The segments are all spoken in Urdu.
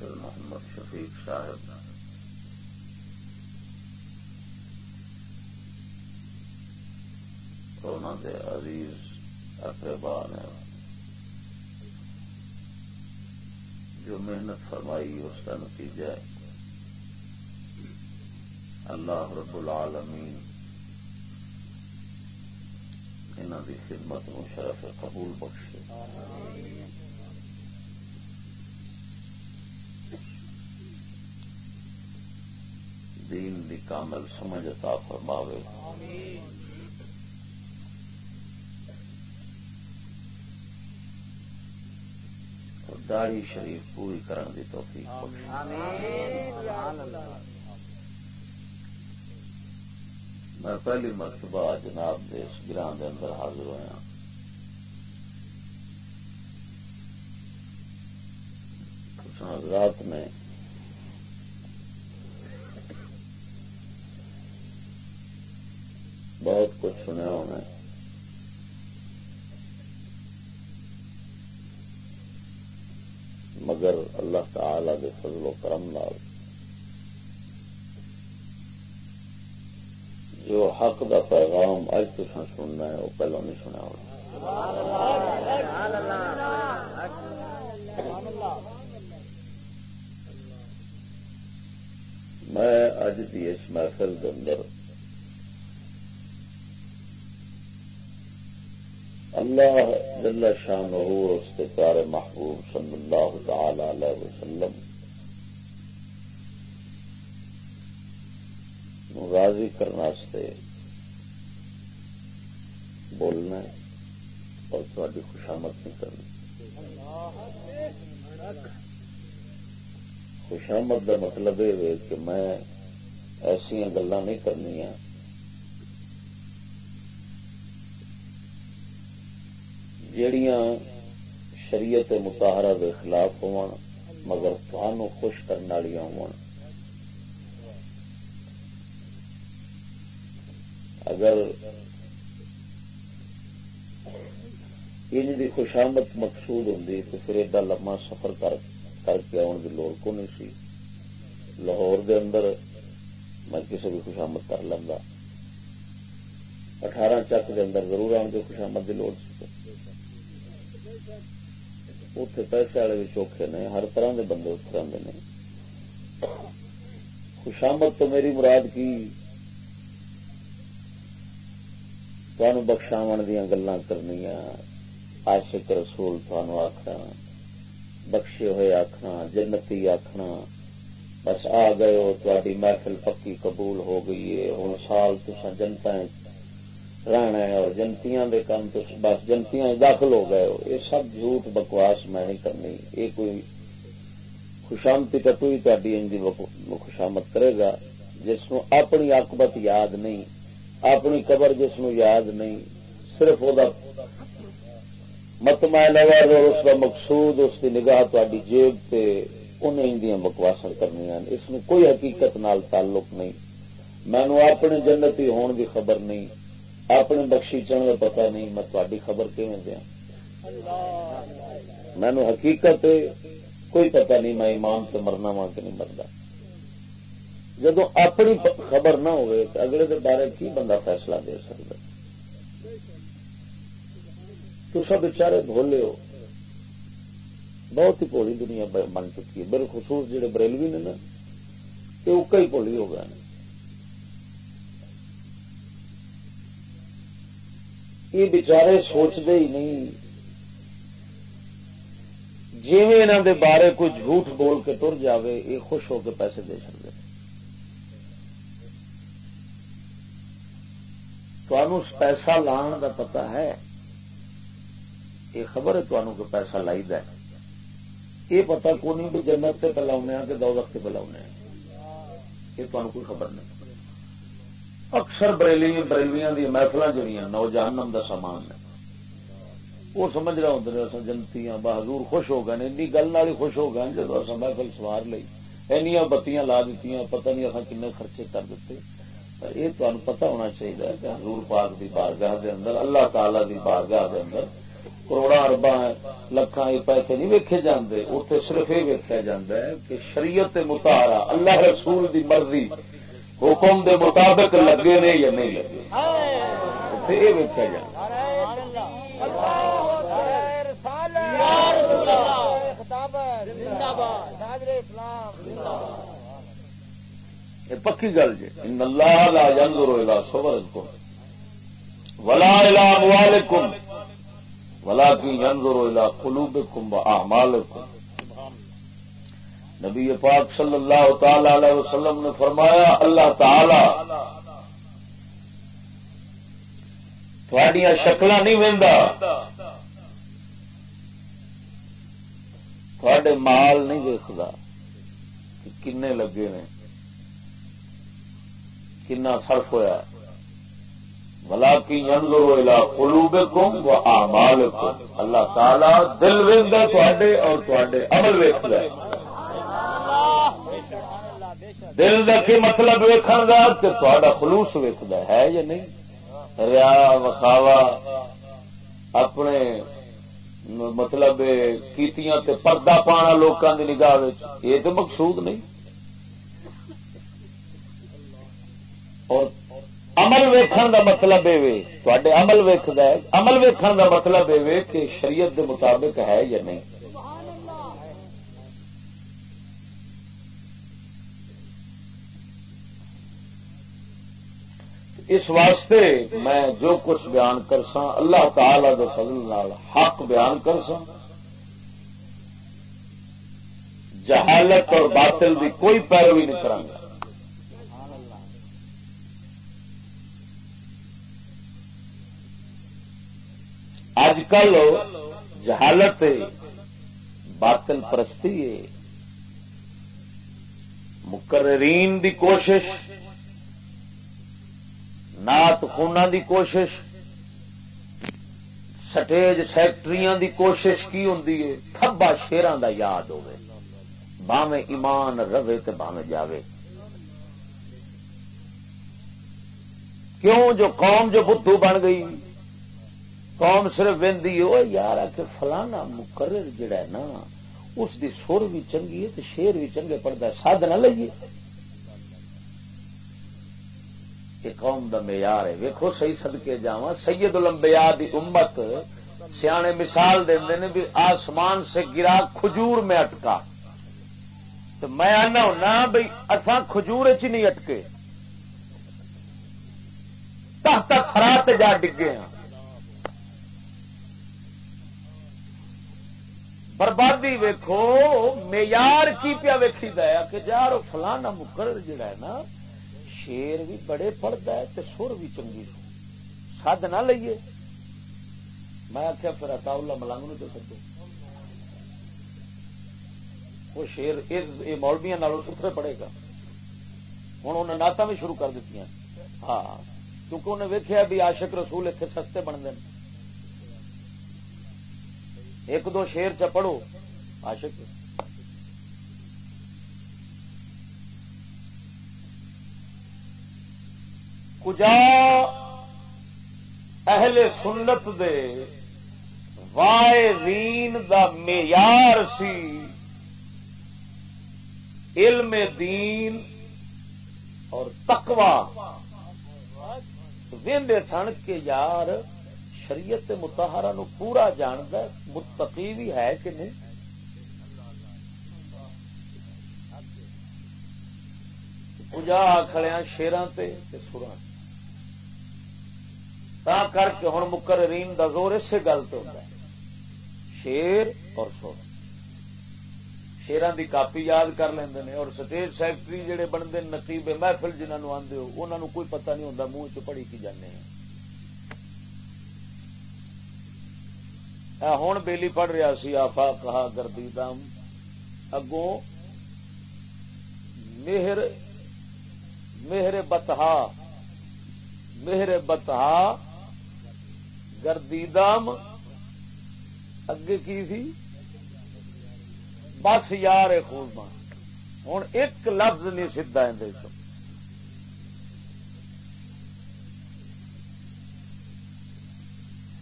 مسافر محمد شفیق صاحب انہوں دے عزیز اقربا نے جو محنت فرمائی اس کا نتیجہ ہے۔ اللہ رب العالمین انہوں کی خدمت شرف قبول بخشے۔ کامل سمجھ عطا فرماوے۔ داڑی شریف پوری کرن دی توفیق میں پہلی مرتبہ جناب دے اس گران دے اندر حاضر ہوا اللہ جل شان اس کے پیارے محبوب صلی اللہ تعالی علیہ وسلم راضی کرنے بولنا اور تاری خوشامد نہیں کرنی۔ خوشامد کا مطلب یہ کہ میں ایسا گلا نہیں کرنی جڑیاں شریعت متحرہ کے خلاف ہو مگر تھانوں خوش کرنے والی ہو اگر ان کی خوشامت مقصود ہوں تو پھر ایڈا لما سفر کر کر کے آن کی لوڑ کو نہیں سی۔ لاہور دے اندر میں کسی بھی خوشامت کر لینا اٹھارہ چک دے اندر ضرور آن کے خوشامت کی لوڑ سی اتے پیسے والے بھی چوکھے نے، ہر طرح کے بندے اتر آتے ہیں خوشامد تو میری مراد کی؟ بخشاو دیا گلا کرنی آشک رسول تھانوں آخنا بخشے ہوئے آخنا جنتی آخنا بس آ گئے ہو تاری محفل پکی قبول ہو گئی ہے۔ ہوں سال تو جنتا رہنا ہے اور جنتیاں دے کام تو بس جنتیاں داخل ہو گئے ہو یہ سب جھوٹ بکواس میں نہیں کرنی یہ کوئی خوشامتی ٹٹو ہی تاری ان کی خوشامت کرے گا جس کو اپنی اکبت یاد نہیں اپنی قبر جس نو یاد نہیں صرف وہ مت میں اور اس کا مقصود اس کی نگاہ تاری جیب سے انہیں بکواسا کرنی اس میں کوئی حقیقت نال تعلق نہیں مینو اپنے جنتی ہون کی خبر نہیں اپنے بخشی چن کا پتا نہیں، میں تاری خبر کیون دیا؟ مینو حقیقت کوئی پتا نہیں میں ایمان سے مرنا وا کہ نہیں مرنا۔ جدو اپنی خبر نہ ہوئے تو اگلے کے بارے کی بندہ فیصلہ دے سکتا تو سب بچارے بھولے ہو۔ بہت ہی پولی دنیا بن چکی ہے۔ بالخصوص جہے بریلوی نے نا یہ اکا ہی پولی ہو گئے یہ بچارے سوچتے ہی نہیں جی انہوں دے بارے کوئی جھوٹ بول کے تر جاوے یہ خوش ہو کے پیسے دے سکتے پیسہ لان کا پتا ہے یہ خبر ہے تمہیں کہ پیسہ لائی د یہ پتا کو نہیں بھی جنت سے پلا کہ دو وقت پلا یہ تمہیں کوئی خبر نہیں اکثر بریلی بریلیاں دی محفل جہاں نوجوان کا سامان نے وہ سمجھ رہا ہوں جنتی بہادور خوش ہو گئے این گل ہی خوش ہو گئے جب اصل محفل سوار لی این بتیاں لا دیتی پتہ نہیں اصل کن خرچے کر دیتے۔ یہ تمہیں پتا ہونا چاہیے کہ حضور پاک دی بارگاہ دے اندر، اللہ تعالی دی بارگاہ دے اندر کروڑا اربا لکھان یہ پیسے نہیں ویکے جاندے اتنے صرف یہ ویکیا جاتا ہے کہ شریعت متارا اللہ رسول دی مرضی حکم دے مطابق لگے نے یا نہیں لگے؟ یہ ویکیا جا۔ پکی گل جی۔ ان اللہ لا ينظر الى صوركم ولا الى اموالكم ولكن ينظر الى قلوبكم واعمالكم نبی پاک صلی اللہ تعالی علیہ وسلم نے فرمایا، اللہ تعالی تھوڑیاں شکل نہیں وہدا تھوڑے مال نہیں دیکھتا کنے لگے نے؟ کنا صرف ہوا بلا کی قلوبکم و اعمالکم۔ اللہ تعالی دل ویندا اور تواڈے عمل ویکھدا۔ دل کا کی مطلب ویکھن دا کہ تہاڈا خلوص ویکھدا ہے یا نہیں؟ ریا وخاوا اپنے مطلب کیتیاں تے پردہ پانا لوکاں دی نگاہ وچ، یہ تو مقصود نہیں۔ اور عمل ویکھن دا مطلب تے عمل ویکد عمل ویکھن دا مطلب یہ کہ شریعت دے مطابق ہے یا نہیں۔ اس واسطے میں جو کچھ بیان کر سا اللہ تعالی دے فضل نال حق بیان کر سا جہالت اور باطل دی کوئی پیروی نہیں کروں اج کل جہالت باطل پرستی ہے۔ مقررین دی کوشش نات خونا دی کوشش، سٹیج سیکٹری دی کوشش کی ہوں تھبا شیران دا یاد ہوے باویں ایمان رہے تو باویں جاوے۔ کیوں جو قوم جو بدھو بن گئی؟ قوم صرف وی وہ یار آ کے فلانا مقرر جڑا ہے نا، اس دی سر بھی چنگی ہے تو شیر بھی چنگے پڑتا ہے سد نہ لئیے۔ یہ قوم دا معیار ہے۔ ویکو صحیح سدکے جا سید الانبیاء دی امت سیانے مثال دے بھی آسمان سے گرا کھجور میں اٹکا۔ تو میں آنا ہونا بھائی اتنا کھجور چ نہیں اٹکے۔ تحت خرات جا ڈگے ہاں۔ بربادی ویکو معیار کی پیا ویکھی دیا کہ یار فلانا مقرر جڑا ہے نا شیر بھی بڑے پڑتا ہے سر بھی چنگی سد نہ لئیے۔ میں آخیا پھر اٹاؤلا ملنگ نو سکو وہ شیر یہ مولبیا نالوں ستھرے پڑے گا۔ ہوں انہیں نعت بھی شروع کر دیتی ہاں کیونکہ انہیں ویکیا بھی آشک رسول اتنے سستے بنتے ہیں۔ ایک دو شیر چ پڑھو۔ عاشق کجا اہل سنت دے وائرین دا معیار سی علم دین اور تقوا وے سن کے یار شریعت متحرا نو پورا جاند متقی بھی ہے کہ نہیں؟ پوجا کھڑیا شیران تے سران تا کر کے ہوں مقررین دا زور اسی گل تو ہوتا ہے شیر اور سر شیران دی کاپی یاد کر لیندے اور سٹیج سیکٹری جڑے بنتے نقیب محفل جنہوں آدھے ہو انہوں نے کوئی پتہ نہیں ہوتا منہ چ پڑھی کی جانے ہیں ہوں بیلی پڑھ رہا سی آفا کہا گردی دم اگوں مہر مہر بتہا مہر بتہا گردی دم اگے کی تھی بس یار خوب ہوں ایک لفظ نہیں سیدا اندر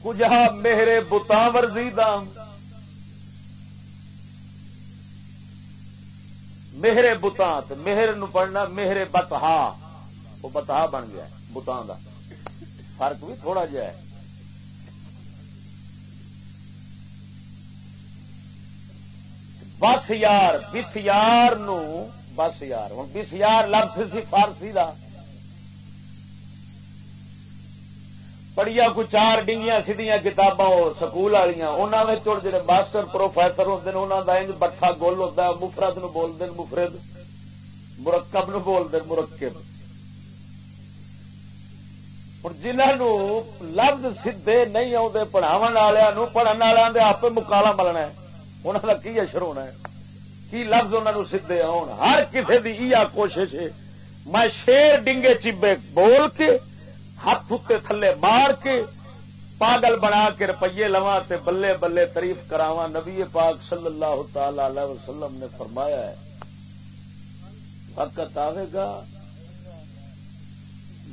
کجا میرے بتا ورزی دام؟ میرے بتان مہر نو پڑھنا میرے بتہا۔ وہ بتہا بن گیا بتان کا فرق بھی تھوڑا جا ہے۔ بس یار بس یار نو، بس یار ہوں بس یار لفظ سی فارسی دا۔ پڑھیا کو چار ڈنگیاں سیدیاں کتاباں سکول والی انہوں جڑے ماسٹر پروفیسر ہوتے ہیں انہوں کا انج بٹھا گول ہوتا ہے، مفرد نو بولتے مفرد، مرکب نو بولتے مرکب۔ ہوں جنہوں لفظ سیدے نہیں آتے پڑھاو والوں پڑھن والوں کے آپ مکالا ملنا ہے۔ انہوں کا کی اشر ہونا ہے؟ کی لفظ انہوں سیدے آن؟ ہر کسی کی کوشش ہے۔ میں شیر ڈنگے چیبے بول کے ہاتھ اتنے تھلے مار کے، پاگل بنا کے روپیے لوا تے بلے بلے تعریف کراوا نبی پاک صلی اللہ تعالی وسلم نے فرمایا ہے، وقت آئے گا،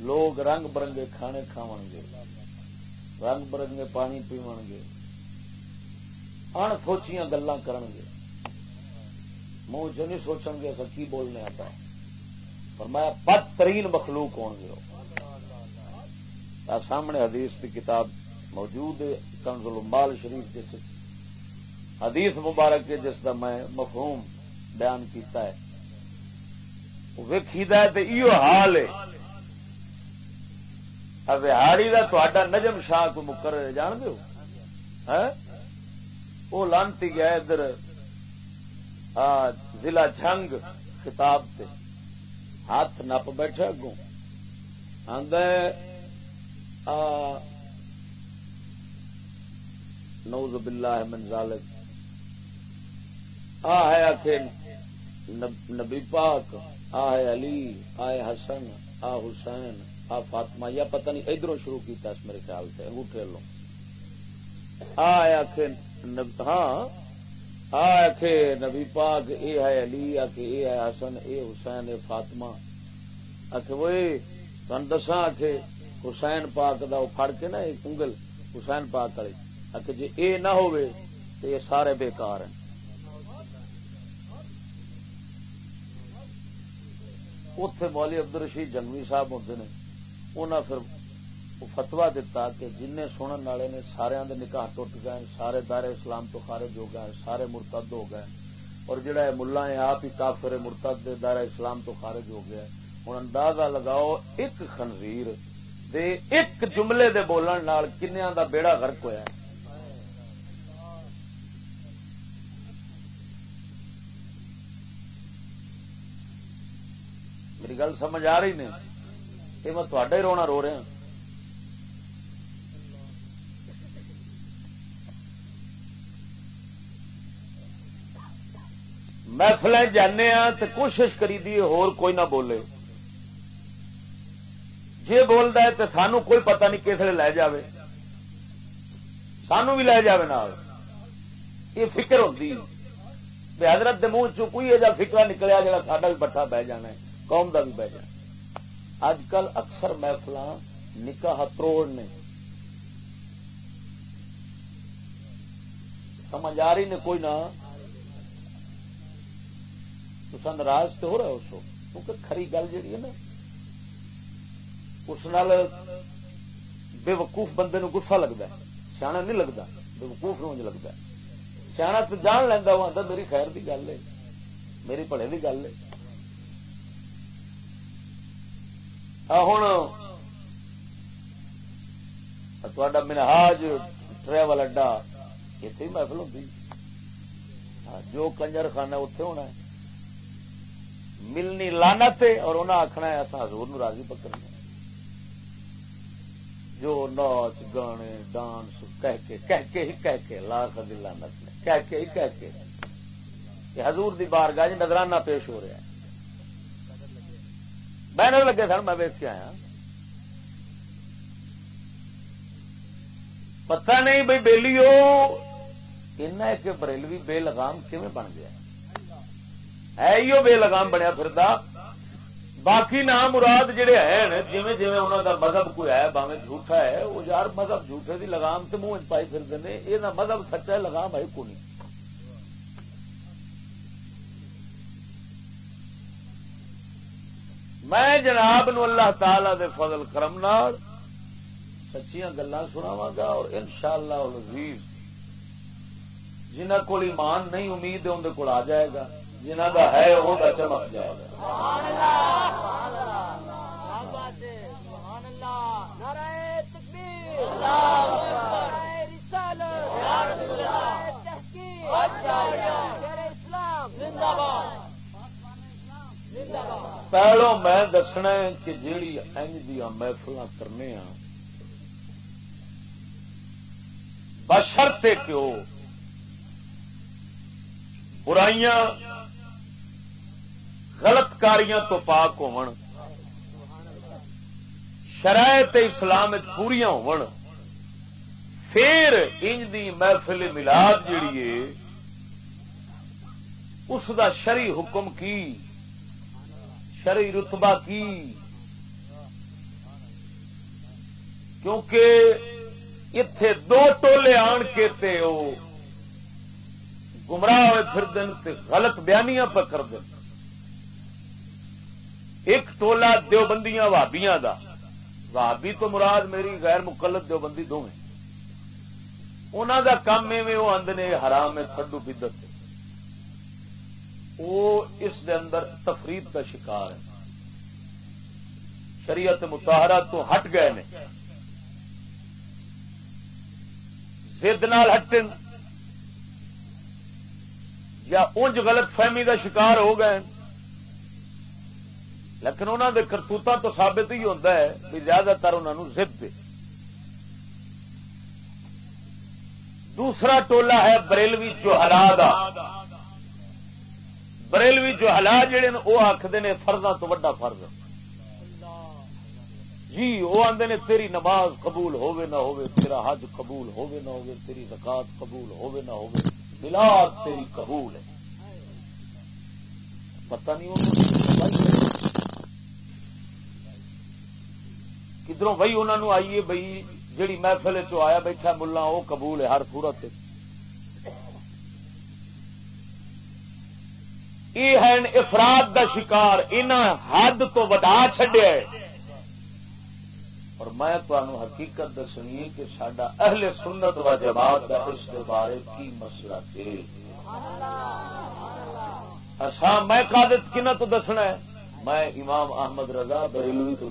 لوگ رنگ برنگے کھانے کھاو گے، رنگ برنگے پانی پیو گے۔ ان سوچیاں گلا کر منہ چ نہیں سوچن گے اصل کی بولنے آتا فرمایا بدترین مخلوق ہو گے سامنے حدیث کی کتاب موجود ہے کنزل المال شریف جس حدیث مبارک کے جس کا میں مفہوم بیان کیتا ہے ویکھیدا ہے تے ایو حال ہے وہاڑی کا تا نجم شاہ کو مکر جان دو وہ لانتی گیا ادھر ضلع جنگ خطاب سے ہاتھ نپ بیٹھا اگوں۔ آدھا نوز باللہ من ذالک۔ آ ہے آخر نبی پاک، آ ہے علی آئے حسن، آ حسین، آ فاطمہ۔ یا پتہ نہیں ادھر شروع کیتا اس میرے خیال سے، انگوٹھے لو آ ہے آخر ہاں, ہاں، آخ نبی پاک، اے ہے علی، آ کے اے ہے حسن، اے حسین، اے فاطمہ۔ آخ وہ تن دساں آخ حسین پاک دا پھڑ کے نا ایک انگل، حسین پاک والی اچھا جی اے نہ ہوئے تو یہ سارے بیکار ہیں۔ اتے مولی عبد الرشید جنگوی صاحب ہوتے ہیں انہیں پھر فتوا دتا کہ جن سنن والے نے سارے دے نکاح ٹوٹ گئے سارے دار اسلام تو خارج ہو گئے سارے مرتد ہو گئے اور جڑا ہے ملا ہے، آپ ہی کافر مرتد دار اسلام تو خارج ہو گیا ہوں اندازہ لگاؤ، ایک خنزیر دے ایک جملے دے بولن نال کنیا دا بیڑا غرق ہویا ہے۔ میری گل سمجھ آ رہی نہیں؟ یہ میں تھوڑا رونا رو رہا محفل جانے ہاں تو کوشش کری دی، ہور کوئی نہ بولے۔ جی بولتا ہے تو سانو کوئی پتہ نہیں کس لے جائے سانو بھی لے جائے نال۔ یہ فکر ہوتی حضرت منہ چوئی یہ فکرا نکلیا جا سا بھی بٹھا بہ جانا ہے۔ قوم کا بھی بہ جانا اج کل اکثر محفل نکاح تروڑ نے۔ سمجھ آ رہی نے کوئی نہ؟ تو ناراض تو ہو رہا اس کو کیونکہ کھری گل جی ہے نا، اس نال بے وقوف بندے نو گسا لگتا ہے، سیاح نہیں لگتا، بے وقوف نو لگتا ہے۔ سیاح تو جان لینا وہ آتا میری خیر کی گل ہے، میری پڑے کی گل ہے۔ ہوں تا منہاج ٹریول اڈا اتنے محفل ہوتی جو کنجر خانہ اتے ہونا ہے۔ ملنی لانت اور انہیں آخنا ہے اصا ہزور راضی پکڑنا جو ناچ، گانے، ڈانس کہہ کے کہہ کے ہی کہہ کے لاکھ دلا نسل کہہ کے ہی کہہ کے کہ حضور دی بارگاہ جی نظرانہ پیش ہو رہا ہے۔ بینر لگے سن، میں ویک کے آیا۔ پتہ نہیں بھائی بےلی ایک بریلوی بے لگام کیون بن گیا؟ ہے ہی بے لگام بنیا پھر باقی نام مراد جڑے ہیں جی جی انہوں کا مذہب کوئی ہے باوے جھوٹا ہے وہ یار مذہب جھوٹے دی لگام تو منہ پائی پھرتے ہیں یہ مذہب سچا ہے لگام ہے کو نہیں میں جناب نو اللہ تعالی دے فضل کرم نال سچیاں گلا سناوا گا اور ان شاء اللہ جنہ کو ایمان نہیں امید ہے اندر کول آ جائے گا جنہ کا ہے وہ چمک جائے پہلو میں دسنا کہ جیڑی انج دیا محفل کرنے ہاں بشرتے کیوں برائیاں غلط کاریاں تو پاک ہو شرائط اسلام پوریا ہو پھر انج دی محفل ملاد جیڑی ہے، اس دا شری حکم کی؟ شری رتبہ کی؟ کیونکہ اتے دو ٹولے آن کے تے او گمراہ ہوئے پھر دن تے غلط بیانیاں پہ کر دن۔ ایک ٹولا دیوبندیاں وابیاں دا۔ وابی تو مراد میری غیر مقلت دیوبندی دونوں۔ انہوں دا کام میں وہ آدھے حرام ہے تھڈو بدت وہ اس دے اندر تفرید کا شکار ہے۔ شریعت متحرہ تو ہٹ گئے نے۔ زد نال ہٹن یا انج غلط فہمی کا شکار ہو گئے لیکن انہوں دے کرتوتوں تو ثابت ہی ہوتا ہے کہ زیادہ تر انہوں زد دے دوسرا ٹولا ہے بریلوی چوہرا بریلوی جو حالات جہے وہ آخر نے فرضاں تو وڈا فرض جی وہ آدھے نے تیری نماز قبول ہوے نہ ہوے تیرا حج قبول ہوے نہ ہوے تیری زکات قبول ہوے نہ ہوے ملاد تیری قبول ہے۔ پتہ نہیں کدھروں بھائی انہوں نے آئیے بھائی، جیڑی محفل چ آیا بیٹھا ملا وہ قبول ہے ہر صورت یہ ہے افراد دا شکار ان حد تو وڈا چڈیا اور میں تمہیں حقیقت دسنی کہ سڈا اہل سنت و جماعت کا اس کے بارے کی مسئلہ ہے۔ اچھا میں قادت کن تو دسنا ہے؟ میں امام احمد رضا بریلوی تو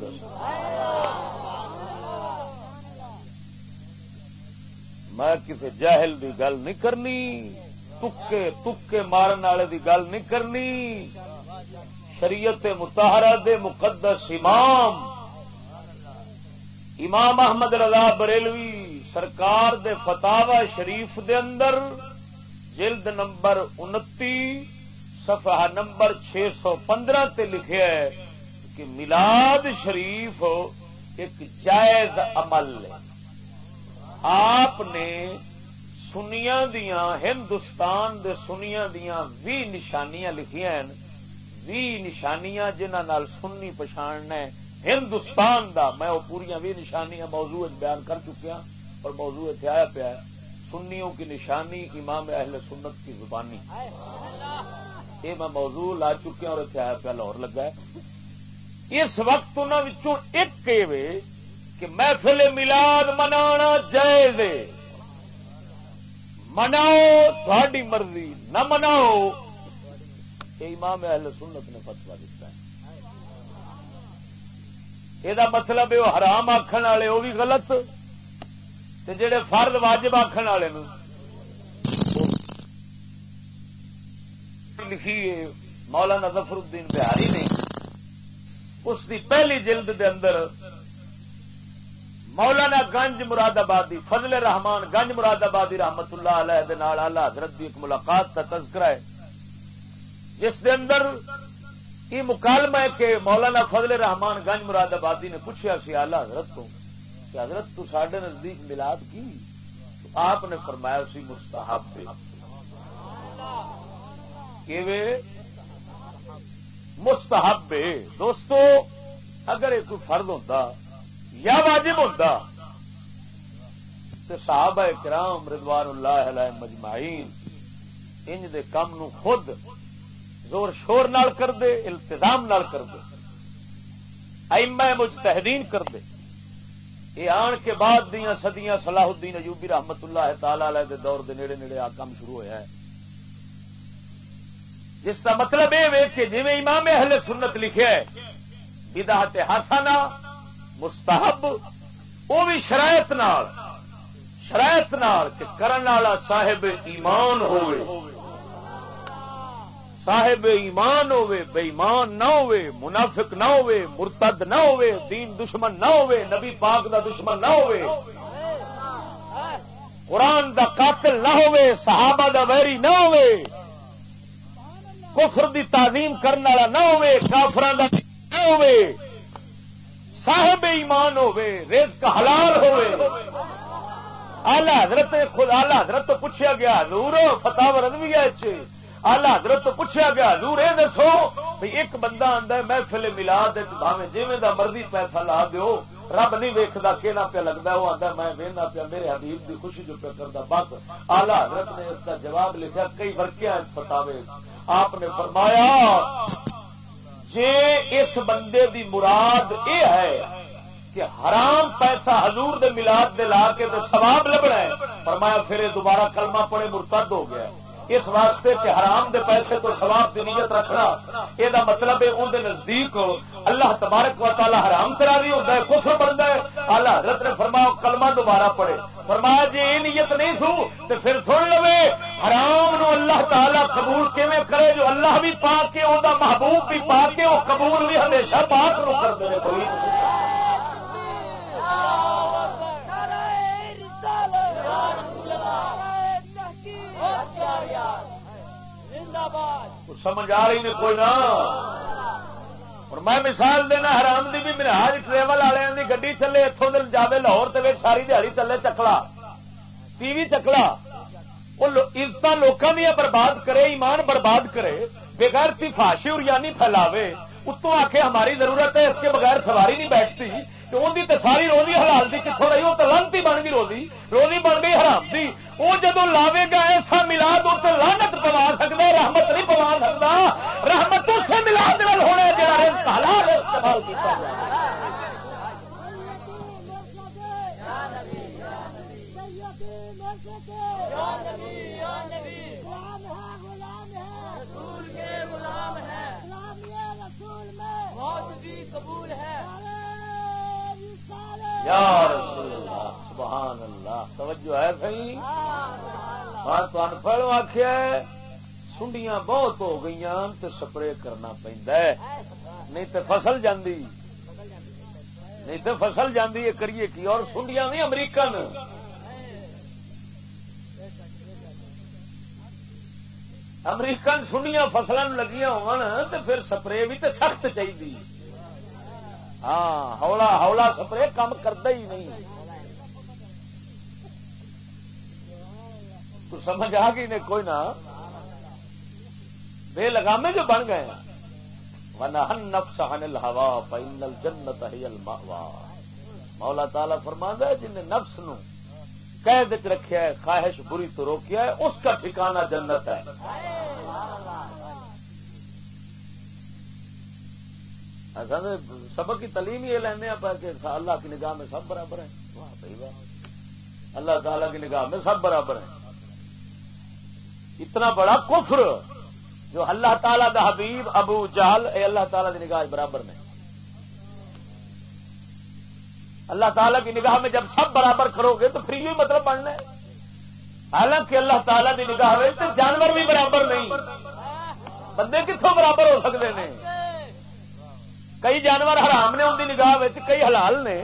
میں کسی جاہل کی گل نہیں کرنی، تکے تکے مارن والے کی گل نہیں کرنی۔ شریعت متحرہ دے مقدس امام امام احمد رضا بریلوی سرکار دے فتاوا شریف دے اندر جلد نمبر انتی صفحہ نمبر چھ سو پندرہ تے لکھے ہے کہ ملاد شریف ایک جائز عمل ہے۔ آپ نے سنیا دیا ہندوستان دے سنیا دیا بھی نشانیاں لکھیا بھی نشانیاں جنہ سننی پچھاڑنا ہندوستان دا، میں وہ پوریا بھی نشانیاں موضوع بیان کر چکیا اور موضوع اتنے آیا پیا سنیوں کی نشانی امام اہل سنت کی زبانی۔ یہ میں موضوع لا چکیا اور اتنے آیا پیا لاہور لگا ہے۔ اس وقت انہوں ایک کہ محفل ملاد منانا جائز مناؤ تھوڑی مرضی، نہ مناؤ۔ یہ امام اہل سنت نے فتوا دیتا ہے۔ یہ مطلب ہے حرام آخر والے، وہ بھی غلط۔ جڑے فرد واجب آخر والے لکھی ہے، مولانا ظفر الدین بہاری نے۔ اس دی پہلی جلد دے اندر مولانا گنج مراد آبادی، فضل رحمان گنج مراد آبادی رحمت اللہ علیہ آلہ حضرت کی ایک ملاقات کا تذکرہ ہے۔ جس دے اندر یہ مکالمہ ہے کہ مولانا فضل رحمان گنج مراد آبادی نے پوچھا سی آلہ حضرت تو، کہ حضرت تو سڈے نزدیک ملاد کی؟ آپ نے فرمایا سی مستحب پہ مستحب دوستو، اگر یہ کوئی فرد ہوتا یا واجب ہوتا تو صحابہ کرام رضوان اللہ علیہ مجمعین انج دے کم نو خود زور شور نال کر دے التظام نال کر دے ایما مجتہدین کر دے یہ آن کے بعد دیا سدیاں صلاح الدین ایوبی رحمت اللہ تعالی علیہ دے دور دے نیڑے نیڑے آ کام شروع ہویا ہے۔ جس کا مطلب یہ کہ جی امام اہل سنت لکھے بدعت حسنہ، مستحب وہ بھی شرائط نال شرائط نال کہ کرن والا صاحب ایمان ہوئے۔ صاحب ایمان ہوئے بے ایمان نہ ہوئے، منافق نہ ہوئے، مرتد نہ ہوئے، دین دشمن نہ ہوئے، نبی پاک دا دشمن نہ ہوئے۔ قرآن دا قاتل نہ ہوئے، صحابہ دا ویری نہ ہوئے۔ کفر دی تعظیم کرنے والا نہ ہوئے کافران دا نہ ہوئے، صاحب ایمان ہوے رزق حلال ہوے آلہ حضرت خود آلہ حضرت تو پوچھا گیا، حضور فتح رضوی آلہ حضرت تو پوچھا گیا، حضور یہ دسو بھائی ایک بندہ آتا ہے، محفل ملاد بھاوے جی مرضی پیسہ لا دیو، رب نہیں ویکتا کہنا پیا لگتا وہ آتا میں وہنا پیا میرے حبیب کی خوشی جو پیا کرتا بس آلہ حضرت نے اس کا جواب لکھا کئی ورکیا فتاوے آپ نے فرمایا، جے اس بندے دی مراد یہ ہے کہ حرام پیسہ حضور دے ملاد دے لا کے سواب لبنا ہے. فرمایا، پھر دوبارہ کلمہ پڑے مرتد ہو گیا اس واسطے کہ حرام دے پیسے تو سواب کی نیت رکھنا یہ مطلب ہے اندر نزدیک اللہ تبارک و تعالی حرام کرا بھی ہوتا ہے، کفر بنتا ہے۔ اللہ حضرت نے فرمایا، کلمہ دوبارہ پڑے فرمایا جی یہ نیت نہیں سو تو پھر سن لو حرام نو اللہ تعالی قبول کیویں کرے؟ جو اللہ بھی پا کے وہ محبوب بھی پا کے وہ قبول بھی ہمیشہ پاک نو کر دے کوئی۔ سمجھ آ رہی نے کوئی نہ۔ اور میں مثال دینا، حرام دی بھی مراج ٹریول والے کی گی چلے اتوں دل جائے لاہور تے ساری دیہی چلے چکلا ٹی وی چکلا وہ عزت لوگوں دیا برباد کرے، ایمان برباد کرے، بغیر تھی فاشی اور یعنی پھیلاوے، اتوں آ کے ہماری ضرورت ہے اس کے بغیر سواری نہیں بیٹھتی۔ اندی تے ساری روزی حلال دی کتوں رہی وہ تو لانتی بن گئی روزی روزی بن گئی حرام دی۔ وہ جدو لاوے گا ایسا ملاد تو لانت پوا سکتا رحمت نہیں پوا سکتا رحمت اسے ملاد ہونے جا حلال استعمال کیا سبحان اللہ، توجہ ہے سی پڑھو آخیا سنڈیاں بہت ہو گئی تو سپرے کرنا پہنتا نہیں تو فصل جاندی۔ نہیں تو فصل جاندی ہے کریے کی؟ اور سنڈیاں نہیں امریکن۔ امریکن سنڈیاں فصلوں لگیاں پھر سپرے بھی تو سخت چاہیے ہاں ہولا ہولا سپرے کام کرتا ہی نہیں۔ تو سمجھ آ گئی نے کوئی نہ؟ بے لگامے جو بن گئے۔ نفس الحوا پین الجنت ہی الماوا مولا تالا فرما ہے جن نے نفس نو قید چ رکھا ہے، خواہش بری تو روکیا ہے، اس کا ٹھکانہ جنت ہے۔ سبق کی تعلیم یہ لینا پا کہ اللہ کی نگاہ میں سب برابر ہیں۔ اللہ تعالی کی نگاہ میں سب برابر ہیں۔ اتنا بڑا کفر جو اللہ تعالی دا حبیب ابو جہل، اے اللہ تعالی کی نگاہ برابر میں اللہ تعالی کی نگاہ میں جب سب برابر کرو گے تو پھر یہ مطلب بننا ہے۔ حالانکہ اللہ تعالی کی نگاہ میں تو جانور بھی برابر نہیں۔ بندے کتوں برابر ہو سکتے ہیں؟ کئی جانور حرام نے ان کی نگاہ کئی حلال نے۔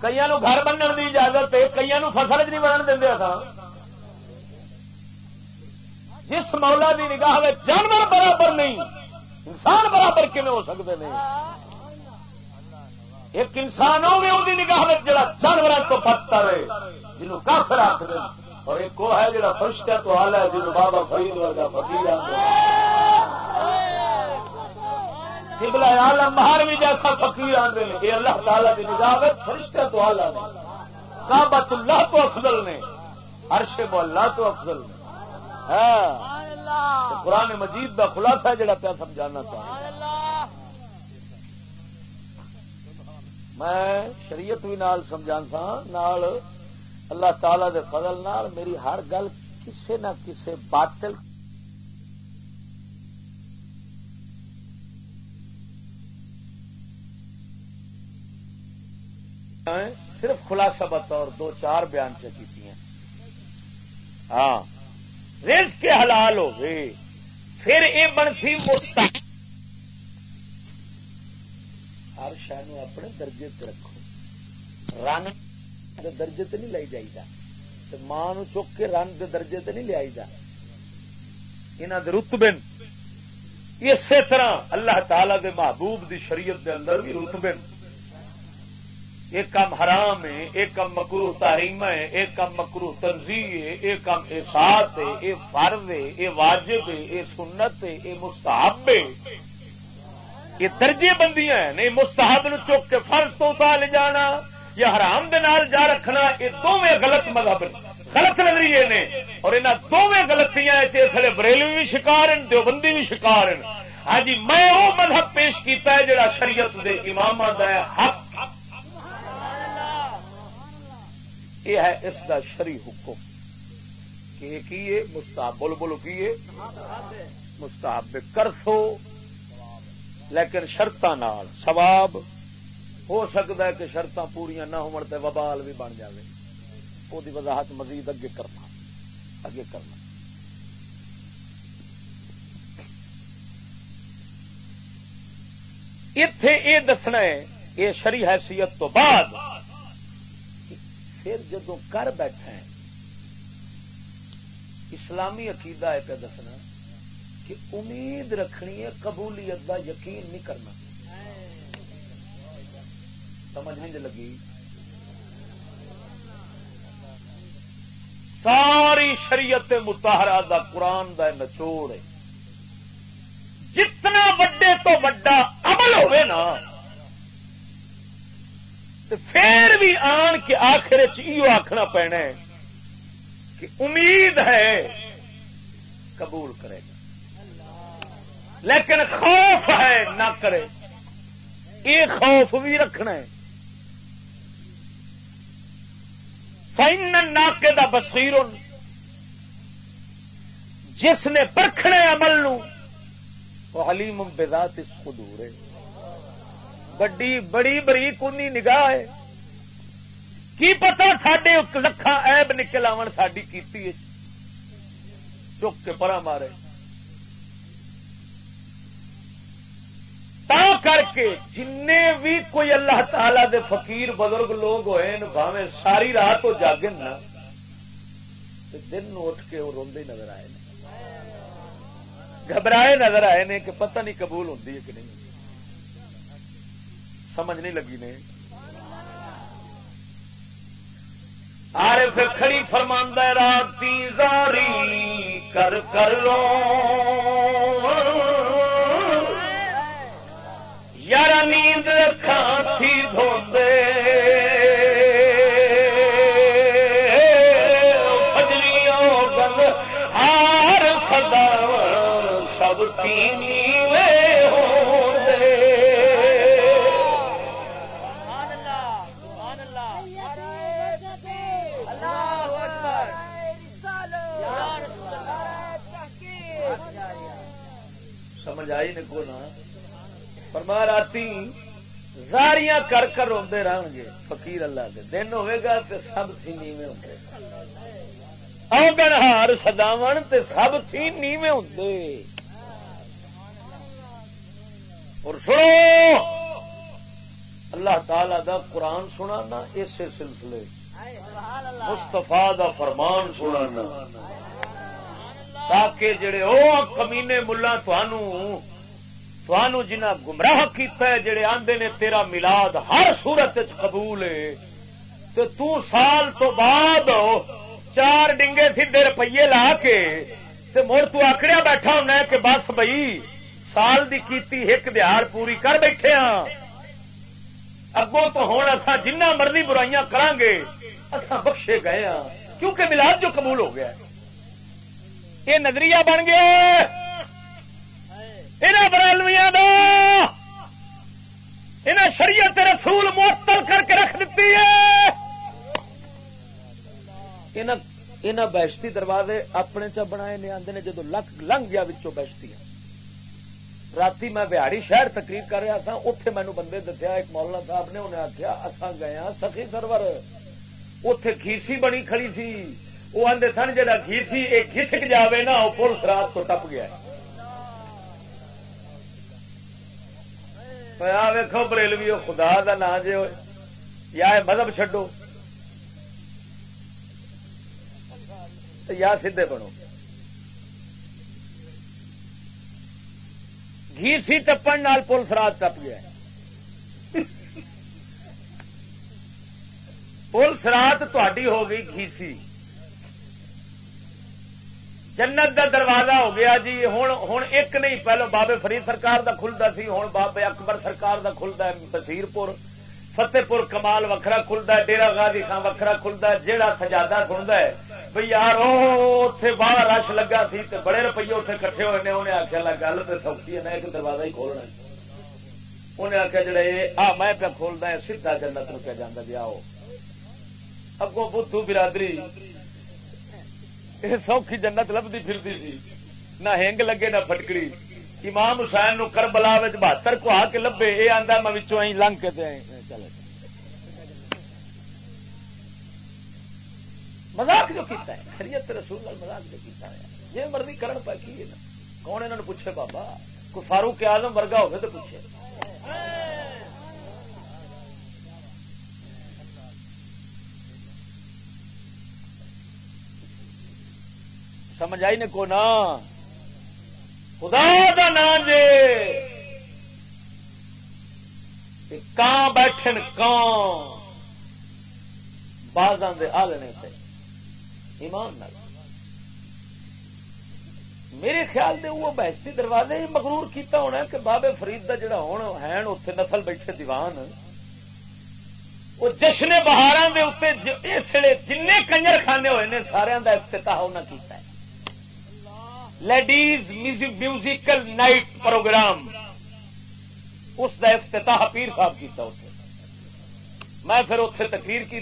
کئی گھر بننے کی اجازت ہے کئی فصل چ نہیں بنن دیں تھا جس مولا کی نگاہ جانور برابر نہیں، انسان برابر کھے ہو سکتے ہیں ایک انسان ہوگی وہ نگاہ جڑا جانور تو پتر ہے جنوب کافر آخر اور ایک وہ ہے جڑا فرشتہ تو حال ہے جنوب بابا فرید ورگا فقیر قبلہ عالم باہر بھی جیسا فقیر آتے ہیں یہ اللہ تعالیٰ کی نگاہ میں فرشتہ تو حال ہے کعبۃ اللہ تو افضل نے۔ عرش اللہ تو افضل نے۔ ہاں۔ قرآن مجید کا خلاصہ جڑا پیا سمجھانا چاہتا میں شریعت بھی نال سمجھا سا نال اللہ تعالی دے فضل نال میری ہر گل کسے نہ کسے باطل صرف خلاصہ بطور دو چار بیان سے کی ہاں۔ رز کے حلال ہو گئے پھر یہ بنتی مستح ہر شہ اپنے درجے سے رکھو۔ رن درجے سے نہیں لائی جائے ماں چک کے رن کے درجے سے نہیں لیا یہاں رتبے اسی طرح اللہ تعالی دے محبوب دی شریعت دے اندر بھی رتبے ایک کام حرام ہے، ایک کام مکرو تحریم ہے، ایک کام مکرو تنظیم ہے، ایک کام احساس ہے یہ فرض ہے یہ واجب ہے یہ سنت ہے یہ مستحب ہے۔ یہ درجے بندیاں ہیں، نہیں مستحب نو چک کے فرض تو اتار لے جانا، یا حرام دے نال جا رکھنا، یہ دونوں غلط مذہب غلط نظریے نے۔ اور انہوں دونوں گلتیاں تھے بریلوی بھی شکار ہیں، دیوبندی بھی شکار ہیں۔ ہاں جی میں وہ مذہب پیش کیتا ہے، جڑا شریعت دے امام ہے، حق یہ ہے اس کا شری حکم کہ مستحب بول بولو کی مستحب کر سو لیکن شرط سواب ہو سکتا ہے کہ شرط پوریا نہ ہونے وبال بھی بن جائے وہ وضاحت مزید اگے کرنا۔ اگے کرنا۔ اتے یہ دسنا ہے یہ شری حیثیت تو بعد پھر جدو کر بیٹھا ہے اسلامی عقیدہ ہے پہ دسنا کہ امید رکھنی ہے، قبولیت کا یقین نہیں کرنا۔ سمجھ نہیں لگی؟ ساری شریعت متحرہ دا، قرآن دا نچوڑ ہے۔ جتنا وڈے تو وڈا عمل ہوئے نا پھر بھی آن کے آخر آخنا پینا ہے کہ امید ہے قبول کرے گا۔ لیکن خوف ہے نہ کرے۔ یہ خوف بھی رکھنا ہے۔ فائن ناکے کا بسیر جس نے پرکھنے عمل نو، وہ حلیم بذات اس خدور ہے۔ بڑی بڑی بری کنی نگاہ ہے کی پتا سڈے لکھان ایب نکل آن ساری کی چک کے پرا مارے تا کر کے جن بھی کوئی اللہ تعالی دے فقیر بزرگ لوگ ہوئے بھاوے ساری رات وہ جاگن نا دن اٹھ کے وہ روندے نظر آئے گھبرائے نظر آئے نے کہ پتہ نہیں قبول ہوتی ہے کہ نہیں سمجھ نہیں لگی نے۔ آرے پھر کھڑی فرماندہ راتی زاری کر کر لو۔ یار نیند رکھا تھی دھوندے۔ بجلیوں گل، ہار سدا سب تین فرما راتی، زاریاں کر کر روندے رہن گے فقیر اللہ کے دن ہوئے گا تے سب تھی نیویں ہوندے۔ آگن ہار سداون تے سب تھی نیویں ہوندے۔ اور سنو، اللہ تعالی دا قرآن سنانا، اسی سلسلے۔ مستفا دا فرمان سنانا۔ تاکہ جڑے او کمینے ملا تھانوں جنہ گمراہ کیتا ہے، جڑے آندے نے تیرا ملاد ہر صورت قبول ہے تو تو سال تو بعد چار ڈنگے سیدے روپیے لا کے تے مڑ تو آکڑیا بیٹھا ہونا ہے کہ بس بھائی سال دی کیتی ایک دیہڑ پوری کر بیٹھے ہاں۔ اگوں تو ہوں اصا جنہ مرضی برائیاں کران گے اصا بخشے گئے ہاں۔ کیونکہ ملاد جو قبول ہو گیا یہ نظریہ بن گیا برالویاں شریعت رسول معطل کر کے رکھ دیتی ہے۔ بہشتی دروازے اپنے چ بنا نے جدو لک لنگ گیا بہشتی رات میں بہاڑی شہر تقریر کر رہا تھا اتے مینو بندے دسیا ایک مولانا صاحب نے انہیں آخیا اصا گیا ہاں سخی سرور۔ اتے کھیسی بنی کھڑی تھی۔ وہ آدھے سن جا گھیسی یہ گھسک جائے نا وہ پولیس رات تو ٹپ گیا ویکو بریلوی خدا کا نام جی یا مذہب چڈو یا سیدے بنو گھی سی ٹپن پولیس رات ٹپ گیا پولیس رات تھی ہو گئی گھی جنت دا دروازہ ہو گیا جی ہوں ہوں ایک نہیں، پہلو بابے فرید سرکار دا کھلتا سی ہوں بابے اکبر سرکار دا کھلتا ہے بسیر پور، فتح پور، کمال وکھرا کھلتا ہے ڈیرا گاضی خان وکھرا کھلتا ہے جہاں سجادہ کھلتا ہے۔ بھائی یار اتے باہر رش لگا سی تے بڑے روپیے اتنے کٹھے ہوئے نے، انہیں آخیا لا گل تو سوکھی ہے نا ایک دروازہ ہی کھولنا انہیں آخیا جڑے آ، میں پہ کھولنا ہے سیدا جنت رکیا جانا جی آؤ۔ اگوں بتو برادری یہ سوکھی جنت لبھی پھرتی سی نہ ہنگ لگے نہ فٹکڑی امام حسین نو کربلا بہتر کو آ کے لبے یہ آتا میں لنگ کے چلے مزاق جو کیتا ہے خریت رسول مزاق جو کیتا ہے یہ مرضی کرن پا کی نا کون انہوں پوچھے بابا کوئی فاروق آزم ورگا ہوگا تو پوچھے سمجھ آئی نے کو نا خدا دا نام جے کان بیٹھن کان بازاں دے آلنے پہ ایمان نال۔ میرے خیال دے وہ بہشتی دروازے ہی مغرور کیتا ہونا کہ بابے فرید دا جڑا ہوں ہے اتنے نسل بیٹھے دیوان۔ وہ جشن بہار اس ویلے جن کنجر خانے ہوئے نے سارا کا افتتاح انہیں کیتا لیڈیز میوزیکل نائٹ پروگرام۔ اس کا افتتاح پیر صاحب کیتا اتنے میں پھر اتنے تقریر کی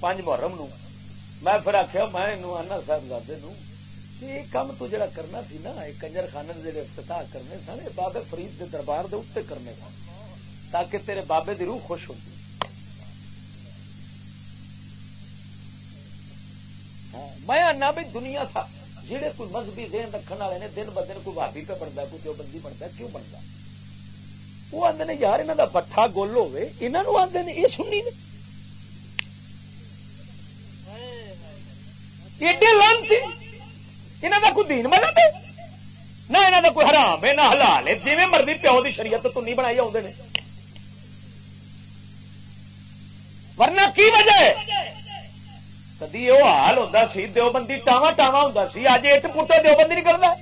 پانچ محرم نو۔ میں پھر آخیا میں آنا صاحب یہ کام تو جڑا کرنا سی نا کنجر خانے جڑے افتتاح کرنے سن بابے فرید کے دربار دے اتنے کرنے سن، تاکہ تیرے بابے دی روح خوش ہوتی ہاں، میں آنا بھی دنیا تھا۔ جہے کوئی مذہبی ذہن رکھنے والے نے دن ب دن کوئی بھابی پہ بنتا کوئی بندی بنتا کیوں بنتا وہ آدھے یار یہاں کا بٹھا گول ہوے یہاں آدھے یہ سننی نے۔ ایڈے لانتی یہاں کا کوئی دین نہ یہاں کا کوئی حرام ہے، نہ حلال ہے جی مرضی پیو کی شریعت تو نہیں بنائی آتے ورنہ کی وجہ ہے؟ کدی وہ حال ہوتا سی دو بندی ٹاوا ٹاوا ہوں سی اج ایٹ پوٹے دو بندی نہیں کرتا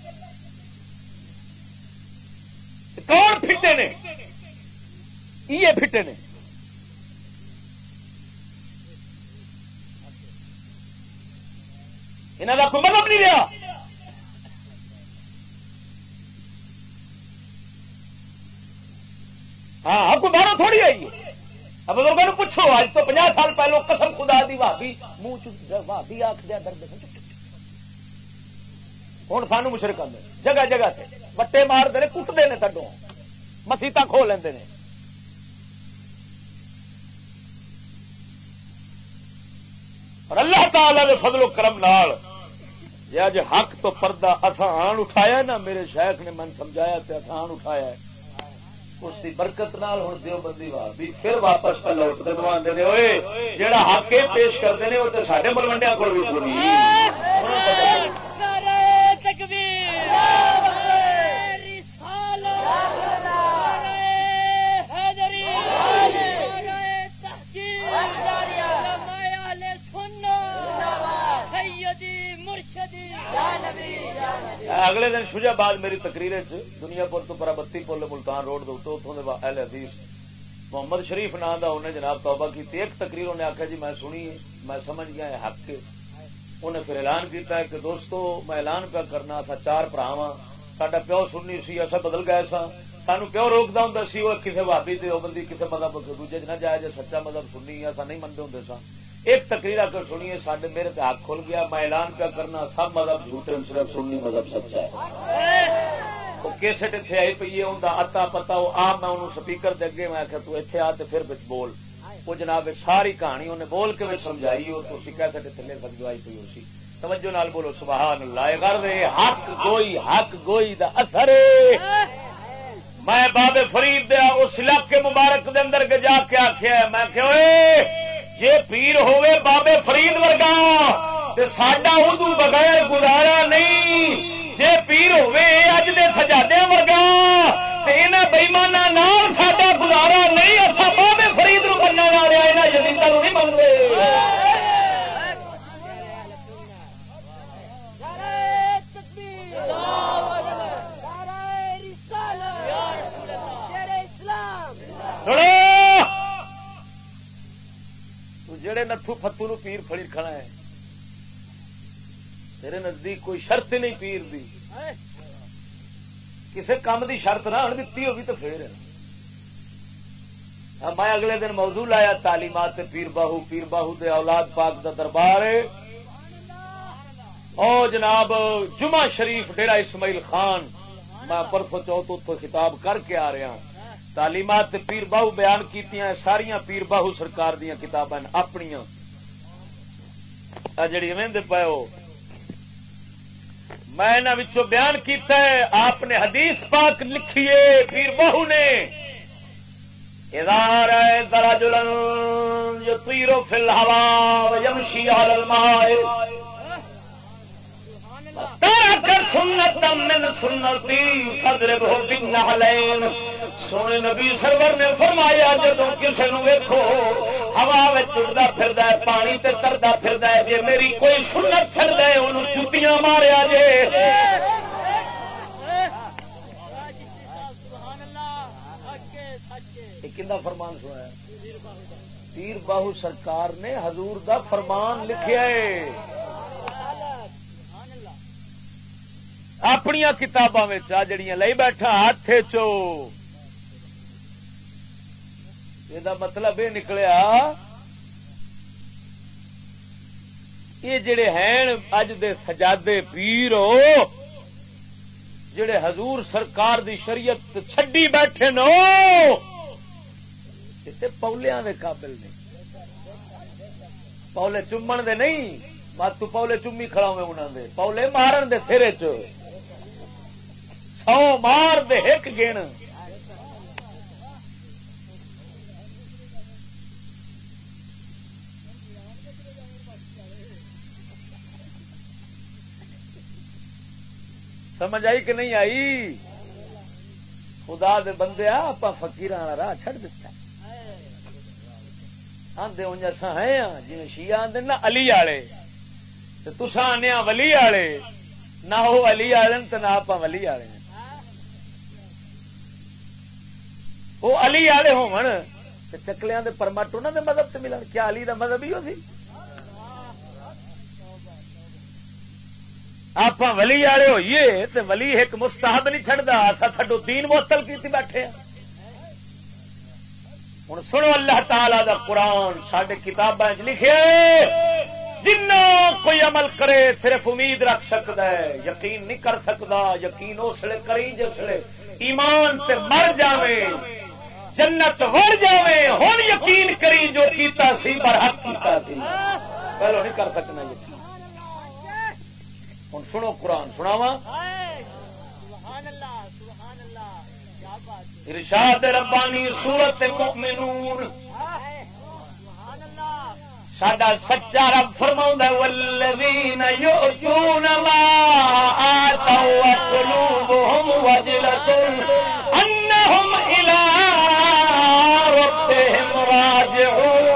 کون پھٹے نے یہ پھٹے نے یہاں کا کوئی مطلب نہیں رہا ہاں کوئی باہر تھوڑی آئی ہے بزرگوں نے پوچھو آج تو پناہ سال پہلو قسم خدا دی بھابی منہ بھابی آخ دیا درد ہوں سانو مشرق آدھے جگہ جگہ سے بٹے مارتے ہیں کٹتے ہیں تڈو مسیطا کھو لیندے ہیں اور اللہ تعالی دے فضل و کرم نال جی اج حق تو پردہ اتھا آن اٹھایا نا، میرے شیخ نے من سمجھایا تے اتھا آن اٹھایا ہے۔ اس کی برکت نال ہوں دیو بندی بھی پھر واپس پہ لوٹ دے دے ہوئے جہاں حق پیش کرتے ہیں وہ تو سارے ملوڈیا کو بھی پوری۔ اگلے دن شجا بعد میری تقریر دنیا پور تو پرا بتی پل ملتان روڈ اتوں اہل حدیث محمد شریف نام کا انہیں جناب توبہ کی ایک تقریر انہیں آخیا جی میں سنی میں سمجھ گیا ہے حق انہیں پھر اعلان کیتا ہے کہ دوستو، میں اعلان پہ کرنا تھا چار برا وا سا پیو سننی سی اصا بدل گئے سا سانو پیو روکتا ہوں سی وہ کسی بھابی سے وہ بندی کسی مطلب دوجے چ نہ جائے جی سچا مطلب سننی اصا نہیں منگے ہوں سا ایک تقریر آ کر سنیے سڈے میرے تو ہاتھ کھل گیا، میں اعلان کیا کرنا، سب مذہب جھوٹے صرف سننی مذہب سچا ہے۔ کیسٹ اتنے آئی پی ہے انہیں اتا پتا، وہ آ میں انہوں سپیکر دے اگے، میں آخیا تو اتنے آ تو پھر بچ بول۔ وہ جناب ساری کہانی انہیں بول کے میں سمجھائی، وہ تو کیسٹ اتنے لے سکتے آئی پی اسی توجہ نال بولو، سبحان اللہ کر دے حق گوئی حق گوئی دا اثر میں بابے فرید دیا، اس علاقے مبارک دے اندر کے جا کے آخیا میں کہ جی پیر ہوے بابے فرید ورگا ساڈا ادو بغیر گزارا نہیں جی پیر ہوے اج دے سجادے ورگا یہاں بئیمانہ نام ساڈا گزارا نہیں اچھا بابے فرید نو بننے والے یہاں جدید نہیں منگتے جڑے نتھو فتو نو پیر فڑی کھڑا ہے۔ تیرے نزدیک کوئی شرط نہیں پیر دی۔ کسی کام دی شرط نہ ہوں دتی ہوگی تو پھر۔ ہاں، میں اگلے دن موضوع لایا، تعلیمات پیر باہو پیر باہو دے اولاد پاک دا دربار۔ او جناب، جمعہ شریف ڈیرا اسماعیل خان، میں پرسوں چوتھ اتو خطاب کر کے آ رہا تعلیمات پیر باہو بیان کی ساریا پیر باہو سرکار دیا کتاب اپنی جڑی وہد پے میں بیان کیتا ہے، آپ نے حدیث پاک لکھیے پیر باہو نے۔ ادار ذرا جلن جو پیرو فل ہوا یمشی المائے سنت من سنتی قدر بہو بن سونے نبی سرور نے فرمایا جدو کسی نو ویکو ہوا چڑتا پھر پانی تے تردا پھر جی میری کوئی سنت چڑ دے ان جتیاں ماریا جے۔ فرمان سنا پیر باہو سرکار نے حضور دا فرمان لکھیا ہے۔ اپنی کتاباں جڑیاں لئی بیٹھا ہاتھ چو۔ یہ مطلب یہ نکلیا یہ جڑے ہیں اج دے سجادے پیر ہو، جڑے حضور سرکار دی شریعت چھڈی بیٹھے نو پولیا دے قابل نہیں پولے چومن دے نہیں بات تو پولے چومی کھڑا ہوئے انہوں دے۔ پولے مارن دے سرے چ۔ سو مار دے ایک گن سمجھ آئی کہ نہیں آئی؟ خدا دے بندے آپ فکیر راہ چڑ دتا آدھے انج اصا ہے جی شیعہ آدھے نا علی والے تسا آنے ولی والے نہ وہ علی والے تو نہ آپ ولی والے وہ علی والے ہون۔ چکلیاں دے پرمٹ انہوں دے مذہب سے ملن۔ کیا علی دا مذہب ہی سی؟ آپ ولی والے ہوئیے تو ولی ایک مستحب نہیں چڑھتا تھڈو تین بوتل کی بیٹھے ہوں سنو اللہ تعالی دا قرآن سڈے کتابیں لکھے جنا کوئی عمل کرے صرف امید رکھ سکتا ہے، یقین نہیں کر سکتا یقین اسلے کری جسے ایمان تے مر جاوے۔ جنت وڑ جائے ہوں یقین کری جو کیتا سی برحق کیتا سی۔ پہلو نہیں کر سکنا یقین ہوں سنو قرآن سناوا ارشاد ربانی سورت مؤمنون ساڈا سچا رب فرما والذین یؤتون ما آتوا وقلوبهم وجلة انهم الى ربهم راجعون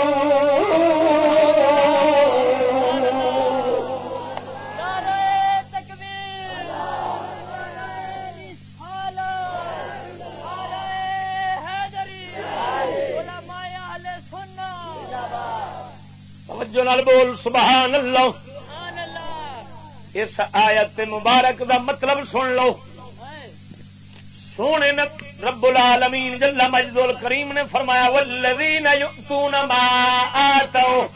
نال بول سبحان اللہ اس آیت مبارک دا مطلب سن لو۔ سونے رب العالمین جل مجد الکریم نے فرمایا، والذین یؤتون ما آتوا۔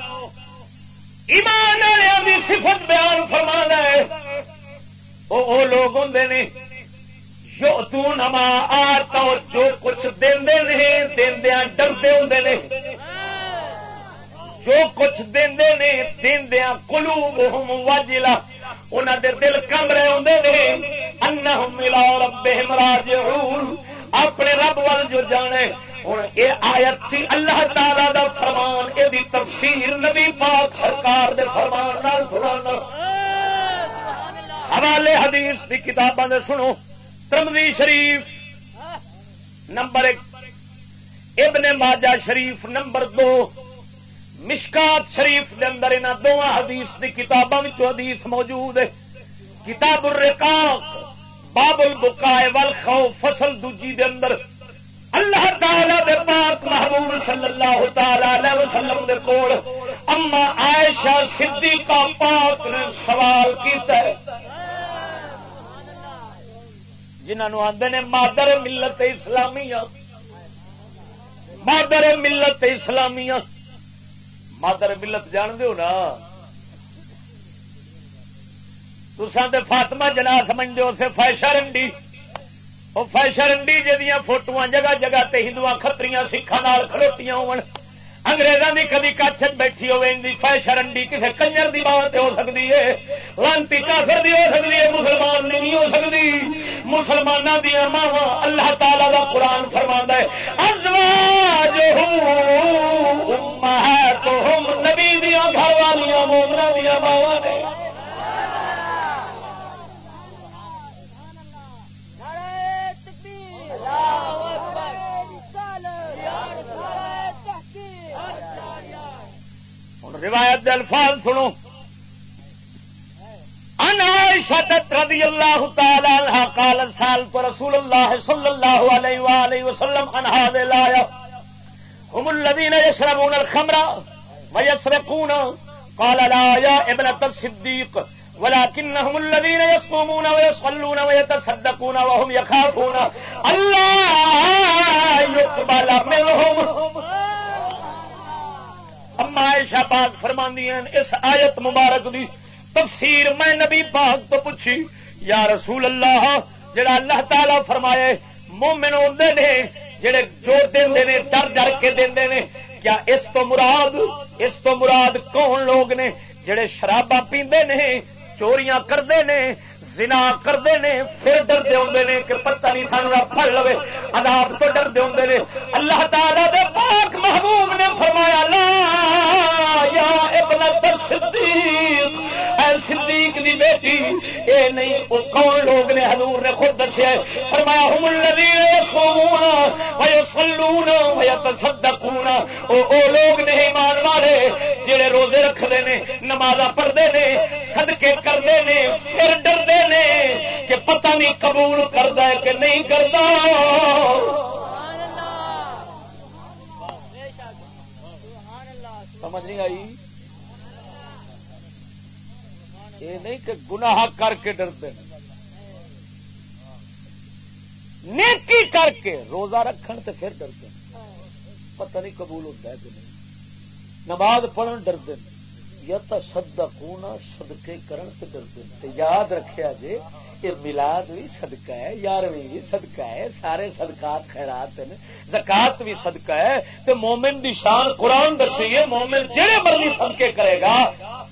ایمان والوں دی صفت بیان فرمانا ہے۔ او او لوگ ہوندے نے، یؤتون ما آتوا، جو کچھ دیندے نے، دیندیاں ڈردے ہوندے نے۔ جو کچھ دے دیا کلو بہم واجلا انہوں دے دل کم رہے ہوں انہم ملا رب راج اپنے رب وال جو جانے ہوں یہ آیت سی اللہ تعالی دا فرمان یہ تفسیر نبی پاک سرکار دے فرمان نال سنانا۔ حوالے حدیث دی کتاباں دے سنو۔ ترمذی شریف نمبر ایک، ابن ماجہ شریف نمبر دو، مشکات شریف دے اندر ان دونوں حدیث کی کتابوں حدیث موجود ہے۔ کتاب الرقاق۔ باب البکائے والخوف، فصل دوجی دے اندر۔ اللہ تعالی دے پاک محبوب صلی اللہ تعالی علیہ وسلم دے کول اما عائشہ صدیقہ پاک نے سوال کیتا ہے۔ جنہوں آدھے نے مادر ملت اسلامیہ۔ مادر ملت اسلامیہ۔ مادر ملت جان دو نا؟ تسان فاطمہ جنا سمجھو اسے فیشا رنڈی۔ وہ فیشا رنڈی جہاں فوٹو جگہ جگہ تے ہندو خطری سکھان کھلوتیاں ہوگریزوں کی کدی کچھ بیٹھی ہوئے فیشا رنڈی کسی کنجر کی بات ہو سکتی ہے لانتی کافر دی ہو سکتی ہے مسلمان نہیں ہو سکتی مسلمانوں دیا ماوا اللہ تعالی کا قرآن فرما ہے ازواج نبی دیا گھر والیا مومنا دیا ماوا نے روایت الفاظ سنو۔ ان عائشہ رضی اللہ تعالی عنہ قال سال تو رسول اللہ صلی اللہ علیہ وآلہ وسلم انہا دے لایا هم الذين يشربون الخمر ويسرقون قال لا يا ابنة الصديق ولكنهم الذين يصومون ويصلون ويتصدقون وهم يخافون. الله يقبل منهم. اما عائشہ پاک فرماندی ہیں، اس آیت مبارک دی تفسیر میں نبی پاک تو پوچھی، یا رسول اللہ، جڑا اللہ تعالی فرمائے، مومن ہوندے نے، جڑے جو دے نے، ڈر ڈر کے دے نے، کیا اس تو مراد، اس تو مراد کون لوگ نے، جڑے شرابا پیندے نے؟ چوریاں کرتے ہیں زنا کرتے نے، پھر ڈرتے ہوتے ہیں کہ پتہ نہیں سانو پڑ لو اداب تو ڈرتے ہوتے ہیں اللہ تعالی دے پاک محبوب نے فرمایا، لا یا ابن صدیق اے صدیق دی بیٹی، اے نہیں، او کون لوگ نے حضور نے خود دسیا فرمایا هم الذين يصومون ويصلون ويتصدقون او او لوگ نے ایمان والے، جڑے روزے رکھدے نے، نمازاں پڑھدے نے، صدقے کردے نے، پھر ڈردے نے کہ پتہ نہیں قبول کردا ہے کہ نہیں کردا۔ سمجھ نہیں آئی؟ یہ نہیں کہ گناہ کر کے ڈرتے نیکی کر کے روزہ رکھن تو پھر ڈرتے پتہ نہیں قبول ہوتا ہے کہ نہیں۔ نماز پڑھن ڈرتے یا تو سدا کونا سدکے کرن تے ڈرتے یاد رکھیا جی کہ ملاد بھی صدقہ ہے، یارویں بھی صدقہ ہے، سارے صدقات خیرات ہیں۔ زکات بھی صدقہ ہے۔ تو مومن دی شان قرآن دسی ہے، مومن جہے مرضی صدقے کرے گا،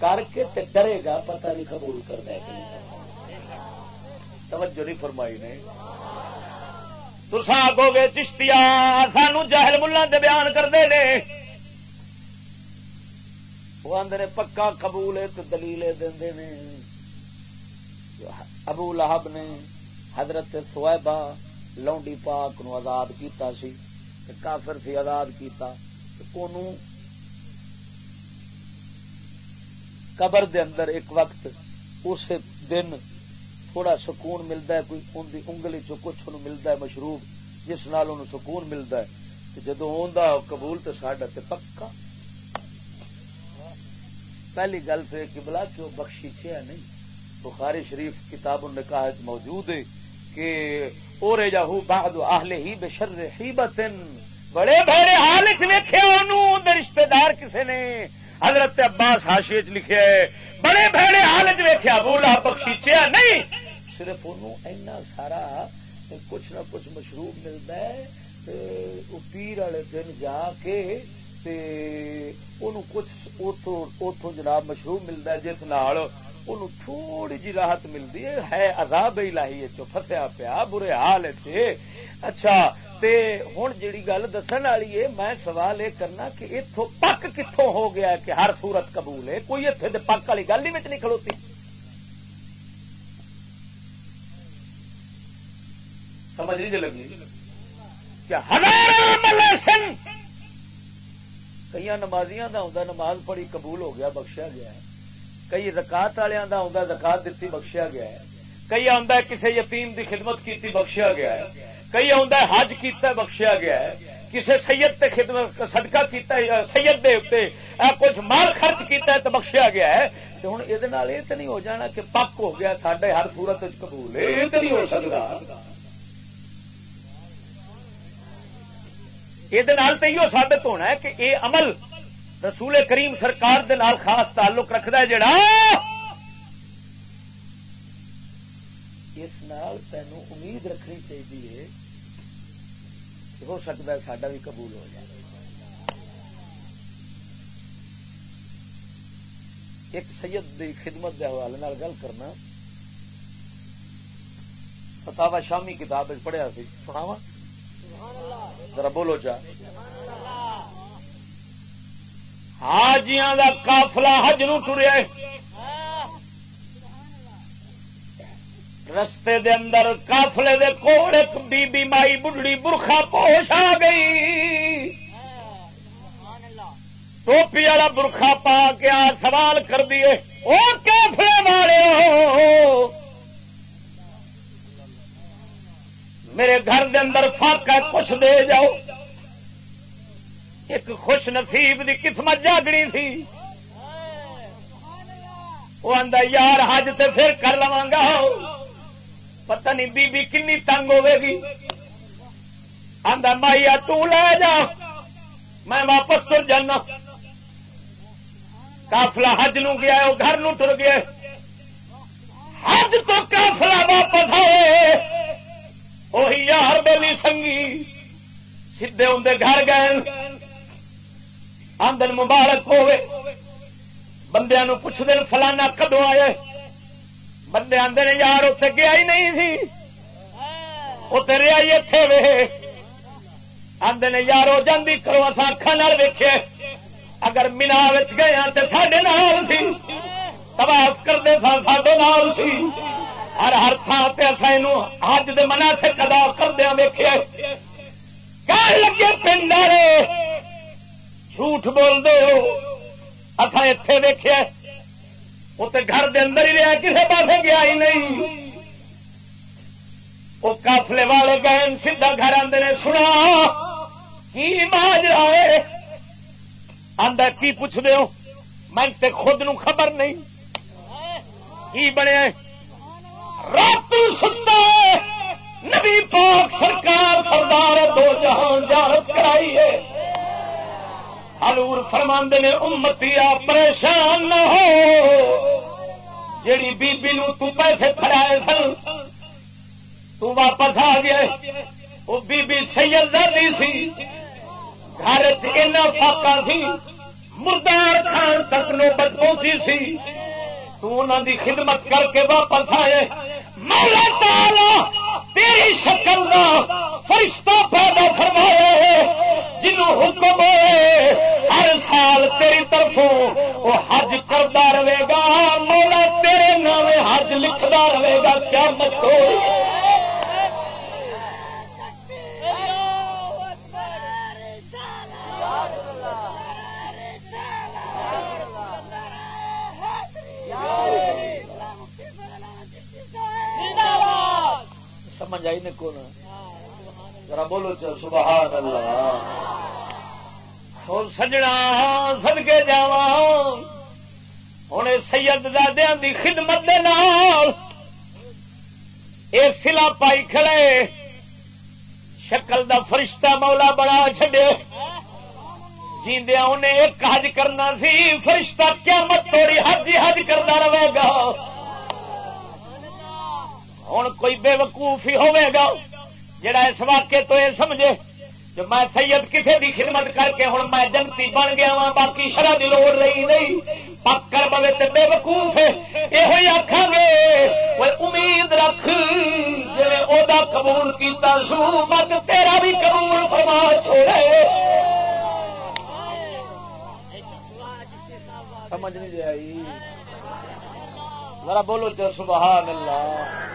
کر کے تے ڈرے گا، پتہ نہیں قبول کر دے گا توجہ نہیں فرمائی نے۔ تسا آگو گے چشتیا سانو جہل ملا دے بیان کرتے ہیں وہ آدھے پکا قبول دلیل دے ابو لہب نے حضرت سویبا لونڈی پاک نو آزاد کیتا سی کافر سی آزاد کیتا۔ قبر دے اندر ایک وقت اس دن تھوڑا سکون ملتا ہے، کوئی ان دی انگلی چ کچھ انہوں ملتا ہے مشروب، جس نال انہوں سکون ملتا ہے۔ جدو قبول تو ساڈا تے پکا۔ پہلی گل تو کہ بلا کہ وہ بخشی چیا نہیں، بخاری شریف کتاب النکاح موجود ہے کہ اور جاہو بعد اہل ہی بشر ہی بتن بڑے بھڑے حال چ ویخیا رشتے دار کسے نے؟ حضرت عباس ہاشی چ لکھے بڑے بھڑے حال چ ویخیا بولا بخشی چیا نہیں؟ صرف اینا سارا کچھ نہ کچھ مشروب ملتا ہے پیر والے دن جا کے کچھ اتوں جناب مشروب ملتا ہے، جس نال تھوڑی جی راحت ملتی ہے۔ ہے عذاب الہی فسیا پیا، برے حال تے۔ اچھا ہوں جیڑی گل دسن والی ہے، میں سوال یہ کرنا کہ اتو پک کتوں ہو گیا کہ ہر صورت قبول ہے؟ کوئی اتنے پک والی گل ہی وچ نہیں کھلوتی؟ سمجھ نہیں جی لگی؟ کیا ہزار ملسن کئی نمازیاں دا ہوں نماز پڑھی قبول ہو گیا، بخشیا گیا ہے۔ کئی رکات والوں کا ہوں رکات دیتی بخشیا گیا ہے۔ کئی آتا کسی یتیم دی خدمت کیتی، بخشیا گیا ہے۔ کئی آتا حج کیتا، بخشیا گیا ہے۔ کسی سید تے خدمت، صدقہ کیتا ہے سید دے اتنے کچھ مال خرچ کیتا ہے تو بخشیا گیا ہے۔ تو ہوں یہ نہیں ہو جانا کہ پک ہو گیا سڈے ہر صورت قبول ہے یہ تو نہیں ہو سکتا یہ یہ ثابت ہونا ہے کہ یہ عمل رسول کریم سرکار دے نال خاص تعلق رکھتا ہے جڑا اس نال تینوں امید رکھنی چاہیے ہو سکتا ہے سڈا بھی قبول ہو جائے ایک سید دی خدمت کے حوالے نال گل کرنا فتاوا شامی کتاب پڑھیا سی سناوا ذرا بولو چا حاجیاں دا قافلہ حج نو ٹریا رستے دے اندر کافلے دے کول ایک بی بی مائی بڑھڑی برخا پوش آ گئی۔ ٹوپی والا برخا پا کے آ سوال کر دیے وہ کافلے والے میرے گھر دے اندر فاقہ کچھ دے جاؤ۔ ایک خوش نصیب دی قسمت جاگنی تھی۔ وہ آدھا یار حج تے پھر کر لوا گا۔ پتہ نہیں بی بی کنی تنگ ہوے گی۔ آدھا مائیا لے جا، میں واپس تر جانا۔ کافلا حج نو گیا وہ گھر نو تر گیا حج تو کافلا واپس آئے وہی یار بیلی سنگی سیدے اندر گھر گئے آمدن مبارک ہوئے بندے پوچھتے فلانا کدو آئے بندے آدھے نے یار اتنے گیا ہی نہیں سی اتنے رہی اتے وے آدھے نے یار وہ جاندی کرو اصا اکھان ویخے اگر مینا گئے تو سڈے نال سی تباہ کرتے سن سڈے نال سی ہر ہر تھان سے اصل حج دے منا سے کدا کردیا ویخیا لگے پنڈ جھوٹ بولتے ہو۔ اصا اتے ویخیا وہ تو گھر دے اندر ہی رہا کسی پاس گیا ہی نہیں۔ وہ کافلے والے گئے سیدا گھر آدھے نے سنا کی ماج آئے آدھا کی پوچھتے ہو؟ میں تے خود نو خبر نہیں۔ کی بنیا رات سنتا نبی پاک سرکار سردار دو جہان جانت کرائی ہے۔ ہلور فرماند نے، امتی آ پریشان نہ ہو۔ جیڑی بی بی نو تو پیسے فرائے سن، تو واپس آ گیا وہ بی بی سید زادی سی۔ گھر چنا فاقا سی، مردار کھان تک نوبت پہنچی سی۔ تو انہوں دی خدمت کر کے واپس آئے مولا تعالی تیری شکل دا فرشتہ پیدا فرمائے جنوں حکم ہوئے ہر سال تیری طرفوں وہ حج کرتا رہے گا مولا تیرے نام حج لکھتا رہے گا کیا مت سمجھ آئی نے کون ذرا بولو چل سبحان اللہ۔ ہوں سجنا سد کے جا ہوں سید دادیا کی خدمت یہ سلا پائی کھڑے۔ شکل دا فرشتہ مولا بڑا چڈے جیندیا انہیں ایک حج کرنا سی، فرشتہ کیا مت توڑی حج حج کرتا رہے گا۔ ہوں کوئی بے وقوف ہی ہوے گا؟ جڑا اس واقعے تو یہ سمجھے جو میں سید کسی کی خدمت کر کے ہوں میں جنتی بن گیا وا باقی شرح کی لوڑ رہی نہیں۔ پکر پوے تو بے وقوف یہ آخا گے۔ امید رکھ جی وہ قبول کیتا سو مت تیرا بھی قبول فرما چھوڑے۔ سمجھ نہیں آئی۔ ذرا بولو چل سبحان اللہ۔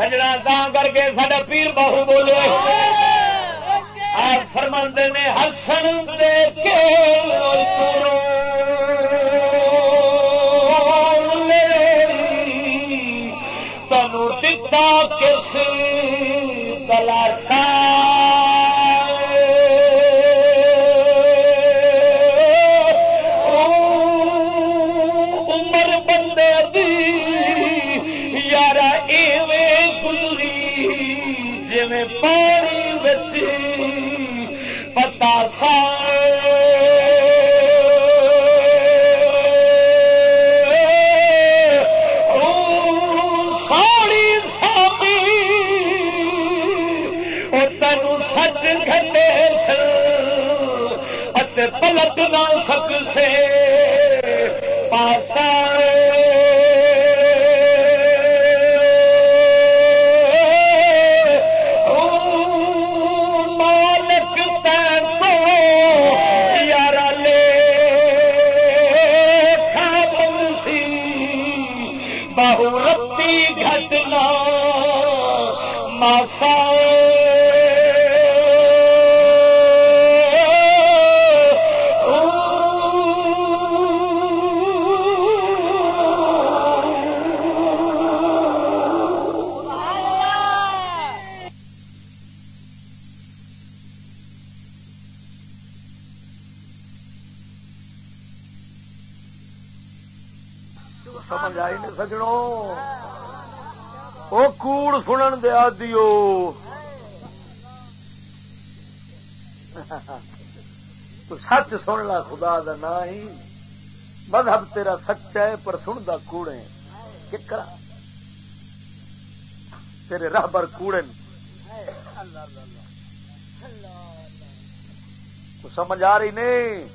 سجنا تا کر کے سڈا پیر بہو بولے۔ آپ فرمند نے ہسن دے کے تنو دتا کس تلاشا نہ سک سے پاسا کوڑ سنن دیا دیو تو سچ سن لا خدا دا نا ہی مذہب تیرا سچا ہے پر سنتا کوڑے ککرا تیرے رہبر کوڑے سمجھ آ رہی نہیں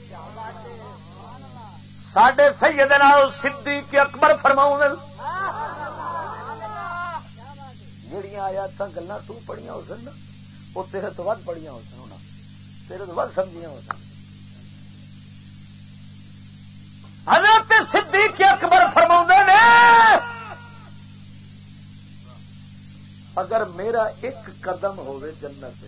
سڈے سیدنا صدیق اکبر فرما جہیا آیات گلا تڑیا ہو سن وہ تیرے تو ود پڑھیا ہو سن تیرے تو ود سمجھیا ہو سن حضرت صدیق اکبر فرما نے، اگر میرا ایک قدم ہوئے جنت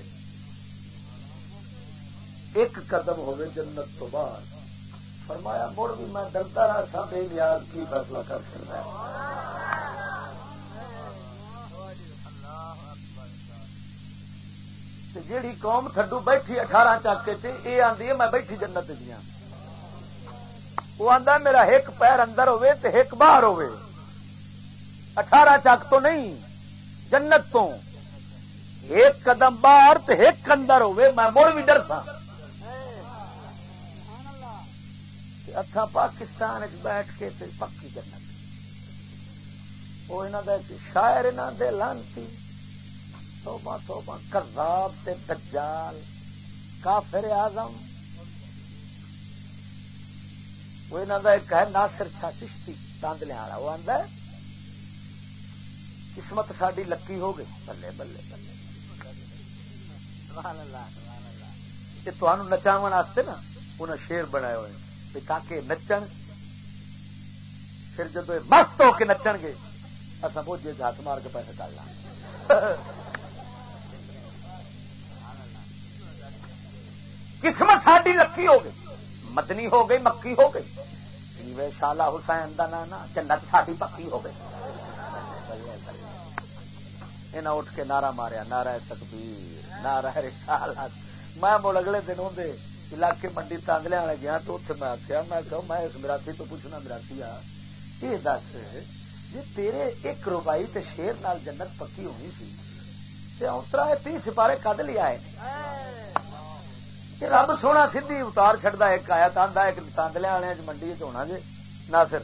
ایک قدم ہوئے جنت تو بعد، فرمایا مڑ بھی میں ڈرتا رہا سا، بے نیاز کی فیصلہ کر سکتا ہے۔ جیڑی قوم تھڈو بیٹھی اٹھارہ چاکے چ یہ آدھی ہے میں بیٹھی جنت دیا وہ آدھا میرا ایک پیر اندر ہوئے تو ایک باہر ہوئے اٹھارہ چک تو نہیں، جنت تو۔ ایک قدم باہر تو ایک اندر ہوئے میں مڑ بھی ڈرتا اتھا پاکستان بیٹھ کے تے پکی جنت۔ وہ شاعر انہوں دے لانتی۔ توبہ توبہ کرزاب تے دجال کافر آزم وہ انہوں کا ایک ہے ناصر چھا چشتی تاندلے والا وہ آدھا قسمت ساری لکی ہو گئی۔ بلے بلے بلے۔ نچاو نا انہیں شیر بنائے ہوئے تاکہ نچن پھر جب مست ہو کے نچن گے اصا بوجھے ہاتھ مار کے پیسے کر لا قسمت ساری لکی ہو گئی، مدنی ہو گئی، مکی ہو گئی۔ شالا حسین کا نانا، جنت ساری پکی ہو گئی۔ انہیں اٹھ کے نعرہ ماریا، نعرہ تکبیر، نعرہ رسالت۔ میں مڑ اگلے دن ہوں علاقے منڈی تانگلے والے گیا تو اتنے میں آخیا میں کہ میں اس مراسی تو پوچھنا مراسی آ۔ یہ دس جی تیرے ایک روپائی تے شیر نال جنت پکی ہونی سی۔ تے اترا تی سپارے کد لیا ہے رب سونا سیدھی اتار چڑھتا ایک آیا تاندا ایک تاندلے والے منڈی ہونا جی نہ پھر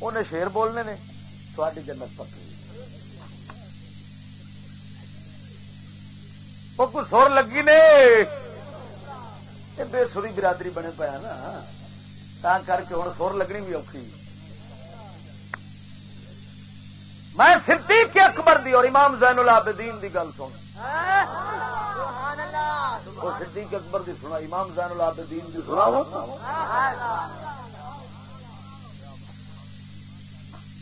انہیں شیر بولنے نے تھوڑی جنت پکی وہ کچھ سور لگی نے؟ بے سوری برادری بنے پایا نا۔ تا کر کے ہوں سور لگنی بھی اوکھی۔ میں صدیق اکبر دی اور امام زین العابدین دی گل سن۔ وہ صدیق اکبر دی سنا امام زین العابدین دی سنا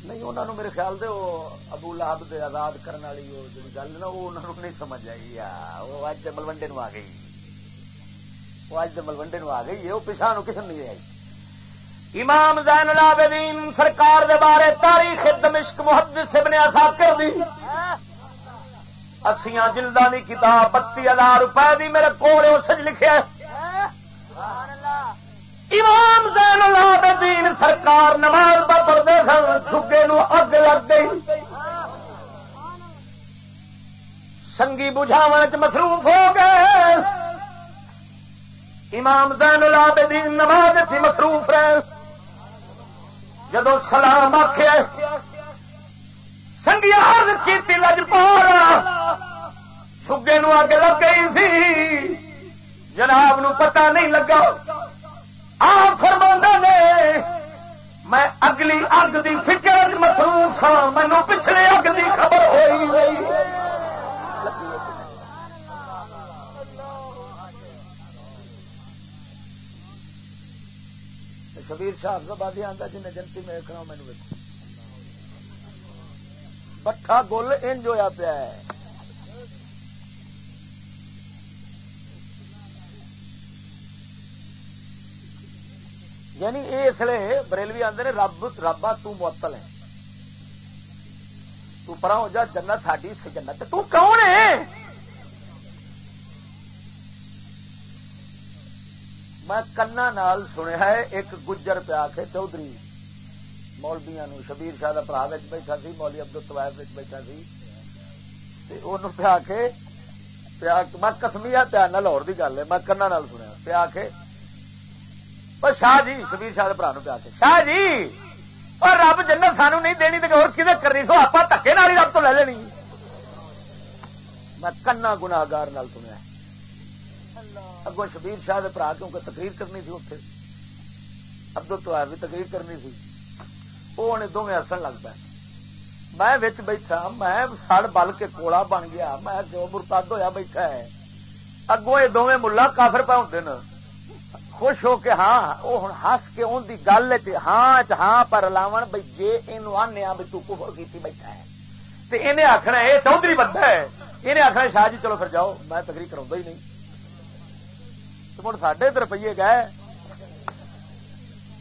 نہیں انہوں نے میرے خیال دے، وہ ابو لہب دے آزاد کرنے والی وہ جی گل نا، وہ انہوں نے نہیں سمجھ آئی۔ وہ اج ملوڈے نو آ گئی۔ وہ اج ملوڈے نو آ گئی ہے وہ پچھا نو کسی نہیں آئی۔ امام زین العابدین سرکار دے بارے تاریخ دمشق محدث ابن اثاکر دی اسیاں جلدا دی کتاب بتی ہزار روپے دی میرے کوڑے سج لکھے امام زین العابدین سرکار نماز پر پڑھتے سن چھگے نو اگ لگ گئی۔ سنگی بجھاو مصروف ہو گئے۔ امام زین العابدین نماز تھی مصروف رہے۔ جدو سلام آخیا سنگیا کی لج پا سگے نو اگ لگ گئی سی جناب نو پتا نہیں لگا آ فرما نے میں اگلی اگ دی فکر مصروف سا مینو پچھلے اگ دی خبر ہوئی شبیر صاحب کا بازی آتا جن جنتی میں دیکھنا مینو بٹھا گل انج ہوا پیا ہے۔ یعنی یہ اس لیے بریلوی آتے ہیں رب، ربا تتل ہے تو پرا ہو جا جنت ساڈی جنت تو کون ہے؟ میں کنا نال سنیا ہے، ایک گجر پیا کے چودھری۔ مولبیا شبیر شاہ کا برا بیٹھا سی مولوی ابدل طوائف بیٹھا سی۔ پیا کے پیا میں کسمیا پیا نہ لاہور کی گل ہے، میں کنا نال سنیا۔ پیا کے پر شاہ جی شبیر شاہ برا پیا کے شاہ جی اور رب جنت سانو نہیں دینی تو اور کدھر کرنی؟ سو آپ دکے نال ہی رب تو لے لینی۔ میں کنا گناگار سنیا۔ اگوں شبیر شاہ برا کیونکہ تقریر کرنی تھی اتنے ابدل تو بھی تقریر کرنی تھی وہ دونوں ہسن لگ پہ میں بیٹھا میں سڑ بل کے کوڑا بن گیا میں جو مرتد ہویا بیٹھا ہے اگوں یہ دونوں ملا کافر پہ ہوں خوش ہو کے ہاں وہ ہوں ہس کے ان کی گل ہاں ہاں پر لاو بھائی جی یہ آنے بھی تفر کی بیٹھا ہے تو انہیں آخنا یہ چودھری بندہ ہے انہیں آخنا شاہ جی چلو پھر جاؤ میں تکری کرا ہی نہیں تو ہوں ساڈے تو روپیے گئے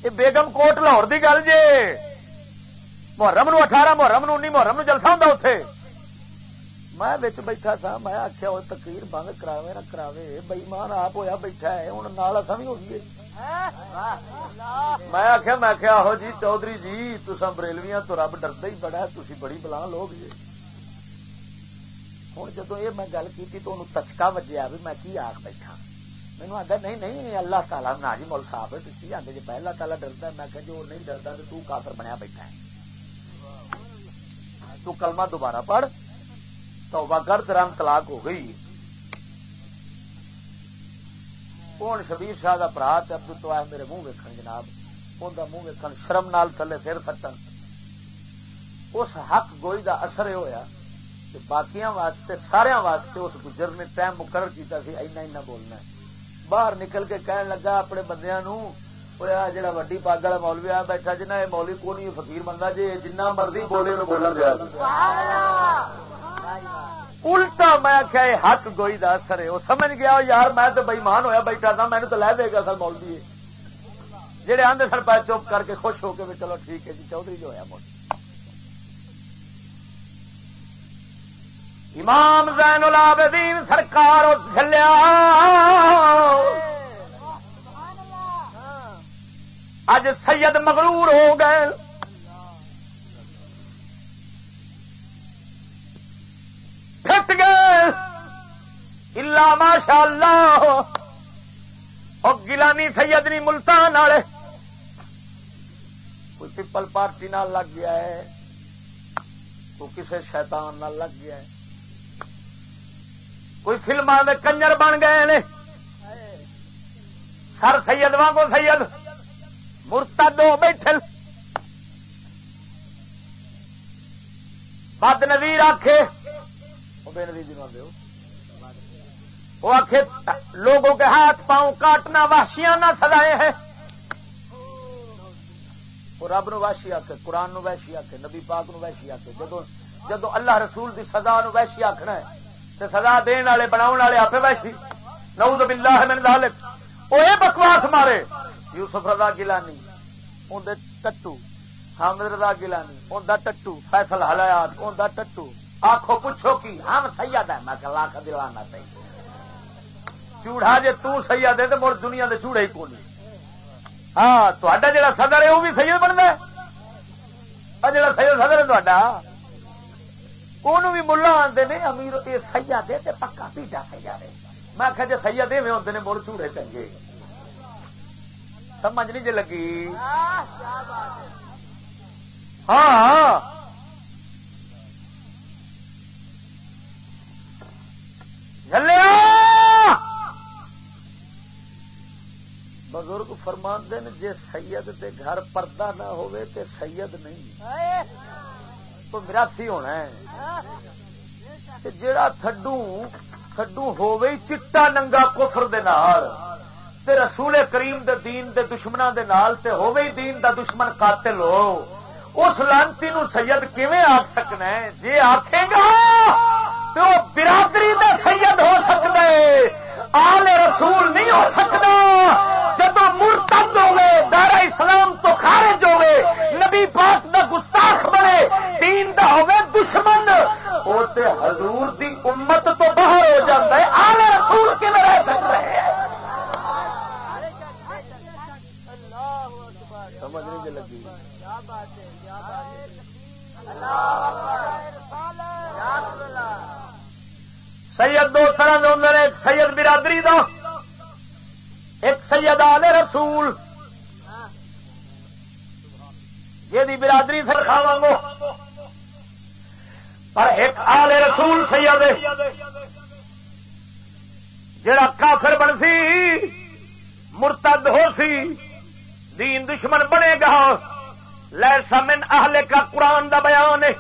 یہ بیگم کوٹ لاہور کی گل جی محرم نو اٹھارہ، محرم نو انی محرم نو جلسہ ہوں اتے میں بیٹھا سا، میں آخیا وہ تقریر بند کراوے نہ کراوے بئیمان آپ ہویا بیٹھا ہے ہوں نال اصا بھی ہو گئے میں آخیا میں آخیا آہو جی چودھری جی تسا بریلویاں تو رب ڈردا ہی بڑا تھی بڑی بلا لوگ جی۔ ہوں جدو یہ میں گل کی تو انہوں تچکا وجیا بھی میں کی آخ بیٹھا۔ مینو آتا نہیں نہیں، اللہ تعالیٰ نا جی مول صاحب کی آتے جی پہلا تعالیٰ ڈردا میں کہ جو نہیں ڈردا تو کافر بنیا بیٹھا ہے۔ تو کلمہ دوبارہ پڑھ تو کر تیرا طلاق ہو گئی۔ کون شبیر شاہ کا برا ابدو تو آئے میرے منہ ویکن جناب ان کا منہ ویکن شرم نال تھلے سر سٹن۔ اس حق گوئی دا اثر یہ ہوا باقی واسطے سارا واسطے اس گجر نے ٹائم مقرر کیا بولنا۔ باہر نکل کے کہن لگا اپنے بندیا جا وڈی پگ والا مولوی آ بیٹھا جنا یہ مولوی کو نہیں فکیر بندہ جی جنہ مرضی بولے بولن دیا الٹا میں کیا حق گوئی دا سر وہ سمجھ گیا یار میں تو بئیمان ہویا بیٹھا تھا مینو تو لے دے گا سر مولوی جہے آدھے سر پہ چپ کر کے خوش ہو کے چلو ٹھیک ہے جی چودھری جو ہوا مولوی امام زین العابدین سرکار چلیا اج سید مغرور ہو گئے۔ پھٹ گئے۔ الا ماشاء اللہ اور گلانی سید نہیں ملتان والے۔ کوئی پیپل پارٹی نال لگ گیا ہے۔ کوئی کسی شیطان نال لگ گیا ہے۔ کوئی فلما کنجر بن گئے نے۔ سر سید وانگو سید۔ مرتا دو بیٹھل۔ بد نظیر آخے وہ آخ لوگوں کے ہاتھ پاؤں کاٹنا واشیاں نہ سدائے ہیں۔ وہ رب نو ویشی آخ قرآن نو ویشی آخ نبی پاک نو ویشی آخ جدو جدو اللہ رسول دی سزا نو ویشی آخنا ہے، تے سزا دین والے بنا والے آپ ویسی نعوذ باللہ من ذالک۔ وہ یہ بکواس مارے۔ یوسف رضا گلانی اندر ٹٹو حامد رضا گلانی اندر ٹٹو فیصل حلیات اندر ٹٹو آخو پوچھو کی، ہم سید ہے میں کہ لاکھ دلانا چاہیے چوڑا جی تید ہے تو مڑ دنیا کے چوڑے ہی کون ہاں تا جا صدر ہے وہ بھی سید بنتا ہے۔ جا سید صدر ہے تا بھی ملا آتے نے، امیر یہ سیا دے پکا پیٹا سیا دے۔ میں آخیا جی سیا دے ہوتے ہیں مڑ چوڑے چنگے۔ سمجھ نہیں جی لگی؟ ہاں بزرگ فرمان دن جی سید دے گھر پردہ نہ ہوئے تے سید نہیں۔ مراسی ہونا ہے۔ جڑا تھڈو تھڈو ہوے چٹا ننگا کفر دے نال۔ تے رسول کریم دے دین دے دشمناں دے نال تے ہوے دین دا دشمن قاتل ہو۔ اس لانتی نو سید کیویں آکھ سکنا ہے؟ جے آکھے گا تو برادری دا سید ہو سکتا ہے۔ آل رسول نہیں ہو سکتا۔ جب مرتد ہوے دارا اسلام تو خارج ہوے نبی پاک دا گستاخ بنے، دین دا ہوے دشمن وہ تے حضور دی امت تو باہر ہو جاتا ہے۔ آل رسول کے رہ سکتا ہے؟ سمجھ نہیں لگی۔ سید دو طرح ایک سید برادری دا ایک سید آل رسول۔ یہ برادری پھر کھاوا گو پر ایک آل رسول سید جڑا کافر بن سی مرتد ہو سی۔ دین دشمن بنے گا۔ لے سمن اہل کا قرآن دا بیان ہے۔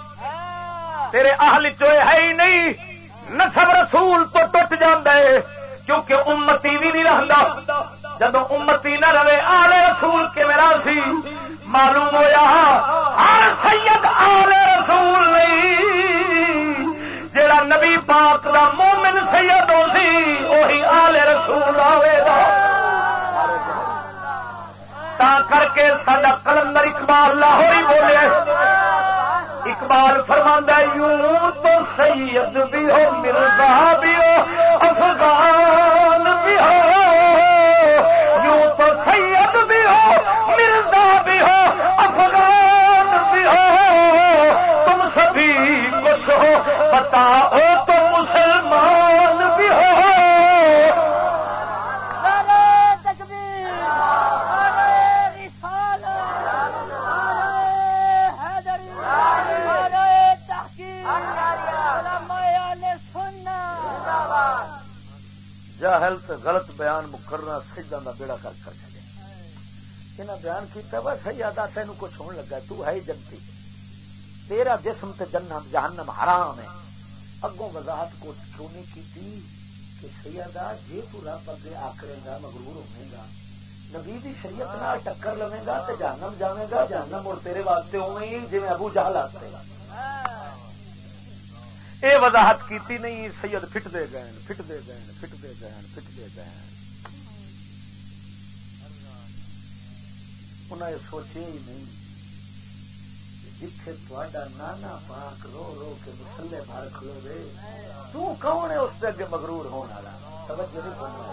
تیرے اہل چوئے ہے ہی نہیں۔ نسب رسول تو ٹوٹ جائے کیونکہ امتی بھی نہیں رہتا جب امتی نہ رہے آلے رسول کے میرا سی معلوم ہوا ہر سید آلے رسول نہیں۔ جڑا نبی پاک دا مومن سید ہو سی وہی آلے رسول آئے گا۔ تا کر کے سڈا کلندر اقبال لاہور ہی بولے۔ اقبال فرما یوں تو سید بھی ہو، مرزا بھی ہو، افغان بھی ہو۔ یوں تو سید بھی ہو، مرزا بھی ہو، افغان بھی ہو۔ تم سبھی کچھ ہو پتا جاہل تے غلط بیان مکرنا سجدہ دا بیڑا کر کر کے انہاں بیان کیتا وا سیادہ تینوں کچھ ہون لگا، تو ہے جنتی۔ تیرا جسم تے جنم، جہنم حرام ہے۔ اگوں وضاحت کو کیوں نہیں کی کہ سیدا جی تو رب اگے آکڑے گا، مغرور ہونے گا، نبی دی شریعت نال ٹکر لوے گا تے جہنم جاوے گا، جہنم اور تیرے واسطے اوویں ہی، جویں ابو جہل واسطے اے وضاحت کیتی نہیں، سید فٹ دے گئے فٹ دے گئے فٹ دے گئے فٹ دے گئے انہیں سوچے ہی نہیں جتھے تا نانا پاک رو رو کے مسلے بھر کھلو دے، تو کون ہے اس سے اگے مغرور ہونے والا؟ توجہ نہیں کرنا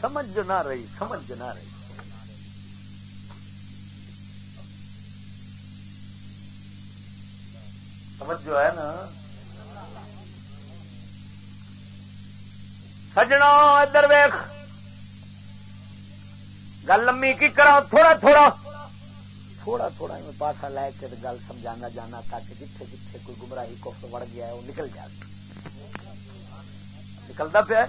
سمجھ نہ رہی، سمجھ نہ رہی۔ سمجھ ہے نا؟ سجنا ادھر ویخ گل لمبی کی کرا تھوڑا تھوڑا۔ تھوڑا تھوڑا میں پاسا لے کے گل سمجھانا جانا تاکہ جتھے جتھے کوئی گمراہی کفر وڑ گیا ہے، وہ نکل جائے۔ نکلتا پیا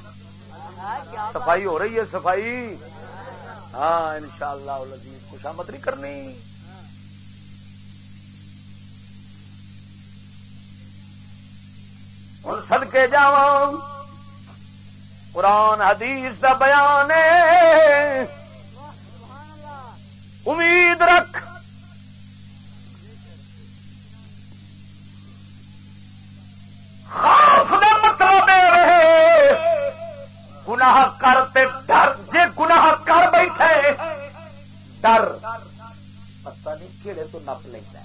صفائی ہو رہی ہے، صفائی۔ ہاں ان شاء اللہ جی، خوشامد نہیں کرنی۔ ہوں سد کے جا قرآن، حدیث کا بیان امید رکھ۔ خوف مطلب رہے گناہ کرتے ڈر۔ جے گناہ کر بیٹھے، ڈر۔ پتہ نہیں کہڑے تو نپ لینا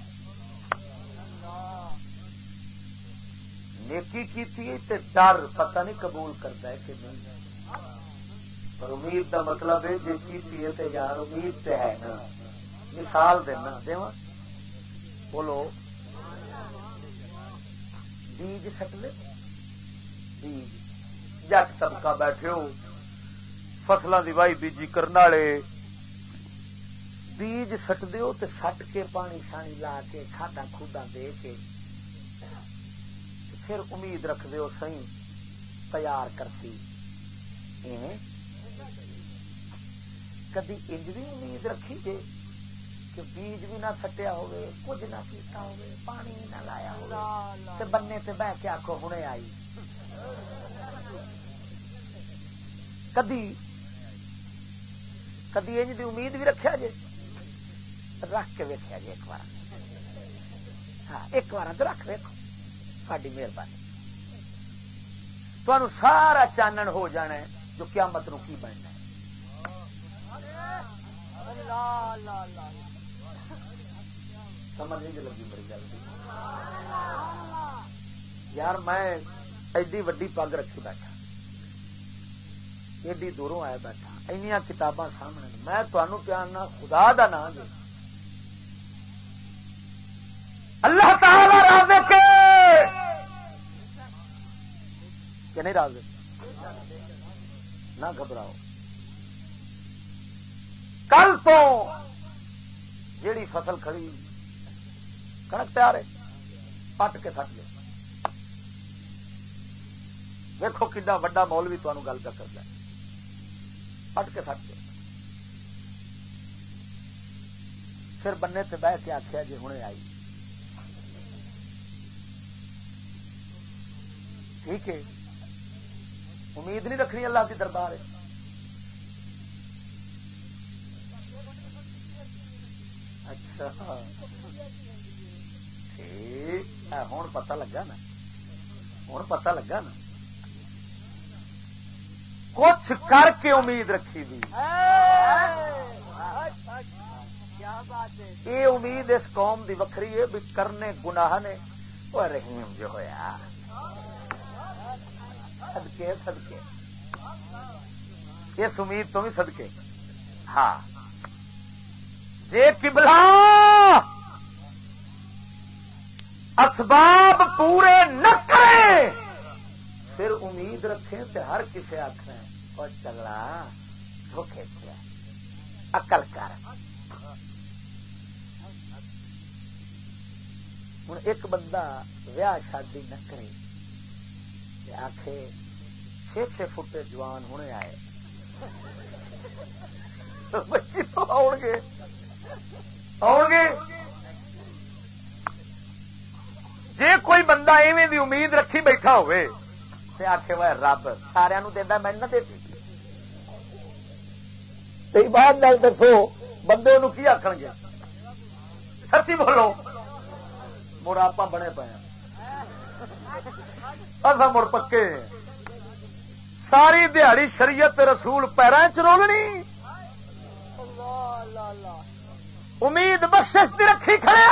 نیکی کی تھی ڈر پتہ نہیں قبول کرتا ہے کہ نہیں۔ پر امید دا مطلب ہے جی کی تے یار امید تے ہے نا۔ مثال دینا دے بولو۔ بیج سٹ لے۔ بیج۔ جٹ طبقہ بیٹھے ہو۔ فصلوں کی وائی بیجی کرنے والے۔ بیج سٹ دیو تے سٹ کے پانی شانی لا کے کھادا خودا دے کے۔ پھر امید رکھ دیو سی تیار کرتی۔ کدی انج بھی امید رکھی جے کہ بیج بھی نہ سٹیا ہوئے کچھ نہ پیتا ہوئے پانی نہ لایا ہوئے بننے تے بہ کے آخو ہنے آئی۔ کدی کدی انج دی امید بھی رکھا جے؟ رکھ کے ویکیا جی ایک بار ہاں ایک بار تو رکھ ویکو ساری مہربانی۔ تمہوں سارا چانن ہو جانا ہے جو قیامت نو کی بننا ہے۔ سمجھ نہیں جی لگی بڑی گل۔ یار میں ایڈی وڈی پگ رکھی بیٹھا۔ ایڈی دوروں آیا بیٹھا۔ این کتاباں سامنے میں تمہوں پیارنا خدا دا نام دے اللہ کہ نہیں راز نہ گھبراؤ۔ کل تو جیڑی فصل کھڑی کنک تیار ہے، پٹ کے سٹ لے۔ دیکھو کھا وا مول بھی تمہیں گل کر کرتا ہے۔ پٹ کے سٹ دے پھر بننے سے بہ کے آخیا جی ہوں آئی۔ ٹھیک ہے۔ امید نہیں رکھنی اللہ کی دربار اچھا۔ ٹھیک۔ ہوں پتا لگا نا۔ ہوں پتا لگا نا۔ کچھ کر کے امید رکھی دی یہ امید اس قوم دی وکری ہے بھی کرنے گناہ نے۔ وہ رحیم جو ہوا سدکے سدکے اس امید تو بھی سدکے ہاں۔ جے کبلا اسباب پورے نہ کرے، پھر امید رکھے تو ہر کسی آخر اور چگڑا دھوکھے کیا اکل کر۔ ہوں ایک بندہ ویاہ شادی نہ کرے آخ چھ چھ فٹے جوان ہونے آئے آؤ گے آؤ گے بندہ ایویں دی امید رکھی بیٹھا ہوئے تے آخے وہ رب سارا دینا میں نہ دیتی بات گل دسو بندے نو کی آخر گیا سچی بولو مڑ آپ بنے پے اصا مڑ پکے ساری دیہڑی شریعت رسول پیروں چرولنی امید بخشش دی رکھی کھڑے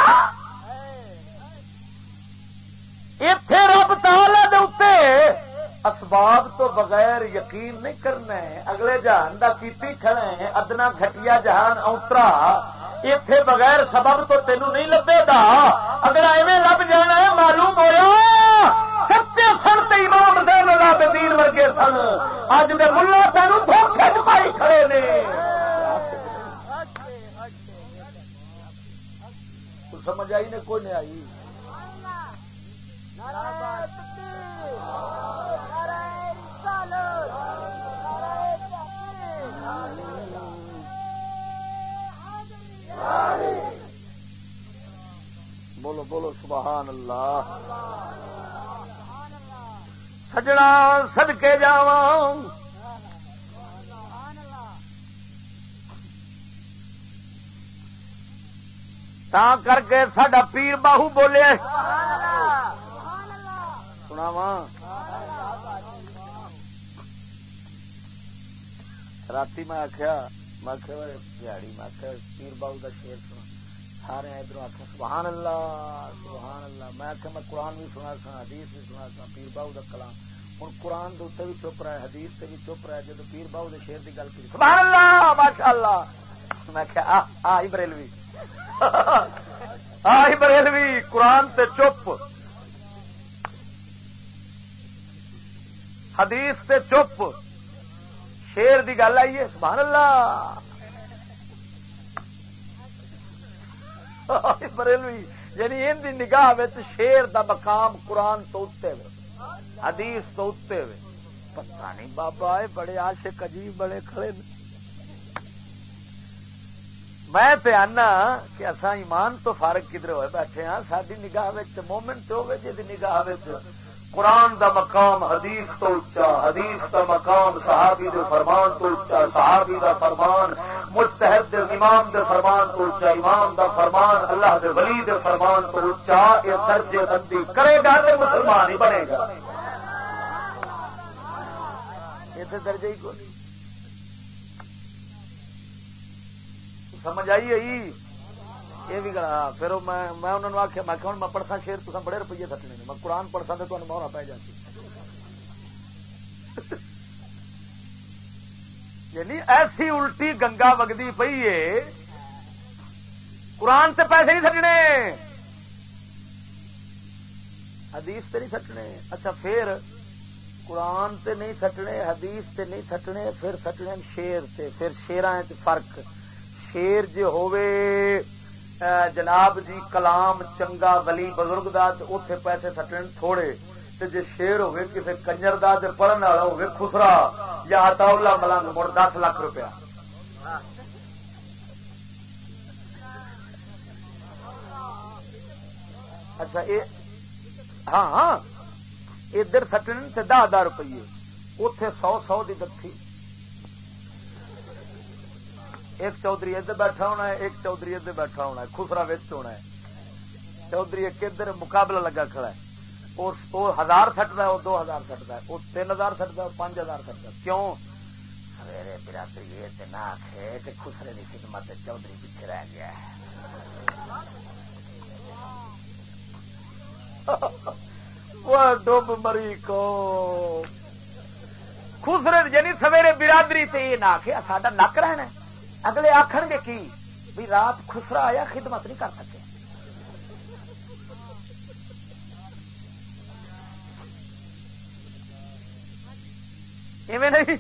اتے رب دے اسباب تو بغیر یقین نہیں کرنا اگلے جہان کا کیتی کھڑے ادنا گھٹیا جہان، اوترا۔ اتے بغیر سبب تو تینوں نہیں لبے گا اگر ایویں لب جانا ہے معلوم ہوا سچے سن تو امام دین لب دین ورگے سن اج دے ملا تینوں دھوکھے چپائی کھڑے نے سمجھ آئی نے کوئی نہیں آئی بولو بولو سبحان اللہ۔ سجنا سدکے جا کر کے سڈا پیر باہو بولے۔ سنا رات میں آخیا میں دیہڑی میں آخیا پیر باہو کا شیر سنا سارے ادھر آخر سبحان اللہ سبحان اللہ۔ میں آخیا میں قرآن بھی سنا سا حدیث بھی سنا سا پیر باہو کا کلام۔ ہوں قرآن کے اتنے بھی چپ رہا ہے حدیث سے بھی چپ رہا ہے جب پیر باہو کے شیر کی گل کی سبحان اللہ ماشاء اللہ میں کیا آئی بریلوی۔ آئی بریلوی، قرآن تے چپ۔ حدیث تے چپ۔ شیر دی گل آئی ہے، سبحان اللہ۔ بریلوی یعنی ان دی نگاہ شیر دا مقام قرآن تو اتے اتنے حدیث تو اتے اتنے پتہ نہیں بابا، اے بڑے عاشق عجیب بڑے کھڑے میں تے آنا کہ اصا ایمان تو فارغ کدھر ہوئے بیٹھے ہاں ساری نگاہ مومن تو ہوگی جی نگاہ قرآن دا مقام، حدیث تو اچا حدیث دا مقام، صحابی دے فرمان تو اچا صحابی دا فرمان، مجتہد دے، امام دے فرمان تو اچا امام دا فرمان، اللہ دے ولی دے فرمان تو اچا یہ درجے بندی کرے گا تو مسلمان ہی بنے گا۔ یہ درجے ہی کو نہیں۔ سمجھ آئی آئی یہ بھی گلا پھر میں انہوں نے آخیا میں میں پڑھتا شیر تو بڑے روپیے سٹنے میں قرآن پڑھتا تو تمہیں مہرا پی جاتی یعنی ایسی الٹی گنگا وگتی پی ہے قرآن سے پیسے نہیں سٹنے حدیث سے نہیں سٹنے اچھا پھر قرآن تے نہیں سٹنے حدیث تے نہیں سٹنے پھر سٹنے شیر تے پھر شیران فرق شیر جی ہوئے جناب جی کلام چنگا ولی بزرگ دا اتے پیسے سٹن تھوڑے تے جے شیر ہوئے کسے کنجر دا تے پڑھن والا ہوئے خسرا یا عطاؤلہ ملنگ مڑ دس لاکھ روپیہ۔ اچھا اے ہاں ہاں ادھر سٹن تے دہ ہزار روپیے اتے سو سو دی دکھی ایک چودھری ادھر بیٹھا ہونا ہے، ایک چودھری ادھر بیٹھا ہونا ہے خسرا وچ ہونا ہے۔ چودھری ایک ادھر مقابلہ لگا کھڑا ہے۔ اور وہ ہزار سٹتا ہے وہ دو ہزار سٹتا ہے وہ تین ہزار سٹتا ہے پانچ ہزار سٹتا ہے۔ کیوں؟ سویرے برادری، یہ نہ آخے کہ خسرے کی خدمت چودھری پیچھے رہ گیا ہے۔ وہ ڈب مری کو خسرے یعنی سویرے برادری سے یہ نہ آخے ساڈا نک رہنا ہے۔ اگلے آخر گے کی؟ بھی رات خسرا آیا، خدمت نہیں کر سکے۔ نہیں۔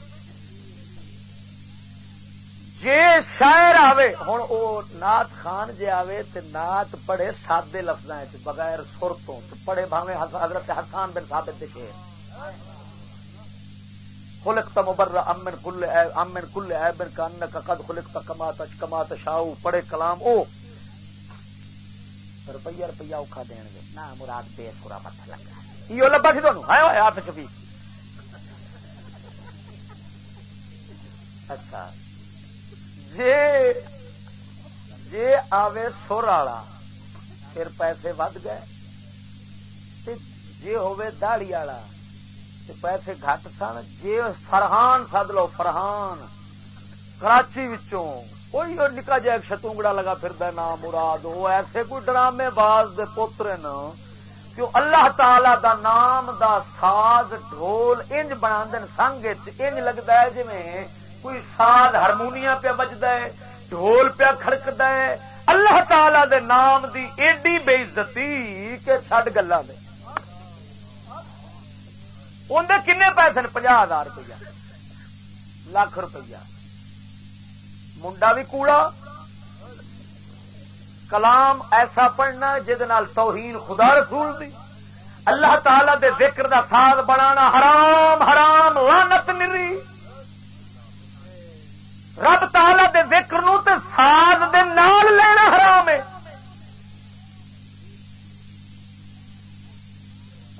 جی شاعر آوے ہوں وہ نات خان جی آوے تے نات پڑھے سادے لفظ بغیر سر تو پڑھے بھاوے حضرت حسان بن ثابت دکھے خلق مبر امن کل امن کل ایبن کا ان کا قد خلق کما تش کما تشاؤ پڑے کلام او. روپیہ روپیہ اوکھا دین گے نہ مراد بے سورا مت لگا یہ لبا سی تمہیں آئے ہوئے ہاتھ چپی اچھا۔ جے جے آوے سر والا پھر پیسے ود گئے۔ جے ہوے داڑی والا پیسے گھٹ سن، جے فرحان سد لو، فرحان۔ کراچی وچوں کوئی نکا جا ایک شتونگڑا لگا پھر نام مراد۔ وہ ایسے کوئی ڈرامے باز دے پوترے نا کہ اللہ تعالی دا نام دا ساز ڈھول انج بنا دین سنگ انج لگتا ہے جی کوئی ساز ہارمونیا پیا بجتا ہے، ڈھول پیا کھڑکتا ہے۔ اللہ تعالی دے نام دی ایڈی بے عزتی کہ چڈ گلا دے۔ اندر کنے پیسے پناہ ہزار روپیہ، لاکھ روپیہ۔ منڈا بھی کوڑا، کلام ایسا پڑھنا جہد توہین خدا رسول دی۔ اللہ تعالی دے ذکر دا ساز بنانا حرام حرام لانت نری۔ رب تعالی دے ذکر نو تے ساز دے نال لینا حرام ہے۔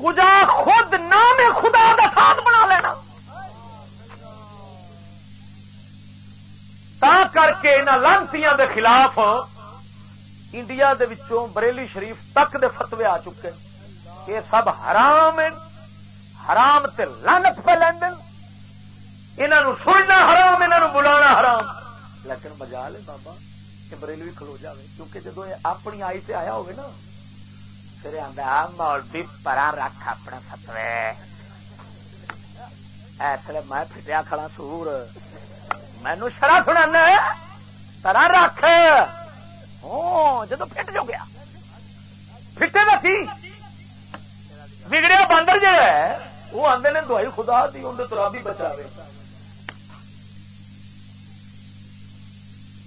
کجا خود نام خدا دا ساز بنا لینا۔ تا کر کے انہوں لانتیاں دے خلاف انڈیا دے وچوں بریلی شریف تک دے فتوے آ چکے یہ سب حرام ہیں۔ حرام تے لانت پہ لین انہوں سننا حرام انہوں بلا حرام۔ لیکن بجا لے بابا کہ بریلوی کھلو جائے کیونکہ جدو اپنی آئی تے آیا ہوگی نا پھر آدھا مولوی پرا رکھ اپنے فتوے ایسے میں پھٹیا کھڑا سور مینو شرا سنا ترا رکھ جدو فٹ جو گیا فٹے کا سی بگڑیا باندر جا وہ آدھے نے دوائی خدا دی اندر ترا بھی بچا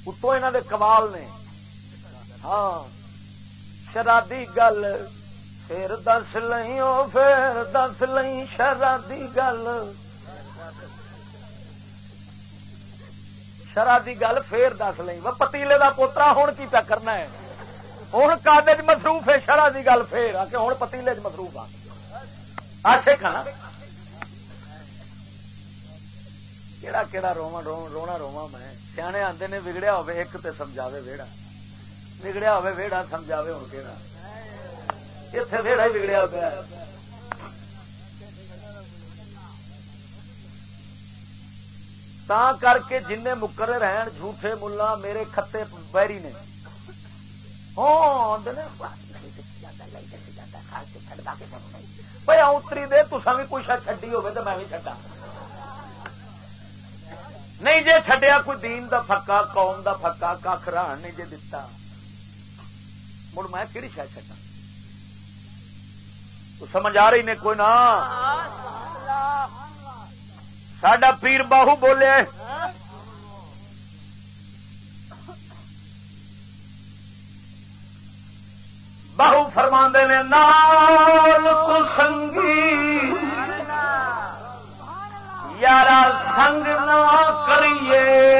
اتو یہاں دے کمال نے ہاں شرادی گل، پھر دس لئی پھر دس لئی شرادی گل۔ شرح کی گل پھر دس لیں وہ پتیلے کا پوترا ہوں کی پیا کرنا ہے؟ ہوں کادے مصروف ہے شرح کی گل پھر۔ آ کے ہوں پتیلے چ مصروف آ۔ کھانا۔ کہڑا کہڑا روا رونا روا میں۔ سیانے آتے نے بگڑیا ہوے ایک تے سمجھاوے ویڑا۔ بگڑیا ہوے ویڑا سمجھاوے ہوں کہڑا اتنے ویڑا ہی بگڑیا ہو تا کر کے جن مکرے رہن جھوٹے ملا میرے کتے بیری نے۔ ہاں، اتری دے تسا بھی کچھ چڈی ہوے تو میں بھی چڈا نہیں جے چڈیا کوئی دین دا پکا قوم دا پکا کھ رہن نہیں جے دتا۔ مڑ میں کہڑی شاید چڈا تو سمجھ آ رہی نے کوئی نہ۔ ساڈا پیر باہو بولے۔ باہو فرما نے نال تو سنگی۔ یار سنگ نہ کریے۔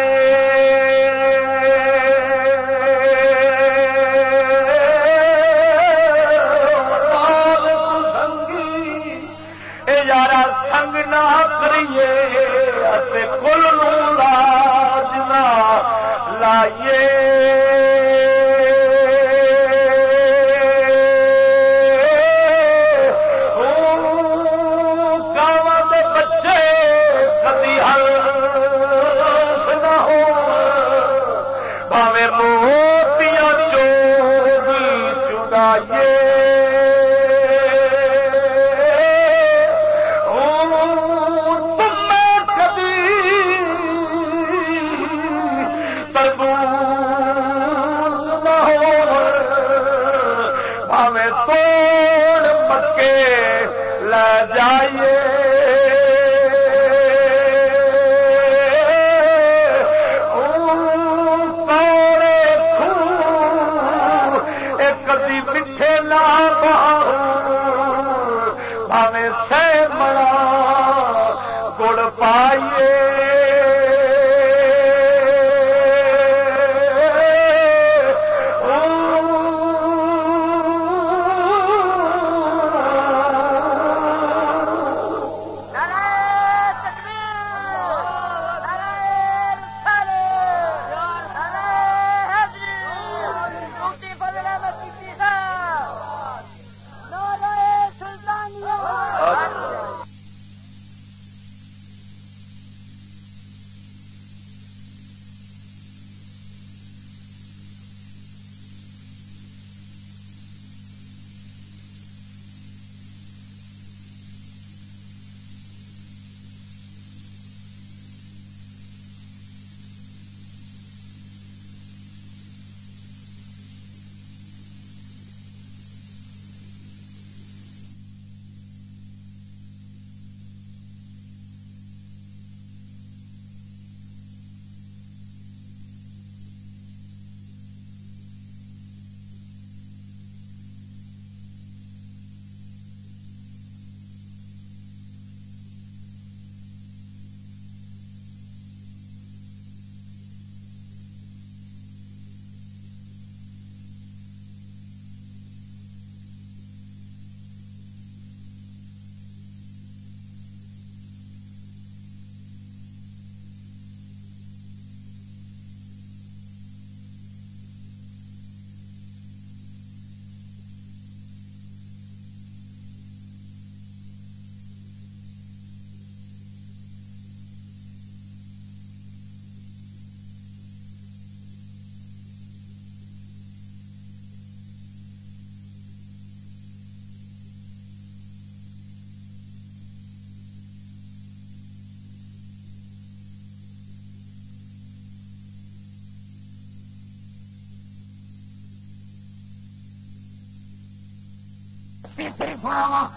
صحیح سنا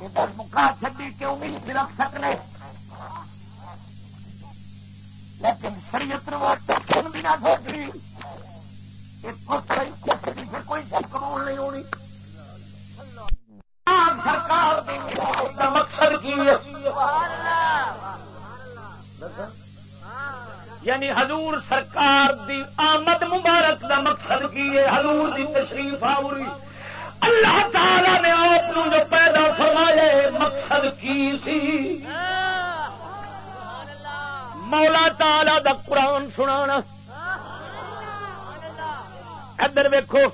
ادھر مکا چڈی کیوں نہیں بھی رکھ سکنے۔ لیکن شریعت سن بھی نہ سوچنی کوئی قبول نہیں ہونی۔ سرکار مقصد کی یعنی حضور سرکار دی آمد مبارک دا مقصد کی ہے؟ حضور دی تشریف آوری۔ اللہ تعالی نے آپ جو پیدا فرمایا مقصد کی سی؟ مولا تعالی دا قرآن سنا ادھر ویکو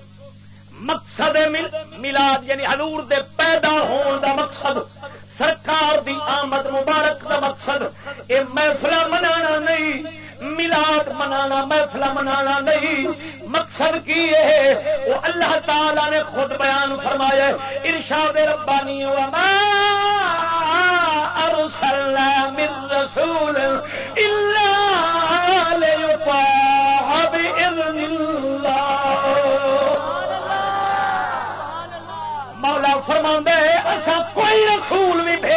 مقصد ملاد یعنی حضور دے پیدا ہون دا مقصد، سرکار دی آمد مبارک دا مقصد۔ اے محفل منانا نہیں ملاد منانا محفل منانا نہیں۔ مقصد کی ہے؟ وہ اللہ تعالی نے خود بیان فرمایا ارشاد ربانی وما ارسلنا من رسول الا ليطاع باذن الله مولا فرما اصا کوئی رسول بھی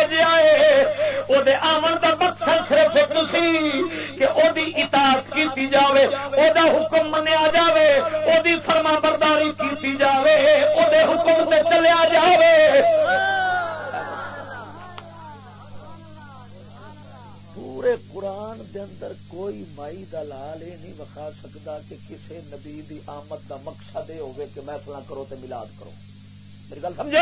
وہ آمن کا مقصد صرف ایک سی، کہ وہ اطاعت کی جاوے، او دا حکم منیا جاوے، او دی فرما برداری کی جاوے، او دے حکم سے چلیا جاوے۔ پورے قرآن دے اندر کوئی مائی دلال یہ نہیں وکھا سکتا کہ کسی نبی دی آمد دا مقصد یہ ہوگی کہ محفل کرو تے ملاد کرو۔ میری گل سمجھے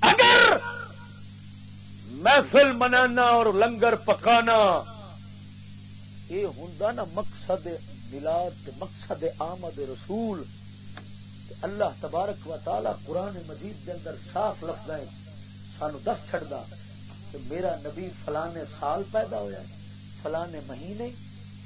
اگر محفل منانا اور لنگر پکانا، یہ ہوں نا مقصد ملاد مقصد آمد رسول۔ اللہ تبارک و تعالی قرآن مجید کے اندر صاف لفظ ہے سانو دس چڑھتا کہ میرا نبی فلانے سال پیدا ہوا ہے، فلانے مہینے،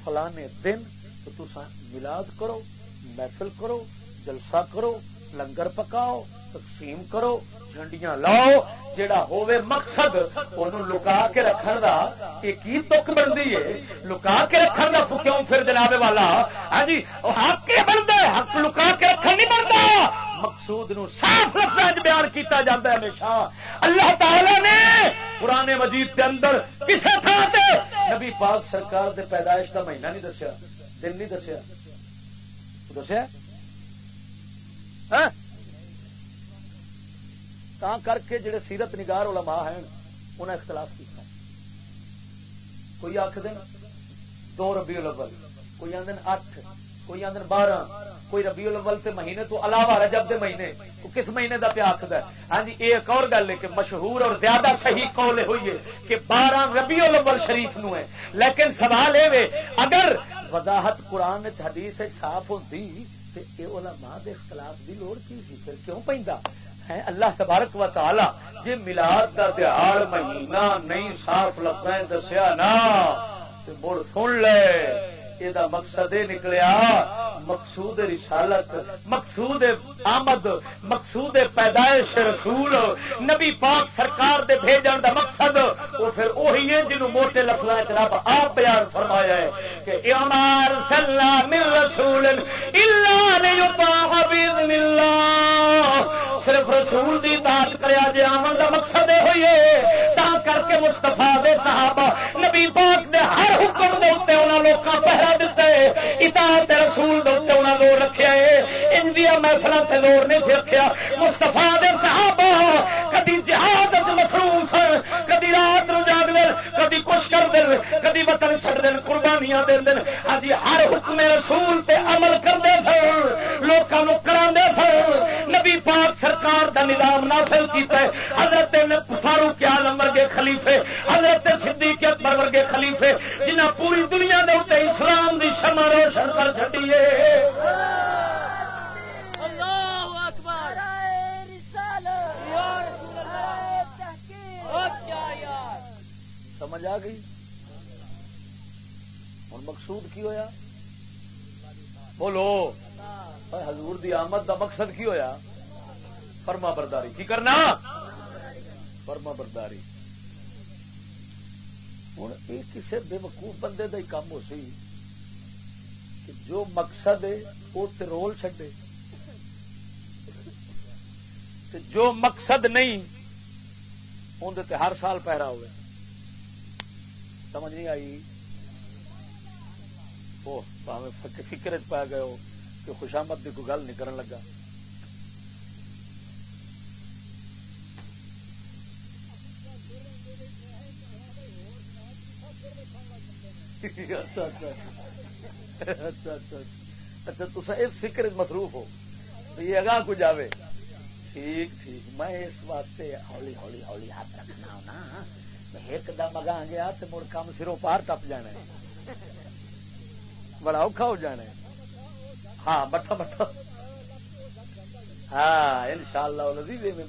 فلانے دن، تو تصا ملاد کرو، محفل کرو، جلسہ کرو، لنگر پکاؤ، تقسیم کرو جھنڈیاں لاؤ جڑا ہوے مقصد انہوں لکا کے رکھن دا، یہ کی تک بنتی ہے؟ لکا کے رکھن دا کیوں پھر جناب والا؟ ہاں جی حق کے بنتا ہے، حق لکا کے رکھن نہیں بنتا۔ مقصود نو صاف لفظ بیان کیتا جاتا ہے ہمیشہ۔ اللہ تعالی نے پرانے مجید کے اندر کسی تھان سے نبی پاک سرکار دے پیدائش کا مہینہ نہیں دسیا، دن نہیں دسیا۔ دسیا؟ ہاں؟ تا کر کے جڑے سیرت نگار علماء ہیں انہیں اختلاف کیا کوئی آخ دن دو ربی الاول کوئی آدھے اٹھ کوئی آدھے بارہ کوئی ربی الاول تے مہینے تو علاوہ رجب دے مہینے کس مہینے کا پیا آخر ہاں جی ایک اور گل ہے کہ مشہور اور زیادہ صحیح قول ہوئی ہے کہ بارہ ربی الاول شریف نو ہے لیکن سوال یہ اگر وضاحت قرآن حدیث صاف ہوتی تو یہ علماء دے اختلاف دی لوڑ کی سی پھر کیوں پہ اللہ تبارک و تعالی جی ملاد کا دیہڑ مہینہ نہیں، صاف لگتا دسیا نا مڑ سن لے۔ یہ مقصد یہ نکلیا، مقصود رسالت، مقصود آمد، مقصود پیدائش رسول، نبی پاک سرکار دے بھیجن دا مقصد وہ پھر وہی ہے جنہوں موٹے لفظ رب آپ بیان فرمایا ہے کہ امار صلی من رسول اللہ۔ نے صرف رسول دی اطاعت کریا جی آمن دا مقصد یہ ہوئی ہے تا کر کے مستفا دے صحابہ، نبی پاک دے ہر حکم دے اتنے انہوں لوگوں پہرا دیتا ہے اطاعت رسول دے اتنے انہوں رکھیا ہے اندیا محفل سے زور نہیں سے رکھیا۔ مستفا دے صحابہ، کدی جہاد مصروف کدی رات نو جاگ کدی کچھ کر دے کدی وطن چھڑ دین قربانیاں دے دین ہاں جی، ہر حکم رسول تے عمل کرتے سن لوگوں کرا سن۔ نبی پاک سرکار دا نظام نافل کیتا ہے۔ حضرت فاروق عالم ورگے خلیفے، حضرت صدیق اکبر ورگے خلیفے جنہ پوری دنیا دے اتنے اسلام دی شمع روشن کر چڑی سمجھ آ گئی؟ ہوں مقصود کی ہویا؟ بولو حضور دی آمد دا مقصد کی ہویا؟ فرما برداری کی کرنا؟ فرما برداری ہوں یہ کسی بے وقوف بندے کا کام ہو سی کہ جو مقصد ہے وہ رول چڈے جو مقصد نہیں اندر ہر سال پہرا ہوئے۔ سمجھ نہیں آئی۔ وہ فکر پا گئے ہو کہ خوشامد کی کوئی گل نہیں کرن لگا۔ اچھا اچھا۔ اچھا اچھا۔, اچھا، تو اس فکر مصروف ہو۔ یہ اگاں کو جاوے ٹھیک ٹھیک۔ میں اس واسطے ہولی ہولی ہولی ہاتھ رکھنا ہونا۔ ایک دم اگاں گیا تو مڑ کام سروں پار ٹپ جانا ہے۔ بڑا اوکھا ہو جانا ہے۔ ہاں بٹھا بٹھا۔ ہاں ان شاء اللہ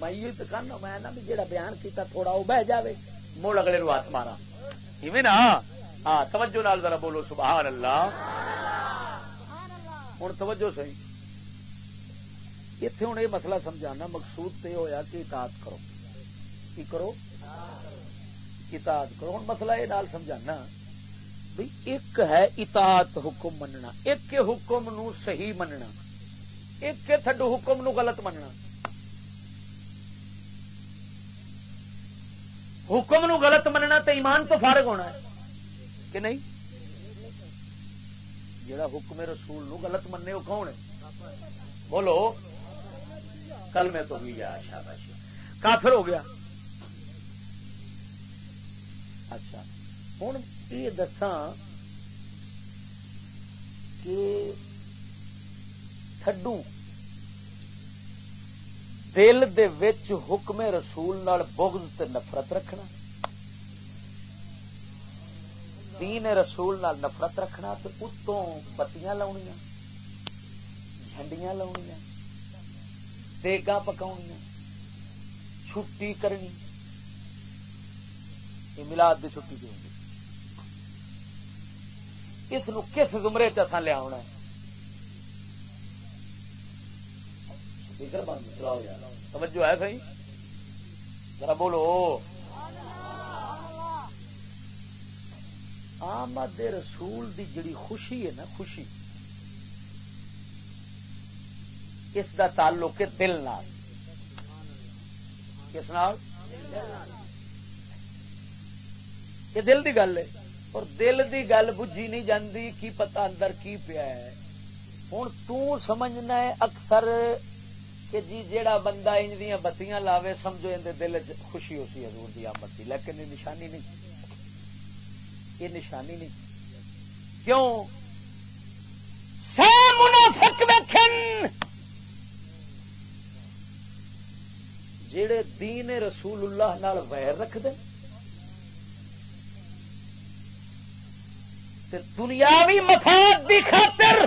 میں یہ تو کہنا میں نا جڑا بیان کیتا تھوڑا وہ بہ جائے مڑ اگلے نو ہاتھ مارا۔ ایویں نا؟ ہاں توجہ نال ذرا بولو سبحان اللہ ہوں توجہ صحیح۔ اتنے ہوں یہ مسئلہ سمجھانا، مقصود تو یہ ہوا کہ اطاعت کرو۔ کی کرو؟ اطاعت کرو۔ ہوں مسئلہ یہ نال سمجھانا بھائی ایک ہے اطاعت حکم مننا، ایک حکم نو صحیح مننا، ایک تھڈو حکم نو غلط مننا۔ حکم نو غلط مننا تو ایمان تو فارغ ہونا ہے، کہ نہیں؟ جڑا حکم رسول نو غلط مننے وہ کون ہے؟ بولو کل میں تو بھی شاباش کافر ہو گیا۔ اچھا۔ ہوں یہ دساں کہ تھڈو دل دے وچ حکم رسول نال بغض تے نفرت رکھنا، دین رسول نال نفرت رکھنا تو اتوں بتیاں لاؤنیاں، جھنڈیاں لاؤنیاں دیگا پکا چھٹی کرنی۔ یہ ملاد کی چھٹی کی ہوگی اس نو کس زمرے چسا لیا ہونا ہے؟ توجہ ہے سی ذرا بولو۔ آمد رسول دی جڑی خوشی ہے نا، خوشی۔ اس دا تعلق ہے دل نال۔ کس نال؟ یہ دل دی گل ہے۔ اور دل دی گل بجھی نہیں جاندی کی پتا اندر کی پیا ہے۔ ہوں سمجھنا ہے اکثر کہ جی جیڑا بندہ انج دیا بتیاں لاوے سمجھو اندر دل خوشی ہو سی حضور دی آمد کی لیکن یہ نشانی نہیں۔ یہ نشانی نہیں۔ کیوں؟ منافق جڑے دین رسول اللہ نال ویر رکھ دے دنیاوی مفاد دی خاطر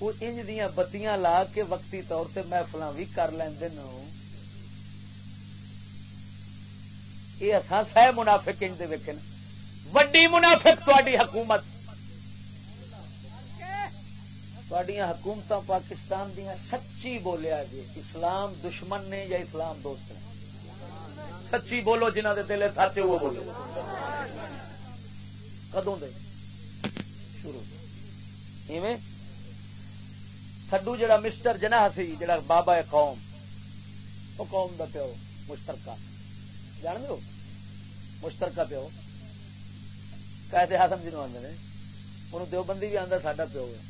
وہ انج دیا بتیاں لا کے وقتی طور سے محفل بھی کر لیندے نا یہ اصا سہ منافق انج دے ویکھے وڈی منافق تاری حکومت۔ حکومت پاکستان دیا سچی بولیا جی اسلام دشمن نے یا اسلام دوست نے؟ سچی بولو جنہ دے دل سچ وہ بولو۔ کدوں دے؟ شروع۔ ایویں؟ سڈو جڑا مسٹر جناح سی، جڑا بابا ہے قوم، وہ قوم دا پیو، مشترکہ۔ جان دو مشترکہ پیو۔ کہتے ہاسم جنوب آدھے انہوں دیوبندی بھی آتا ساڈا پیو ہے،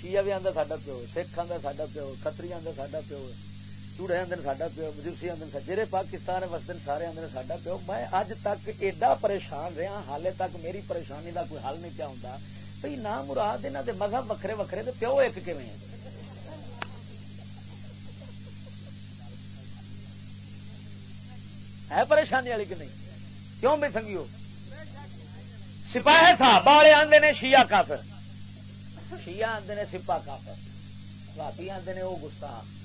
شیعہ بھی آتا ساڈا پیو سکھ آتا ساڈا پیو کتری آتا ساڈا پیو ہے۔ چوڑے آدھے ساڈا پیو مجوسی آدھے جہے پاکستان وستے سارے آدھے ساڈا پیو۔ میں اج تک ایڈا پریشان رہا، حالے تک میری پریشانی کا کوئی حل نہیں پیا ہوں بھائی نہ مراد یہاں کے مذہب وکھرے وکھرے تو پیو ایک کیون ہے؟ پریشانی والی کہ نہیں؟ کیوں بھی سنگیو؟ سپاہی تھا بالے آدھے نے شیعہ کافر۔ شیعہ آدھے نے سپا کافر۔ بھابی آدھے نے وہ گستاخ۔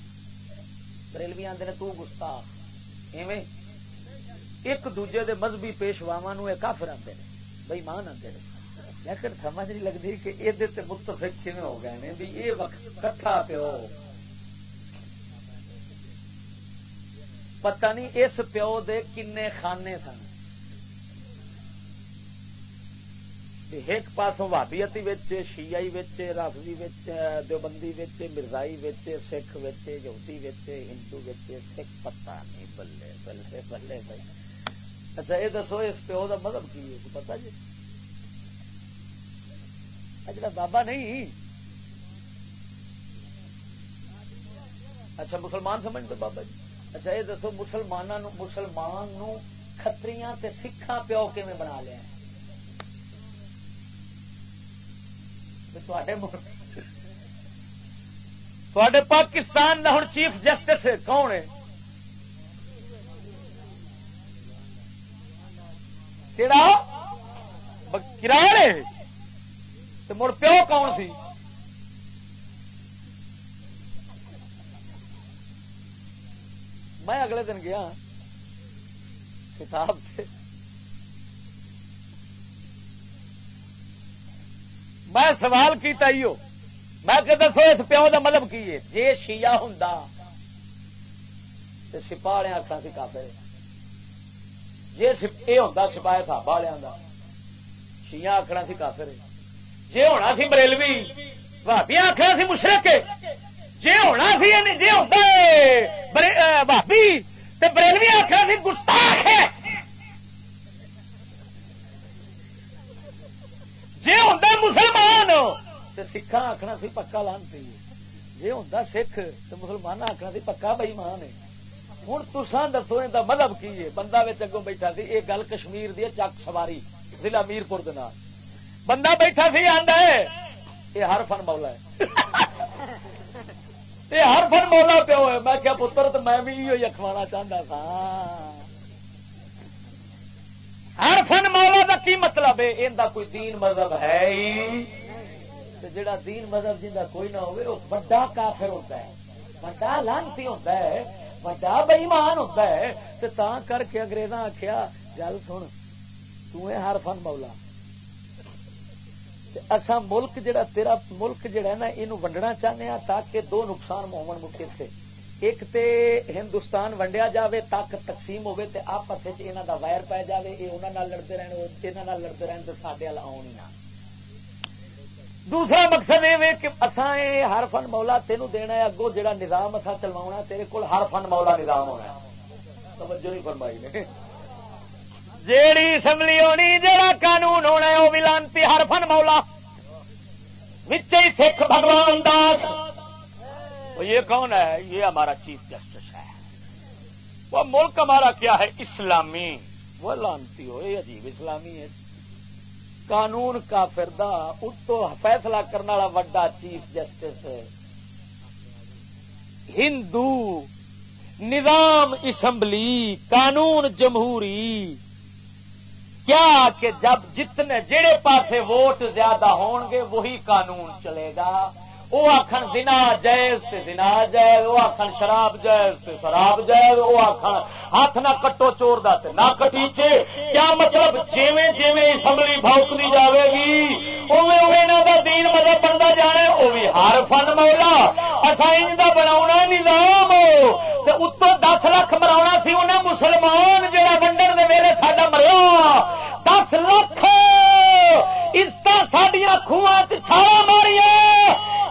بریلوی آدھے نے تو گستاخ ایویں ایک دوجے دے مذہبی پیشواوا کافر آتے ہیں بئی مان آتے ہیں لیکن سمجھ نہیں لگتی کہ یہ متفق کھے ہو گئے ہیں بھی یہ وقت کٹھا پیو پتہ نہیں اس پیو دے کنے خانے سن۔ ایک پاسوں وابیتی شیعی رافضی دیوبندی مرزائی سکھ یہودی ہندو سکھ پتا نہیں بلے بلے بلے بھائی اچھا یہ دسو اس پیو کا مطلب کی ہے پتا جی جا بابا نہیں اچھا مسلمان سمجھتے بابا جی اچھا یہ دسو مسلمانوں مسلمان کتری سکھا پیو کی بنا لیا پاکستان کا ہوں چیف جسٹس کون ہے؟ کرایہ مڑ پیو کون سی؟ میں اگلے دن گیا، کتاب میں سوال کیتا ہی ہو میں کہ دسو اس پیو کا مطلب کی ہے؟ جی شیا ہوں سپاہ آخر سی کافر جی یہ ہوں سپاہی تھا والوں شیا آخنا سی کافر جی ہونا سی بریلوی بھابی آخر سی مشرق جی ہونا سی جی ہوتا بھابی بریلوی آخر سی گستاخ ہے۔ جی ہوں مسلمان تو سکھا آخنا سی پکا لانتی۔ جی ہوں سکھ تو مسلمان آخنا سی پکا بئی مان ہے ہوں تسان دسو یہ مطلب کی ہے؟ بندہ اگوں بیٹھا سی یہ گل کشمیر دی چک سواری ضلع میرپور بندہ بیٹھا سی آدھا ہے یہ ہر فن مولا ہے۔ یہ ہر فن مولا پیو ہے۔ میں کیا پتر تو میں بھی اخوانا چاہتا سا ہر فن مولا کا کی مطلب ہے؟ ان دا کوئی دین مذہب ہے ہی؟ جڑا دین مذہب جن کا کوئی نہ ہو بڑا کافر ہوتا ہے بڑا لانتی ہوتا ہے بڑا بئیمان ہوتا ہے۔ تو تا کر کے انگریزاں آخیا گل سن تر فن مولا۔ اصا ملک جڑا، تیرا ملک جڑا ہے نا یہ ونڈنا چاہنے ہاں تاکہ دو نقصان مومن مکے سے ایک تے ہندوستان ونڈیا جاوے تک تقسیم ہوے تے آپس یہاں دا وائر پی جاوے، یہ انہوں لڑتے رہن یہاں لڑتے رہن تو سڈے وال آن ہی نہ۔ دوسرا مقصد یہ کہ اصا یہ ہر فن مولا تینوں دینا ہے اگو جہاں نظام اصا چلوا تیرے کول ہر فن مولا نظام ہونا ہے۔ توجہ نہیں فرمائی نے۔ جیڑی اسمبلی ہونی جڑا قانون ہونا ہے، وہ بھی لانتی ہر فن مولا سکھ بھگوان داس۔ یہ کون ہے؟ یہ ہمارا چیف جسٹس ہے۔ وہ ملک ہمارا کیا ہے؟ اسلامی۔ وہ لانتی ہو، یہ عجیب اسلامی ہے۔ قانون کا فردا اتو فیصلہ کرنے والا وڈا چیف جسٹس ہندو، نظام اسمبلی، قانون جمہوری۔ کیا کہ جب جتنے جڑے پاسے ووٹ زیادہ ہون گے وہی قانون چلے گا۔ وہ آخر زنا جائز تے زنا جائز وہ آخر شراب جائز تے شراب جائز وہ آخر ہاتھ نہ کٹو چور دا تے نہ کٹیچے کیا مطلب جیویں جیویں اسمبلی بھوکتی جاوے گی؟ اوے اوے نہ دا دین مذہب بنتا جانے وہ بھی ہر فن مولا۔ اصا ان کا بنا نظام۔ تے اتو دس لاکھ مرا سی انہیں مسلمان جہاں ونڈن دے ویلے ساڈا مریا۔ دس لاکھ! اس سڈیا خوہ چھالا ماریا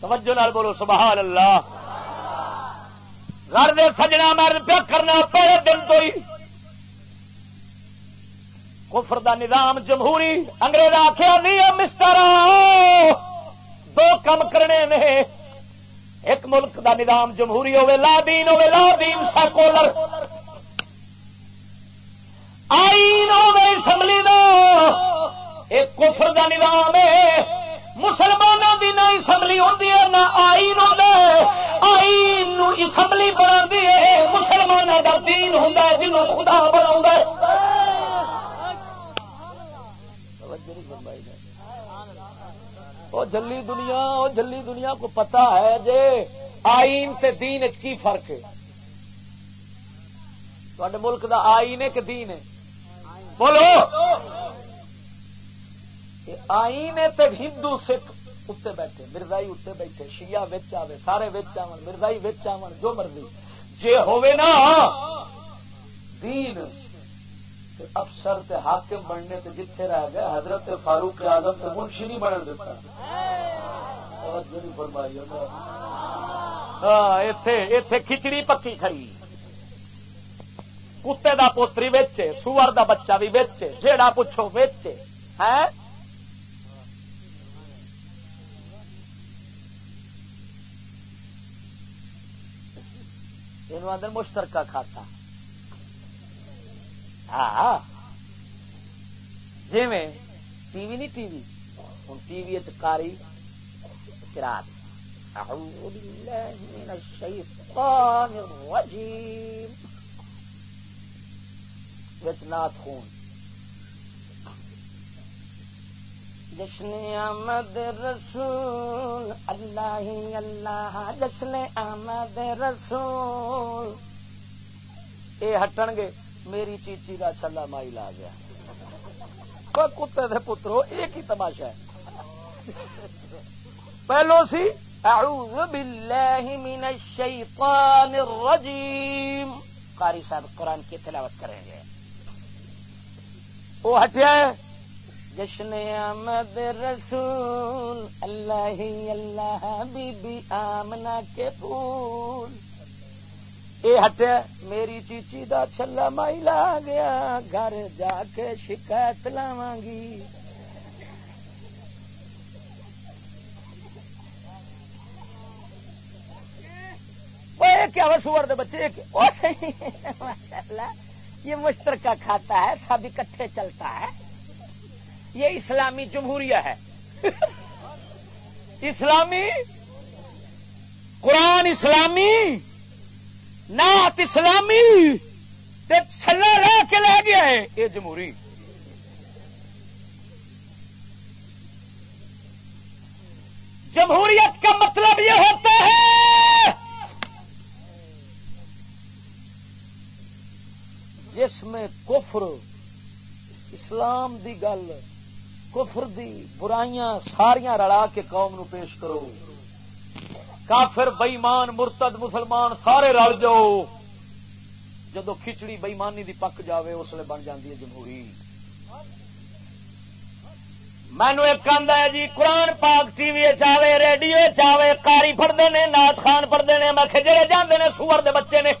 توجہ نال بولو، سبحان اللہ۔ گھر دے سجنا مرد پیا کرنا پہلے دن تو ہی۔ کفر دا نظام جمہوری انگریز آخیا نہیں مسٹر دو کم کرنے نے ایک ملک دا نظام جمہوری ہوے لا دین ہوے لا دین سیکولر۔ آئین ہوے اسمبلی دا۔ ایک کفر دا نظام ہے مسلمانوں کی نہ اسمبلی ہوتی ہے، نہ آئین ہوتا ہے۔ آئین اسمبلی بنا ہے۔ مسلمانوں کا دین ہوں جنوں خدا بنا وہ جلی دنیا وہ جلی دنیا کو پتا ہے جے آئین تے دین کی فرق ہے۔ تے ملک دا آئین ہے کہ دین ہے؟ بولو۔ آئین ہے تے ہندو سکھ اتنے بیٹھے، مرزائی اتنے بیٹھے، شیعہ وچ آوے، سارے وچ آون، مرزائی وچ آون، جو مرضی۔ جے ہوئے نا، دین افسر تے حاکم بننے تے جتھے رہ گئے، حضرت فاروق اعظم تے منشی نہیں بنن دیتا۔ ہاں کھچڑی پکی کھڑی۔ کتے دا پوتری ویچے سور دا بچہ بھی ویچے، جیڑا پوچھو ویچے۔ ہے یہ مشترکہ کھاتا۔ ہاں۔ جی میں ٹی وی نہیں ٹی وی ہوں ٹی وی چاری کرا نات خون۔ جشن آمد رسول، اللہ ہی اللہ جشن آمد رسول۔ اے ہٹن گے، میری چیچی کا چھلا مائی لا گیا۔ کتے دے پترو ایک ہی تماشا ہے؟ پہلو سی، اعوذ باللہ من الشیطان الرجیم۔ قاری صاحب قرآن کی تلاوت کریں گے۔ وہ ہٹیا ہے۔ جشن آمد رسول، اللہ ہی اللہ بی بی آمنا کے پھول۔ اے ہٹیا میری چیچی دا چھلا مائی لا گیا، گھر جا کے شکایت لاواں گی کیا سور دے بچے؟ یہ مشترکہ کھاتا ہے، سب اکٹھے چلتا ہے۔ یہ اسلامی جمہوریہ ہے اسلامی قرآن اسلامی نات اسلامی چھلا رہ کے لے گیا ہے یہ جمہوری۔ جمہوریت کا مطلب یہ ہوتا ہے جس میں کفر، اسلام دی گل کفر دی برائیاں ساریاں رلا کے قوم نو پیش کرو۔ کافر بئیمان مرتد، مسلمان، سارے رل جاؤ۔ جدو کھچڑی بئیمانی دی پک جاوے، اس لیے بن جاتی ہے جمہوری۔ مینو ایک آدھا ہے جی قرآن پاک ٹی وی چاہے ریڈیو چاہے کاری پڑھتے ہیں نات خان پڑھتے ہیں میں جڑے جانے نے، سور دے بچے نے۔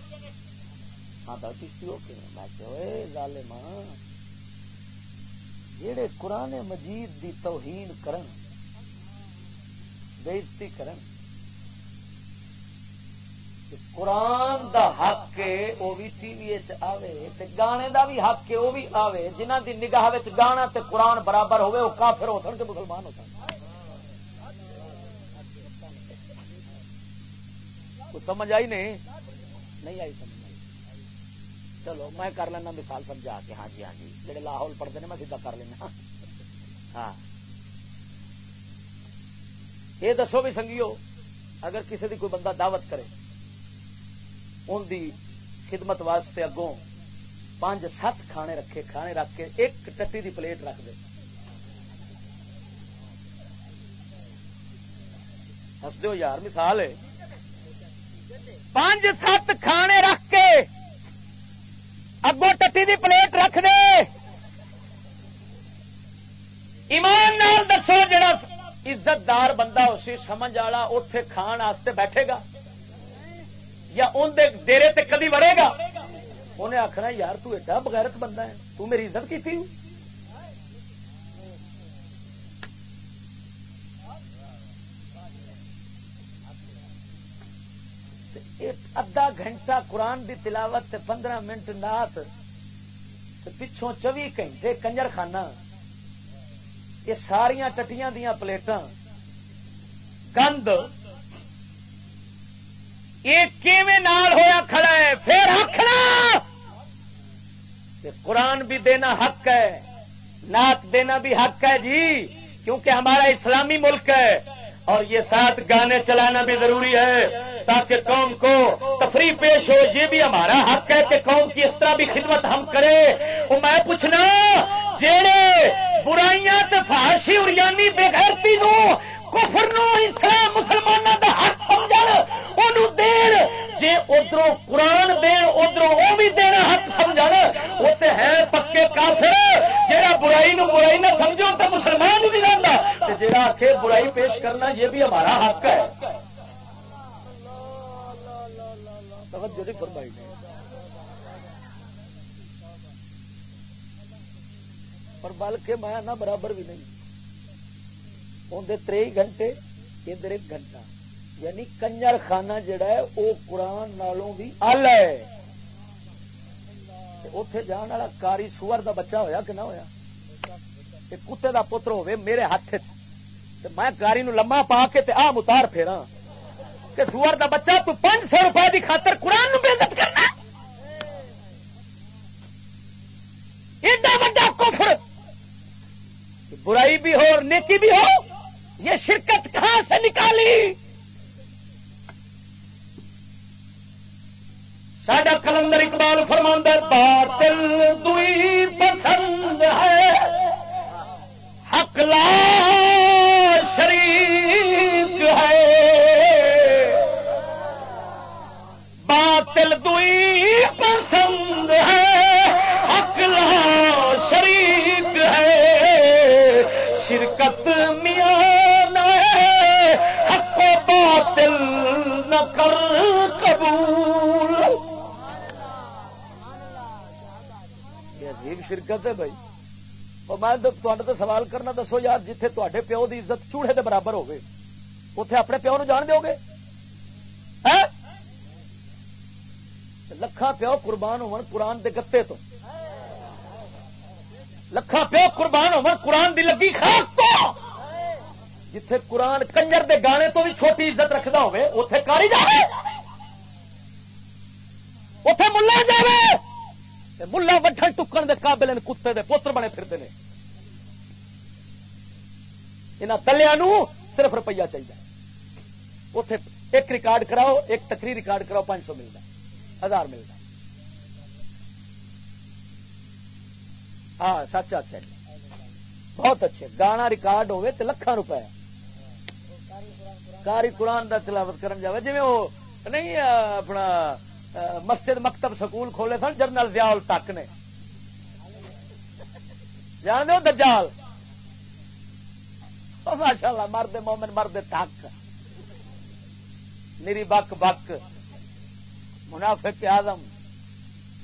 جڑے قرآن مجید دی توہین کرن بےزتی کرن قرآن دا حق ہے وہ بھی ٹی وی آوے، تے گانے دا بھی حق ہے وہ بھی آوے جنہ دی نگاہ گانا تے قرآن برابر ہوئے وہ کافر ہو سن کے مسلمان ہو سن۔ سمجھ آئی نہیں؟ نہیں آئی سمجھ۔ چلو، میں کر لینا مثال سمجھا کے۔ ہاں جی ہاں جی۔ جہے لاہور پڑھتے ہیں میں سیدھا کر لینا۔ ہاں۔ یہ دسو بھی سنگیو، اگر کسی دی کوئی بندہ دعوت کرے ان دی خدمت واسطے اگوں پانچ، سات کھانے رکھے، کھانے رکھ کے ایک ٹٹی دی پلیٹ رکھ دے۔ ہس دو یار، مثال ہے۔ پانچ، سات کھانے رکھ کے اگوں ٹٹی دی پلیٹ رکھ دے۔ ایمان نال دسو جڑا عزت دار بندہ اسی سمجھ والا اتے کھان واسطے بیٹھے گا یا اندر ڈیرے تے کدی وڑے گا؟ انہیں آخنا یار تو ایڈا بغیرت بندہ ہے، تو میری عزت کی تھی ادھا گھنٹہ قرآن دی تلاوت تے پندرہ منٹ نات پچھوں چوی گھنٹے کنجر خانہ یہ ساریا ٹٹیاں دیا پلیٹاں گند یہ نال ہویا کھڑا ہے پھر آخنا قرآن بھی دینا حق ہے نات دینا بھی حق ہے جی کیونکہ ہمارا اسلامی ملک ہے اور یہ ساتھ گانے چلانا بھی ضروری ہے تاکہ قوم کو تفریح پیش ہو، یہ بھی ہمارا حق ہے کہ قوم کی اس طرح بھی خدمت ہم کریں وہ میں پوچھنا، جیڑے برائیاں فحاشی اور یعنی بےغیرتی نو کفر نو اسلام مسلمانوں کا حق سمجھ دین جی ادھر قرآن دین ادھر وہ بھی دینا حق سمجھ وہ تو ہے پکے کافر۔ جہاں برائی نو برائی نہ سمجھو تو مسلمان بھی رہتا جہاں آخر برائی پیش کرنا، یہ بھی ہمارا حق ہے۔ توجہ نہیں فرمائی نے اور بلکہ میں نہ برابر بھی نہیں۔ اندر تری گھنٹے ادھر ایک گھنٹہ۔ یعنی کنجر خانہ جڑا ہے وہ قرآن نالوں بھی ال ہے۔ اتے جان والا کاری سور دا بچہ ہویا کہ نہ ہویا؟ کتے دا پتر ہوے میرے ہاتھ میں کاری نو لما پا کے تے آ متار پھیرا کہ سور دا بچہ تو پانچ سو روپئے کی خاطر قرآن نو بےزت کرنا ایڈا وا کفر۔ برائی بھی ہو اور نیکی بھی ہو، یہ شرکت کہاں سے نکالی؟ ساڈا کلندر اقبال فرماندہ باطل دوئی پسند ہے۔ حق لا شریک ہے۔ باطل دوئی پسند ہے لا شریک ہے۔ شرکت میاں حق و باطل نہ کر قبول۔ یہ عجیب شرکت ہے بھائی۔ میں تو سوال کرنا، دسو یار جیتے تے پیو کی عزت چوڑے کے برابر ہوگی اتے اپنے پیو نو جان دو گے ہاں؟ لکھا پیو قربان ہو قرآن دے گتے تو۔ لکھا پیو قربان ہو قرآن دی لگی خاص تو۔ جتھے قرآن کنجر دے گانے تو بھی چھوٹی عزت رکھتا ہوے اتے کاری جائے اتے ملا جائے ملا وٹن ٹکن دے قابل کتے دے پوتر بنے پھرتے ہیں یہاں تلیا صرف روپیہ چاہیے اتے ایک ریکارڈ کراؤ، ایک تکری ریکارڈ کراؤ، پانچ سو ملتا ہزار ملتا ہاں سچ اچھا بہت اچھے۔ گانا ریکارڈ ہوئے تو لکھان روپے۔ کاری قرآن دا تلاوت کرن جاوے۔ جی وہ نہیں اپنا مسجد، مکتب، سکول کھولے سن جنرل زیال تک نے۔ جان دو دجال؟ ماشاء اللہ مرد مومن، مرد تک میری بک بک۔ منافق آدم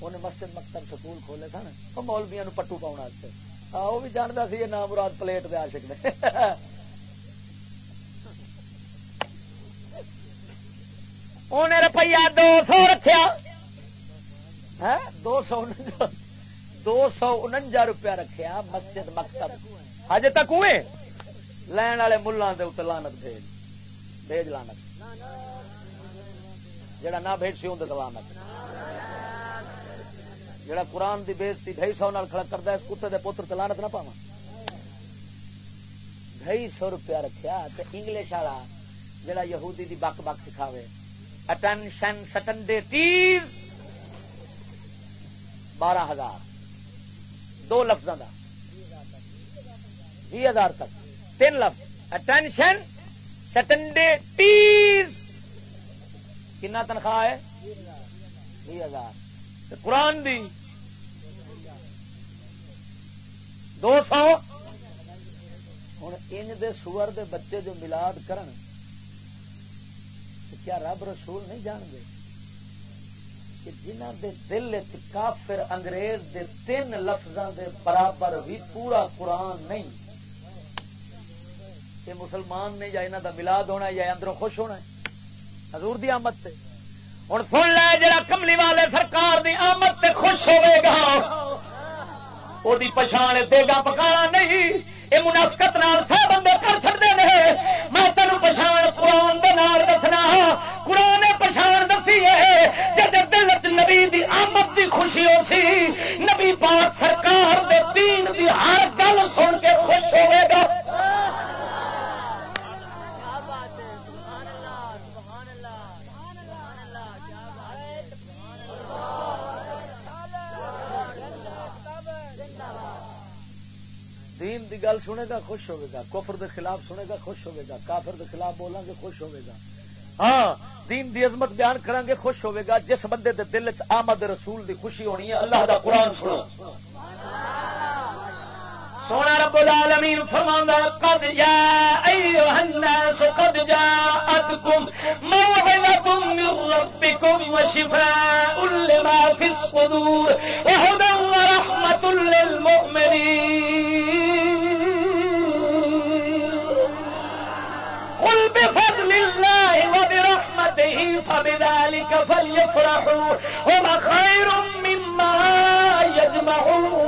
انہیں مسجد مکتب سکول کھولے سن وہ مولویا پٹو پاؤ وہ بھی جانتا سی یہ نام مراد پلیٹ دے عاشق نے۔ انہیں روپیہ دو سو رکھا دو سو دو سو انجا روپیہ رکھا مسجد مکتب ہجے تک ہوئے لین والے ملان دے لانت بھیج بھیج لانت جڑا نہ بھیج سی اندر لانت جڑا قرآن دی بےزتی ڈھائی سو نال کھڑا کرتا ہے کتے دے پوتر تلانت نہ پاوا ڈھائی سو روپیہ رکھیا تے انگلش والا جڑا یہودی دی بک بک سکھاوے۔ اٹینشن سٹن سٹنڈے ٹیز بارہ ہزار۔ دو لفظوں کا بھی ہزار تک۔ تین لفظ۔ اٹینشن سٹن سٹنڈے ٹیز کنا تنخواہ ہے؟ بھی ہزار۔ قرآن دی دو سو۔ ہوں ان دے سور دے بچے جو ملاد کرن کیا رب رسول نہیں جان گے کہ جنہ دے دل کافر انگریز دے تین لفظوں دے برابر بھی پورا قرآن نہیں۔ یہ مسلمان نے یا انہوں دا ملاد ہونا یا اندروں خوش ہونا ہے۔ حضور دی آمد تے۔ ہوں سن لے جا کملی والے سرکار دی آمد تے خوش ہوے گا۔ وہ پچھان دے گا پکانا نہیں۔ یہ منافقت نال سب بندے کر سکتے ہیں میں تینوں پچھان قرآن دے نال دسنا قرآن نے پچھان دسی ہے۔ جب دل نبی دی آمد دی خوشی ہو سی، نبی پاک سرکار دے دین دی ہر گل سن کے خوش ہوے گا۔ دین دی گل سنے گا، خوش ہوئے گا۔ کفر دے خلاف سنے گا، خوش ہوئے گا۔ کافر دے خلاف بولیں گے، خوش ہوئے گا۔ ہاں دین دی عظمت بیان کریں گے، خوش ہوئے گا۔ جس بندے دے دل چ آمد رسول دی خوشی ہونی ہے، اللہ دا قرآن سنو۔ سونا رب العالمین فرماندا قد جاء ايها الناس قد جاءتكم موعظه من ربكم وشفاء لما في الصدور وهدى ورحمه للمؤمنين۔ وبرحمته فبذلك فليفرحوا هو خير مما يجمعون.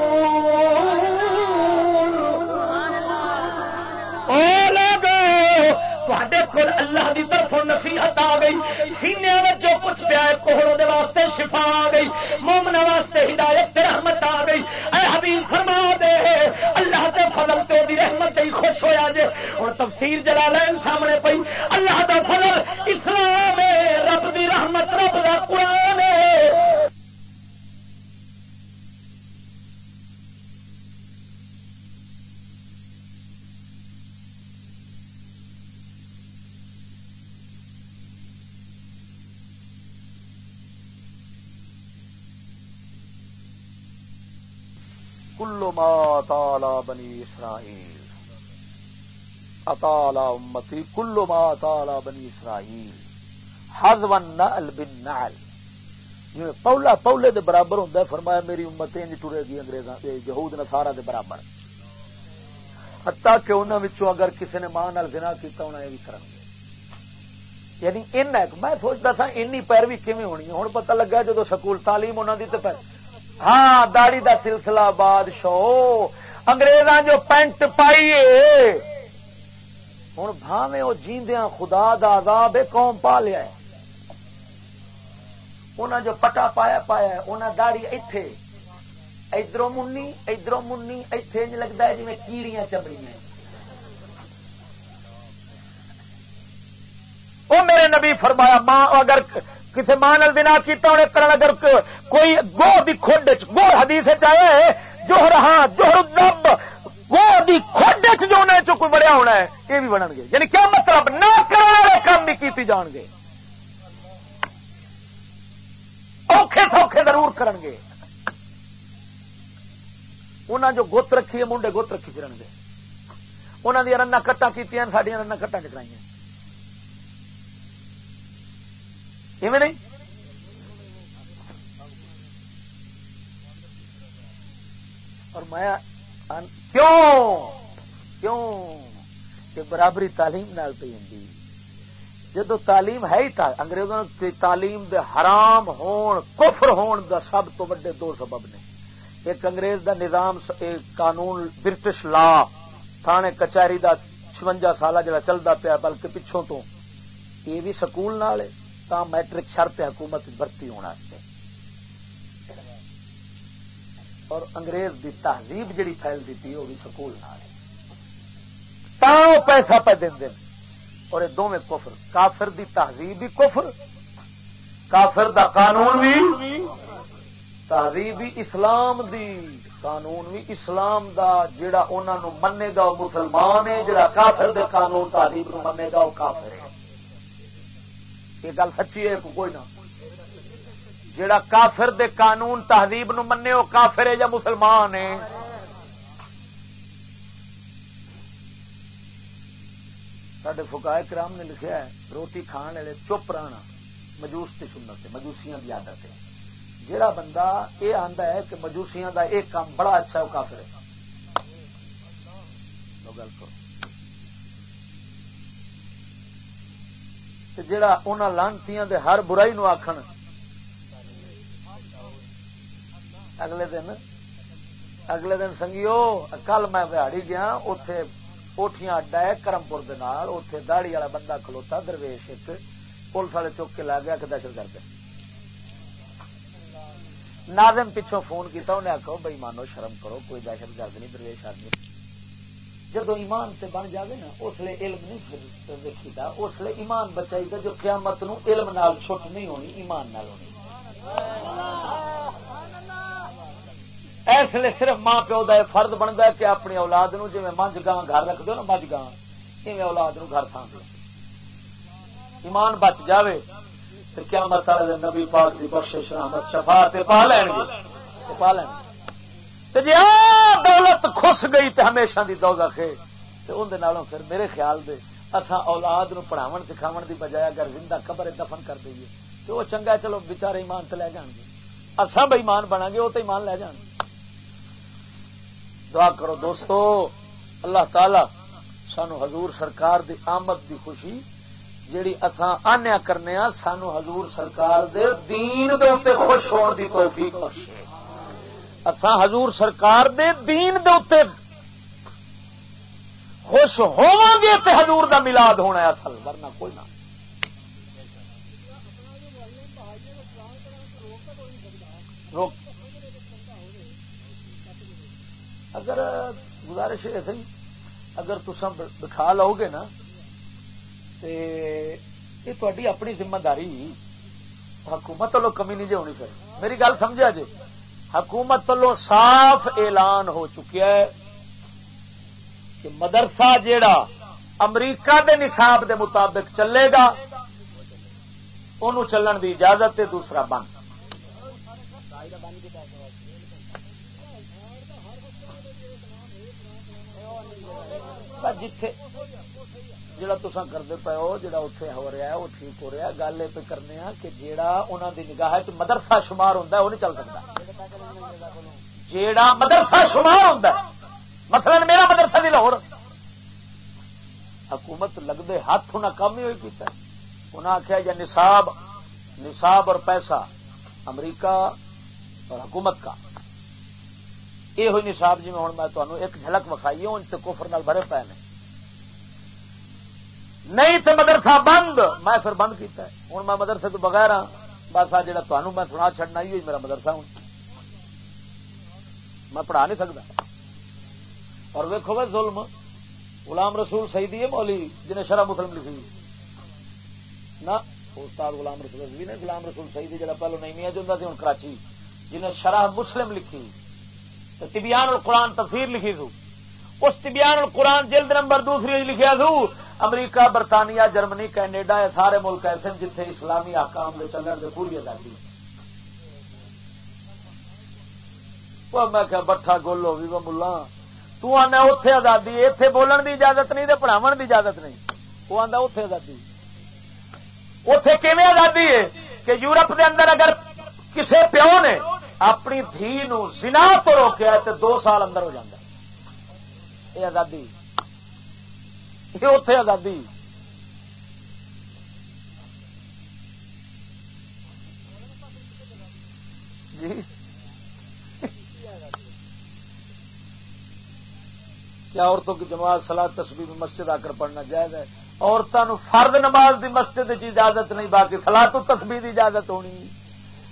اللہ دی طرف نصیحت آ گئی، سینے میں جو کچھ پیا کوہڑوں دے واسطے شفا آ گئی مومنا واسطے ہدایت رحمت آ گئی۔ اے حبیب فرما دے، اللہ دے فضل تو دی رحمت ہی خوش ہویا جے۔ اور تفسیر جلا لین سامنے پئی، اللہ دا فضل اسلام رب دی رحمت، رب دا قرآن کلو ما تالا بنی اسرائیل اطالا امتی کلو ما تالا بنی اسرائیل حد ون نل بن نل جی پولا پولے دے برابر ہوں فرمایا میری امت انج ٹرے گی انگریزاں یہود نسارا دے برابر۔ حتیٰ کہ انہوں اگر کسی نے ماں نال زنا کیتا ہونا یہ بھی کرن یعنی ان میں سوچتا تھا این پیروی کیون ہونی ہے؟ ہوں پتہ لگا جدو سکول تعلیم انہوں دی تے پیروی ہاں داڑی دا سلسلہ بادشاہ انگریزاں جو پینٹ پائیے ہوں بھاوے وہ جیندیاں خدا دا عذاب قوم پا لیا ہے۔ انہاں جو پٹا پایا پایا انہاں داڑی ایتھے۔ ادھر منی ادھر منی ایتھے انج لگتا ہے جی کیڑیاں چمڑی وہ میرے نبی فرمایا، ماں، اگر کسی ماں بنا کیتا انہیں کرن اگر کوئی گو دی کھڈ گو حدیث چاہے جوہر ہاں جوہر دب گو دی کھڈ جو انہیں چ کوئی بڑیا ہونا ہے، یہ بھی بنن گے۔ یعنی کیا مطلب؟ نہ کرنے والے کام بھی کیتی جان گے۔ اوکھے سوکھے ضرور کرن گے۔ انہاں جو گت رکھی ہے، منڈے گت رکھی پھرن گے۔ انہاں دیا رنا کٹا کی سڈیا رنا کٹا چکرائی نہیں اور میں کیوں کیوں کہ برابری تعلیم نال پی ہوں جدو تعلیم ہے ہی تھا انگریزوں کی تعلیم دے حرام ہون کفر ہون دا سب تو بڑے دو سبب نے ایک انگریز دا نظام قانون برٹش لا تھانے کچہری دا چونجا سالہ جڑا چلتا پیا بلکہ پچھوں تو یہ بھی سکول نال ہے تا میٹرک شرط حکومت بھرتی ہونا اور انگریز دی تہذیب جڑی پھیل دیتی وہ بھی سکول تا پیسہ پہ دین دین۔ اور یہ دونوں کفر۔ کافر دی تہذیب بھی کفر۔ کافر دا قانون بھی تہذیب بھی اسلام دی۔ قانون بھی اسلام دا جڑا انہوں نے منے گا وہ مسلمان ہے جڑا کافر دے قانون تہذیب منے گا وہ کافر ہے۔ یہ گل سچی ہے کوئی نہ۔ جڑا کافر دے قانون تہذیب نو منے وہ کافر ہے یا مسلمان ہے؟ سڈے فکائے کرام نے لکھا ہے، روٹی کھان والے چپ رہنا مجوس کی سنت ہے، مجوسیاں کی عادت ہے۔ جڑا بندہ یہ آتا ہے کہ مجوسیاں دا ایک کام بڑا اچھا ہے، وہ کافر ہے۔ گل کرو۔ جڑا ان لانتی دے ہر برائی نو آخن اگلے دن اگلے دن سنگیو، کل میں بہاڑی گیا اتے کوٹیاں اڈا ہے کرم کرمپور اتے دہڑی والا بندہ کھلوتا، درویش ایک، پولیس والے چک کے لا گیا کہ دہشت گرد ناظم پچھوں فون کیا انہیں آخو بھائی مانو شرم کرو، کوئی دہشت گرد نہیں، درویش آدمی جدو ایمان سے بن جائے نا، اس لیے علم نہیں دیکھی دا، اس لیے ایمان بچائی دا جو قیامت نو علم نال چھٹ نہیں ہونی، ایمان نال ہونی۔ اس لیے صرف ماں پیو کا فرد بنتا ہے کہ اپنی اولاد نو جی منج گاں گھر رکھ دو نا مجھ گاں، ایویں اولاد نو گھر تھان دو ایمان بچ جاوے تو کیا مت نبی پاک کی بخش رحمت شفا پا لین گے۔ پا لین گے۔ جی دولت خس گئی تو ہمیشہ دی دو رکھے تو اندر پھر میرے خیال دے اصا اولاد نو پڑھاو سکھاو دی بجائے اگر زندہ قبر دفن کر دئیے تو وہ چنگا چلو بچارے ایمان تو لے جان گے۔ اصا بےمان بنا گے وہ تو ایمان لے جان دعا کرو دوستو، اللہ تعالی سانو حضور سرکار دی آمد دی خوشی جیڑی اتھا آنیا کرنے سانو حضور سرکار دے دین دے اتے خوش ہون دی توفیق بخشے۔ اتھا حضور سرکار دے دین دے اتے خوش ہوا گے تے حضور دا ملاد ہونا ہے اصل، ورنہ کوئی نہ۔ اگر گزارش ہے سی اگر تسا بٹھا لو گے نا یہ تاری اپنی ذمہ داری حکومت والوں کمی نہیں جی ہونی چاہیے میری گل سمجھا جی؟ حکومت والوں صاف اعلان ہو چکیا ہے کہ مدرسہ جیڑا امریکہ دے نصاب دے مطابق چلے گا انہوں چلن دی اجازت ہے دوسرا بند۔ جتھے جڑا تسا کرتے پے ہو جڑا اتے ہو رہا ہے وہ ٹھیک ہو رہا ہے گل یہ کرنے کہ جیڑا انہوں دی نگاہ چ مدرسہ شمار ہوتا ہے وہ نہیں چل سکتا جیڑا مدرسہ شمار ہوتا ہے مثلا میرا مدرسہ نہیں لاہور حکومت لگتے ہاتھ ہونا کام ہی ہوئی پیتا ہے انہیں آخیا یا نصاب نصاب اور پیسہ امریکہ اور حکومت کا یہ ہوئی نصاب جی میں ہوں میں تمہیں ایک جھلک وکھائی ہوں کوفر نال بھرے پے نے نہیں تو مدرسہ بند، میں پھر بند کیتا ہے۔ ہوں میں مدرسے تو بغیر ہاں بس آ جا تمہوں میں سنا چڑنا ہی ہوئی میرا مدرسہ ہوں۔ میں پڑھا نہیں سکتا اور ویکو بھائی ظلم، غلام رسول سیدی ہے مولی، جنہیں شرح مسلم لکھی نہ، استاد غلام رسول بھی نے غلام رسول سیدی جڑا پہلو نہیں میا جاتا ہوں کراچی، جنہیں شرح مسلم لکھی۔ تو تبیان القرآن تفسیر لکھی تھی۔ اس تبیان القرآن جلد نمبر دوسری لکھیا تھو امریکہ، برطانیہ، جرمنی، کینیڈا، یہ سارے ملک ایسے جتھے اسلامی آکام دے چلن دے پوری آزادی میں کہ بٹھا گولو بھی، وہ ملا۔ تو آنا اتے آزادی اتے بولن دی اجازت نہیں پڑھاو دی اجازت نہیں۔ وہ آتا اتے آزادی اتے کیون آزادی ہے؟ کہ یورپ دے اندر اگر کسے پیو نے اپنی دھی نو زنا تو روکیا تو دو سال اندر ہو جاتا یہ آزادی۔ یہ اتے آزادی۔ جی۔ کیا عورتوں کی جماعت سلاد تصویر مسجد آ کر پڑھنا جائز ہے؟ عورتوں فرد نماز دی مسجد کی اجازت نہیں، باقی سلاد تو تصویر کی اجازت ہونی۔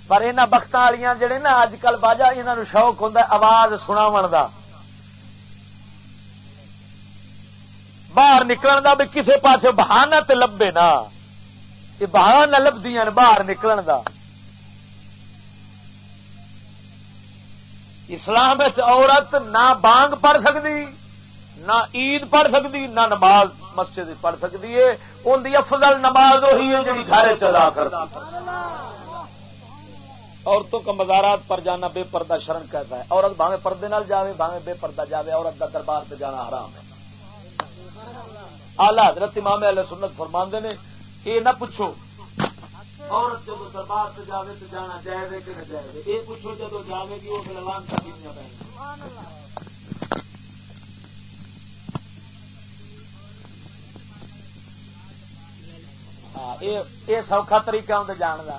پر یہاں بخت والی جڑے نا اج کل باجا یہاں شوق ہوں آواز سنا کا باہر نکلن کا بھی کسی پاس بہانا تے لبے نا۔ یہ بہانا لبدیاں باہر نکلن کا اسلام عورت نہ بانگ پڑھ سکتی نہ عید پڑھ سکتی نہ نماز مسجد پڑھ سکتی ہے ان کی افضل نماز وہی ہے جی گھر چلا کر عورتوں کا مزارات پر جانا بے پردہ شرن کہتا ہے۔ عورت بھاوے پردے نال جاوے بھاوے بے پردہ جاوے، عورت کا دربار سے جانا حرام ہے۔ آلہ حضرت امام علیہ سنت فرماندے نے یہ نہ پوچھو۔ عورت جب دربار سے جاوے تو جانا جائے کہ نہ جائے یہ پوچھو جب جاوے گی وہ پھر اعلان کر دیا ہاں یہ سوکھا طریقہ ہوں جان کا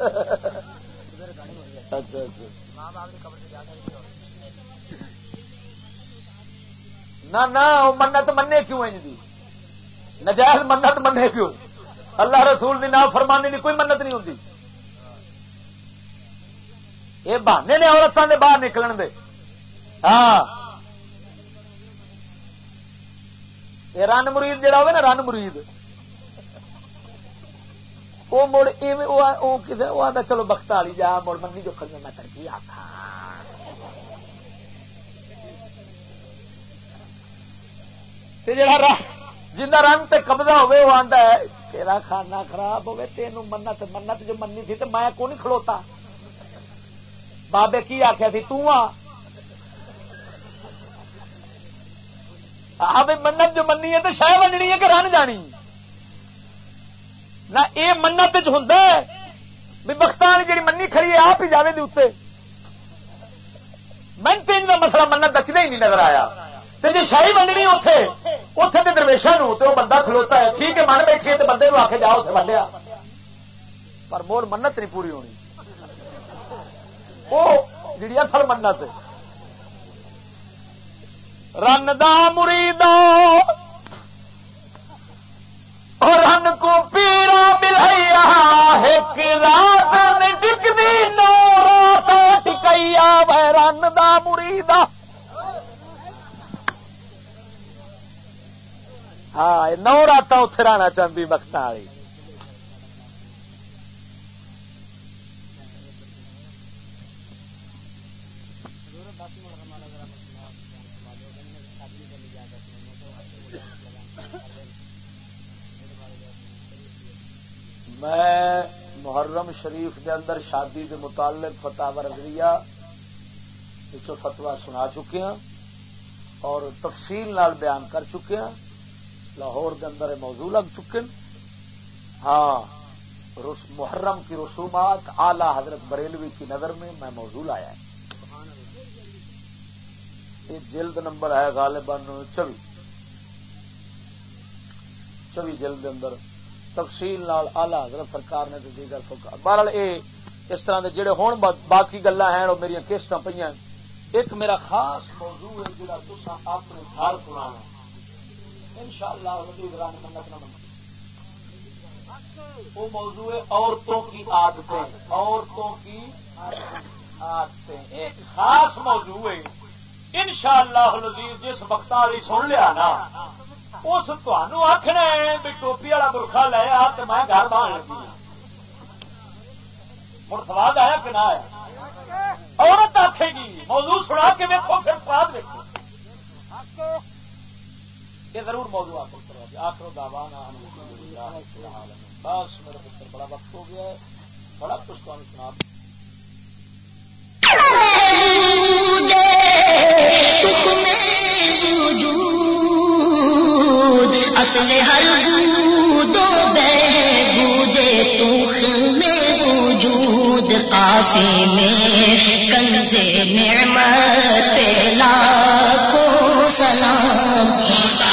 اچھا اچھا۔ نہ منت منے کیوں جی؟ نجائز منت منے کیوں؟ اللہ رسول کی نام فرمانی کی کوئی منت نہیں ہوتی یہ بہانے نے عورتوں کے باہر نکلن دے۔ ہاں۔ یہ رن مرید جڑا ہوگا نا، رن مرید۔ وہ مڑ کسی چلو بخت والی جا، مڑ منی جو کھڑی میں ترکی آخا جا جا رنگ تے قبضہ ہوے وہ آندا ہے، تیرا کھانا خراب ہوے تینوں منت منت جو منی تھی تے میں کو نہیں کھلوتا؟ بابے کی آخیا تھی تو آ. منت جو منی ہے تو شاید ونجنی ہے کہ رن جانی؟ نہ یہ منت ہوں بھی بختان جی منی کھڑی ہے، آپ ہی جاوے اتنے من کا مسئلہ منت دچنا ہی نہیں نظر آیا۔ جی شاہی ونڈنی اتے اتے تو درویشا تو وہ بندہ کھلوتا ہے ٹھیک ہے من بیٹھی تو بندے آ کے جاؤ اتنے ونڈیا پر موڑ منت نہیں پوری ہونی وہ جی اصل منت رن دا مرید رن کو پیرا ملیا ایک رات ٹکتی نو رات ٹکیا رن دا مرید ہاں نو رات اتے رہنا چاہتی وقت والی۔ میں محرم شریف دے اندر شادی دے متعلق فتح رضویہ پچھو فتوا سنا چکے ہیں اور تفصیل نال بیان کر چکے ہیں لاہور دے اندر موضوع لگ چکے ہاں محرم کی رسومات اعلی حضرت بریلوی کی نظر میں میں موضوع آیا ہے۔ یہ جلد نمبر ہے غالباً۔ چوی چوی جلد اندر۔ تفصیل نال آلہ حضرت سرکار نے دیگر بہرحال اے اس طرح دے جڑے ہون باقی گلا ہیں وہ میری کیسٹ پہ ایک میرا خاص موضوع ہے جڑا تسا اپنے گھر پرانا انشاءاللہ منت نہ وہ موضوع ہے عورتوں کی عادتیں۔ عورتوں کی عادتیں۔ ایک خاص موضوع ہے۔ انشاءاللہ العزیز جس وقت والی سن لیا نا، اس آخنا بھی ٹوپی والا برخا لیا تو میں گھر بان لگی ہاں۔ مڑ سواد آیا کہ نہ آیا؟ عورت آخے گی، موضوع سنا کے ویکو پھر سواد ویکو یہ ضرور موضوع آپ آخر دعوانا بس میرا پتر، بڑا وقت ہو گیا ہے۔ بڑا کچھ تمہیں سنا اصل ہر دو بے توخ میں وجود قاسی میں کنز نعمت لاکھوں سلام۔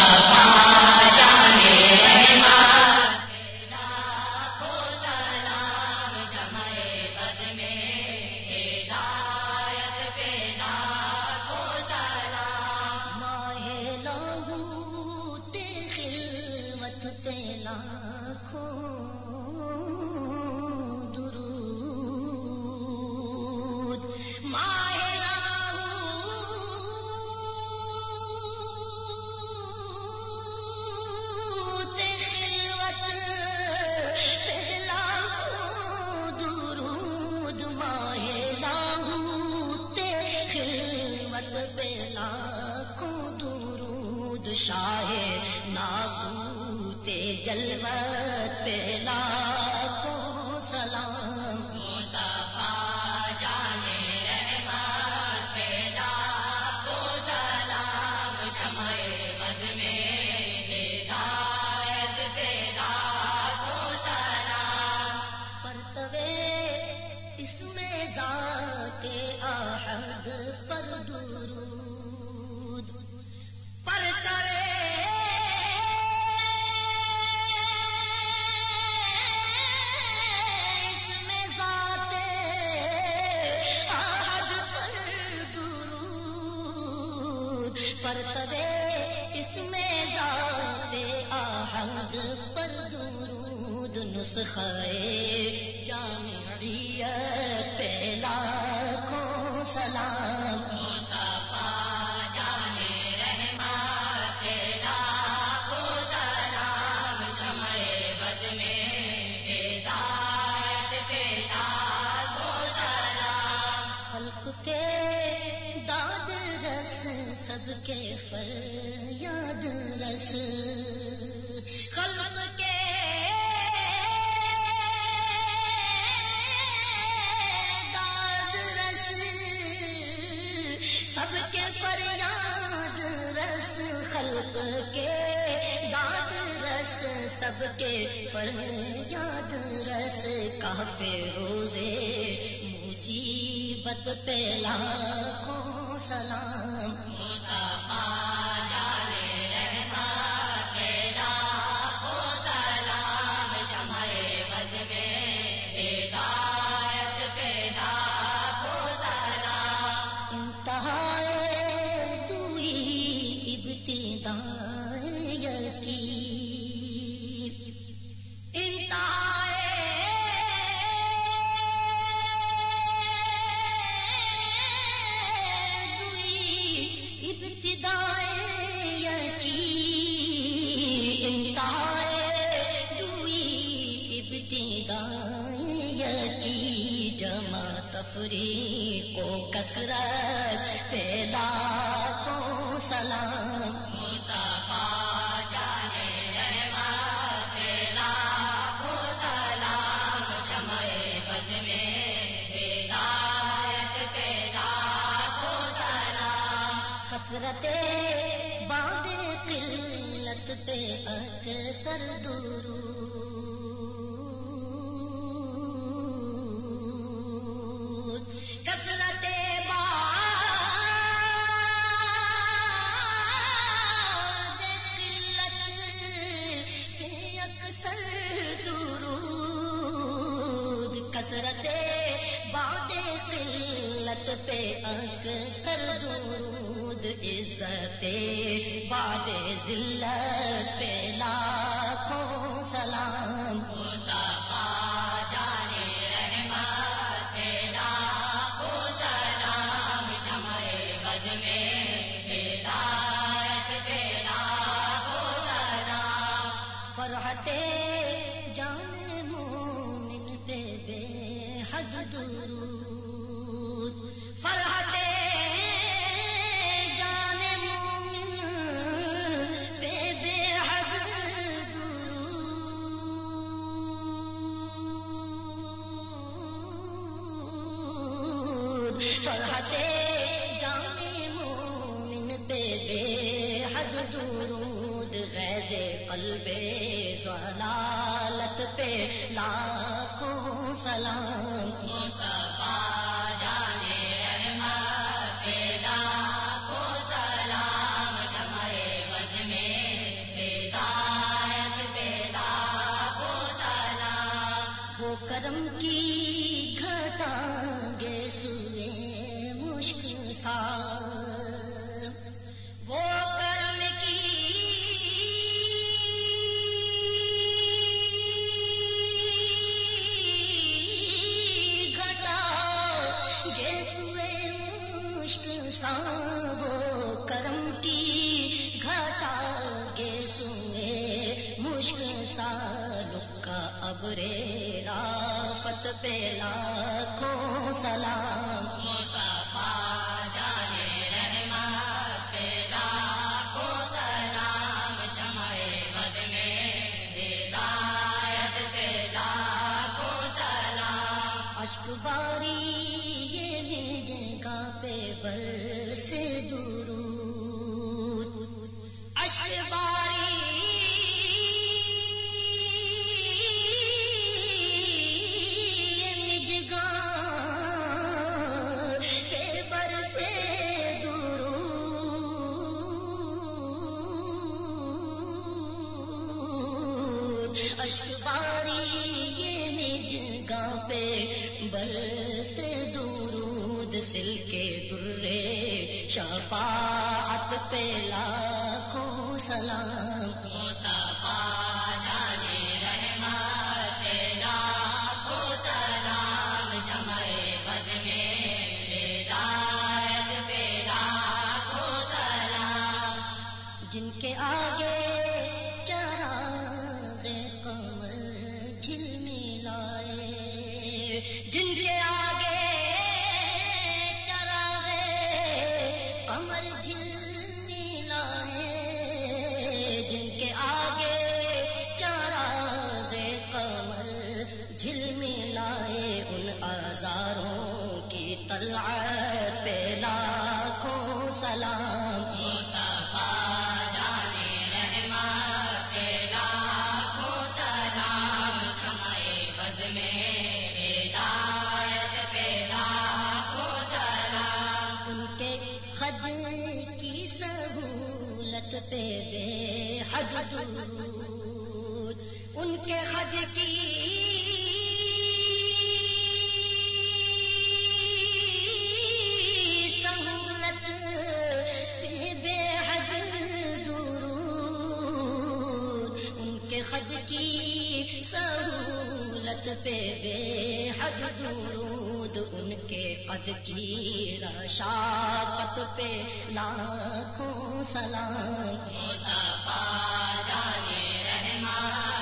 حد درود ان کے قد کی رشاقت پہ لاکھوں سلام۔ مصطفیٰ جانے رحمان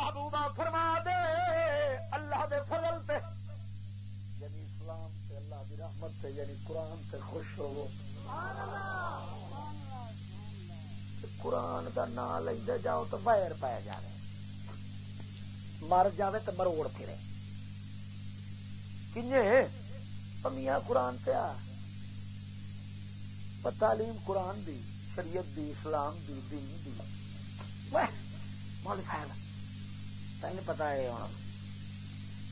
محبوبہ فرما دے، اللہ دے فضل تے۔ یعنی اسلام تے اللہ دی رحمت تے یعنی قرآن تے خوش ہو قرآن دا نام لیندے جاؤ تو بیر پی جانے مر جاوے تو مروڑ پھرے۔ کنجے پمیاں قرآن تے آ۔ تعلیم قرآن دی، شریعت دی، اسلام دی، دین دی۔ مولوی صاحب تین پتا ہے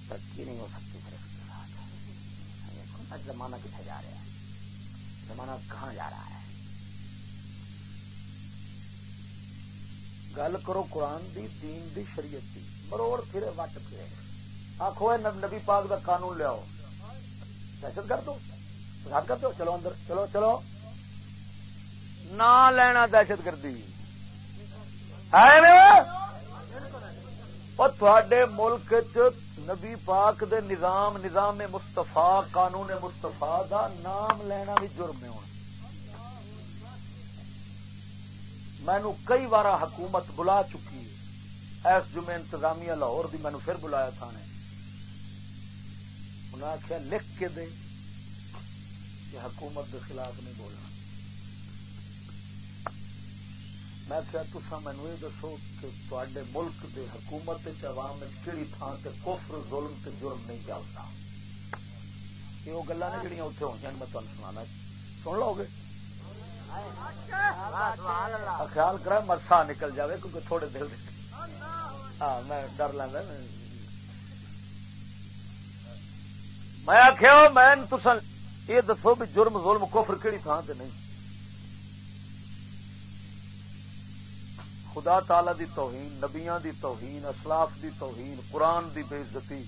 ترقی نہیں ہو سکتی پھر اس کے ساتھ آج زمانہ کتنے جا رہا ہے؟ زمانہ کہاں جا رہا ہے؟ گل کرو قرآن دی، دین دی، شریعت دی۔ مروڑ پھرے، وٹ پھرے۔ آخو نبی پاک دا قانون لیاؤ۔ دہشت گرد ہو۔ فساد کرتے ہو۔ چلو اندر۔ چلو چلو۔ نہ لینا دہشت گردی۔ ہے نا اور تھوڑے ملک چ نبی پاک دے نظام نظام مستفا قانون مستفا دا نام لینا بھی جرم ہے مینو کئی بار حکومت بلا چکی ہے۔ ایس جمعے انتظامیہ لاہور دی مینو پھر بلایا تھا نے انہیں آخیا لکھ کے دے کہ حکومت کے خلاف نہیں بولنا۔ میں کیا تسا مینو یہ دسو کہ تے ملک دے حکومت عوام کہڑی تھان سے کفر، ظلم تے جرم نہیں چلتا. یہ وہ گلا نے جہاں اتنے ہوئی میں تمہیں سنا سن لو گے؟ خیال کرا مرسا نکل جاوے کیونکہ تھوڑے دل ہاں میں ڈر لینا میں آخیا میں تسا یہ دسو بھی جرم، ظلم، کفر کہڑی تھان سے نہیں۔ خدا تعالی دی توہین، نبیاں دی توہین اسلاف دی توہین، قرآن دی بے عزتی۔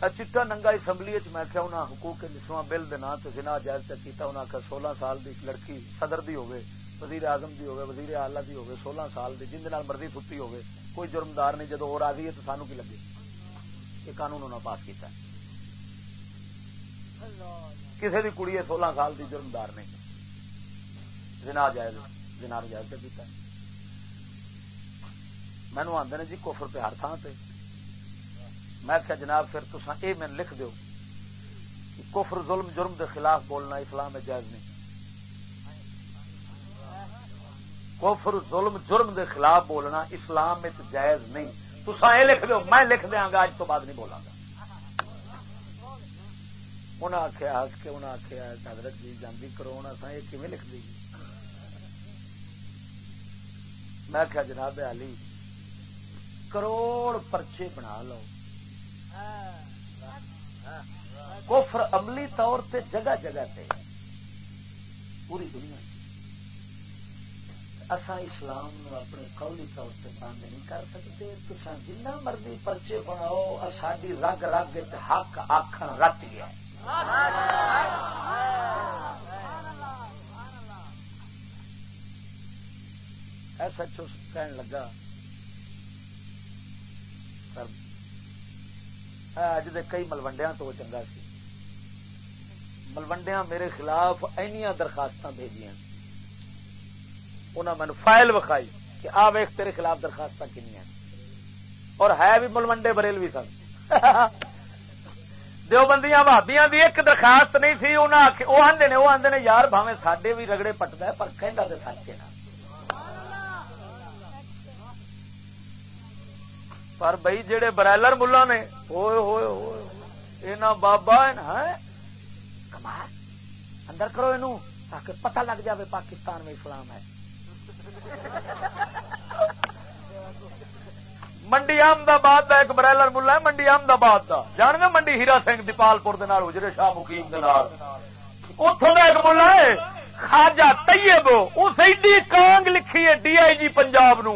چٹا ننگا اسمبلی میں کیا انہاں حقوق نسواں بل دے نا تے جناح جائز تک کیتا انہاں کہ 16 سال دی لڑکی صدر دی ہوے وزیر اعظم دی ہوے وزیر اعلی دی ہوے 16 سال دی جن دے نال مرضی پھٹی ہوے کوئی جرمدار نہیں جدو اور راضی ہے تو سانو کی لگے؟ یہ قانون انہاں پاس کیتا ہے۔ کسی دی کڑی ہے 16 سال دی جرمدار نہیں۔ جناح جائز جناح جائز تک کیتا ہے۔ مینو آدھے نے جی کوفر پہ ہر تھان سے میں کیا جناب پھر تو یہ میں لکھ دو کہ کفر ظلم جرم دے خلاف بولنا اسلام میں جائز نہیں۔ کفر ظلم جرم دے خلاف بولنا اسلام میں جائز نہیں۔ تو یہ لکھ دو میں لکھ دیا گا، اج تو بعد نہیں بولا گا۔ انہیں آخیا ہس کے انہیں آخیا حضرت جی جاندی کرو یہ کیون لکھ دی؟ میں کیا جناب علی کروڑ پرچے بنا لو۔ کفر عملی طور تے جگہ جگہ تے۔ پوری دنیا۔ اصا اسلام نو اپنے قولی طور سے بند نہیں کر سکتے۔ تو جنہ مرضی پرچے بناؤ ساری رگ رگ حق آخر رچ گیا۔ ایسا چوس کہنے لگا اج دے کئی ملوڈیا تو چنگا سی۔ ملوڈیا میرے خلاف اینیا درخواست بھیجیاں۔ انہوں نے فائل وکھائی کہ آ ویخ تیرے خلاف درخواست کنیا اور ہے بھی ملوڈے بریل بھی سن۔ دو بندیاں بھابیاں دی ایک درخواست نہیں تھی وہ آدھے نے وہ آدھے نے، یار بھاوے ساڈے بھی رگڑے پٹتا ہے، پر کہہ تو سچے نا پر بھائی جڑے برائلر ملا نے ہوئے ہوئے ہوئے یہ بابا کمال اندر کرو یہ تاکہ پتہ لگ جائے پاکستان میں اسلام ہے منڈی احمدآباد کا ایک برائلر ملا ہے منڈی احمدآباد کا جان گے منڈی ہیرا سنگھ دیپال پور اجرے شاہ مقیم اتوں کا ایک ملا ہے خاجا طیب اس ایڈی کانگ لکھی ہے ڈی آئی جی پنجاب نو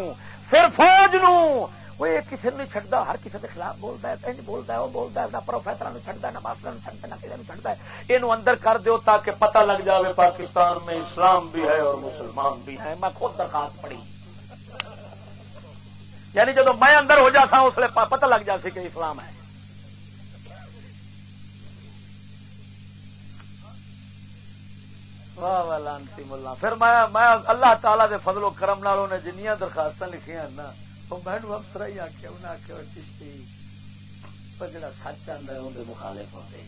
پھر فوج نو وہ ایک کسی نہیں چڑھتا ہر کسی کے خلاف بولتا ہے کہیں بولتا ہے وہ بولتا ہے، نہ پروفیسر چڑھتا ہے، نہ ماسٹر چڑھتا نہ کسی چڑھتا ہے۔ یہ اندر کر دو تاکہ پتہ لگ جائے پاکستان میں اسلام بھی ہے اور مسلمان بھی ہے۔ میں خود درخواست پڑھی۔ یعنی جب میں اندر ہو جاتا ہوں، اس لیے پتہ لگ جاتی کہ اسلام ہے۔ واہ واہ، لانتی ملا۔ پھر میں اللہ تعالی دے فضل و کرم نالوں نے جنیاں درخواست لکھیاں نا۔ مینو افسر ہی آخیا انہیں آخیا چشتی جڑا سچ آتا ہے اندر مخالف ہوتے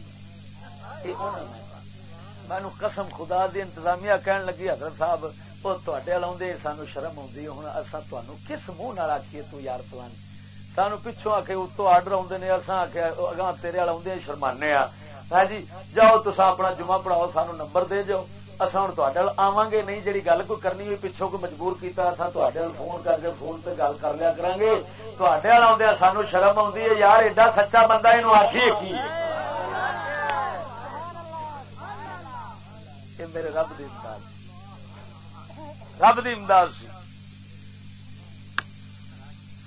مینو قسم خدا دی انتظامیہ کہن لگی حضرت صاحب وہ تے تے سانو شرم آتی ہوں اصا تمہیں کس منہ نہ آخیے تو یار پلانی سانو پچھوں آ کے اتو آڈر آتے ہیں اصا آخیا اگاں تیرے والا آدھے شرمانے آ ہاں جی جاؤ تو اپنا جمعہ پڑھاؤ سانو نمبر دے جاؤ اصا ہوں تے آواں گے نہیں جی گل کوئی کرنی ہوئی، پچھوں کو مجبور کیا فون کر کے فون پہ گل کر لیا کریں گے تے آدھے سانو شرم آتی ہے، یار ایڈا سچا بندہ یہ آخی کی؟ میرے رب دی امداد۔ رب دی امداد سی۔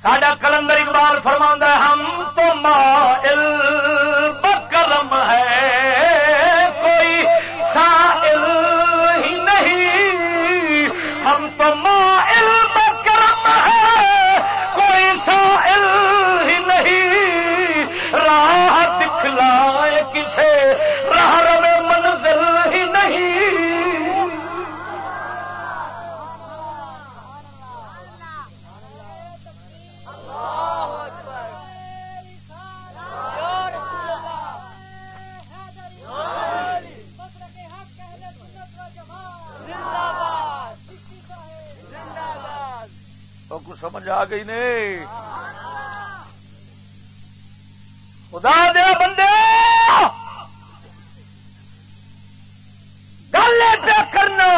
ساڈا کلندر اقبال فرما ہم تو مائل بکرم ہے، کوئی سائل ہم تو سمجھ آ گئی نہیں خدا دیا بندے! گل پہ کرنا!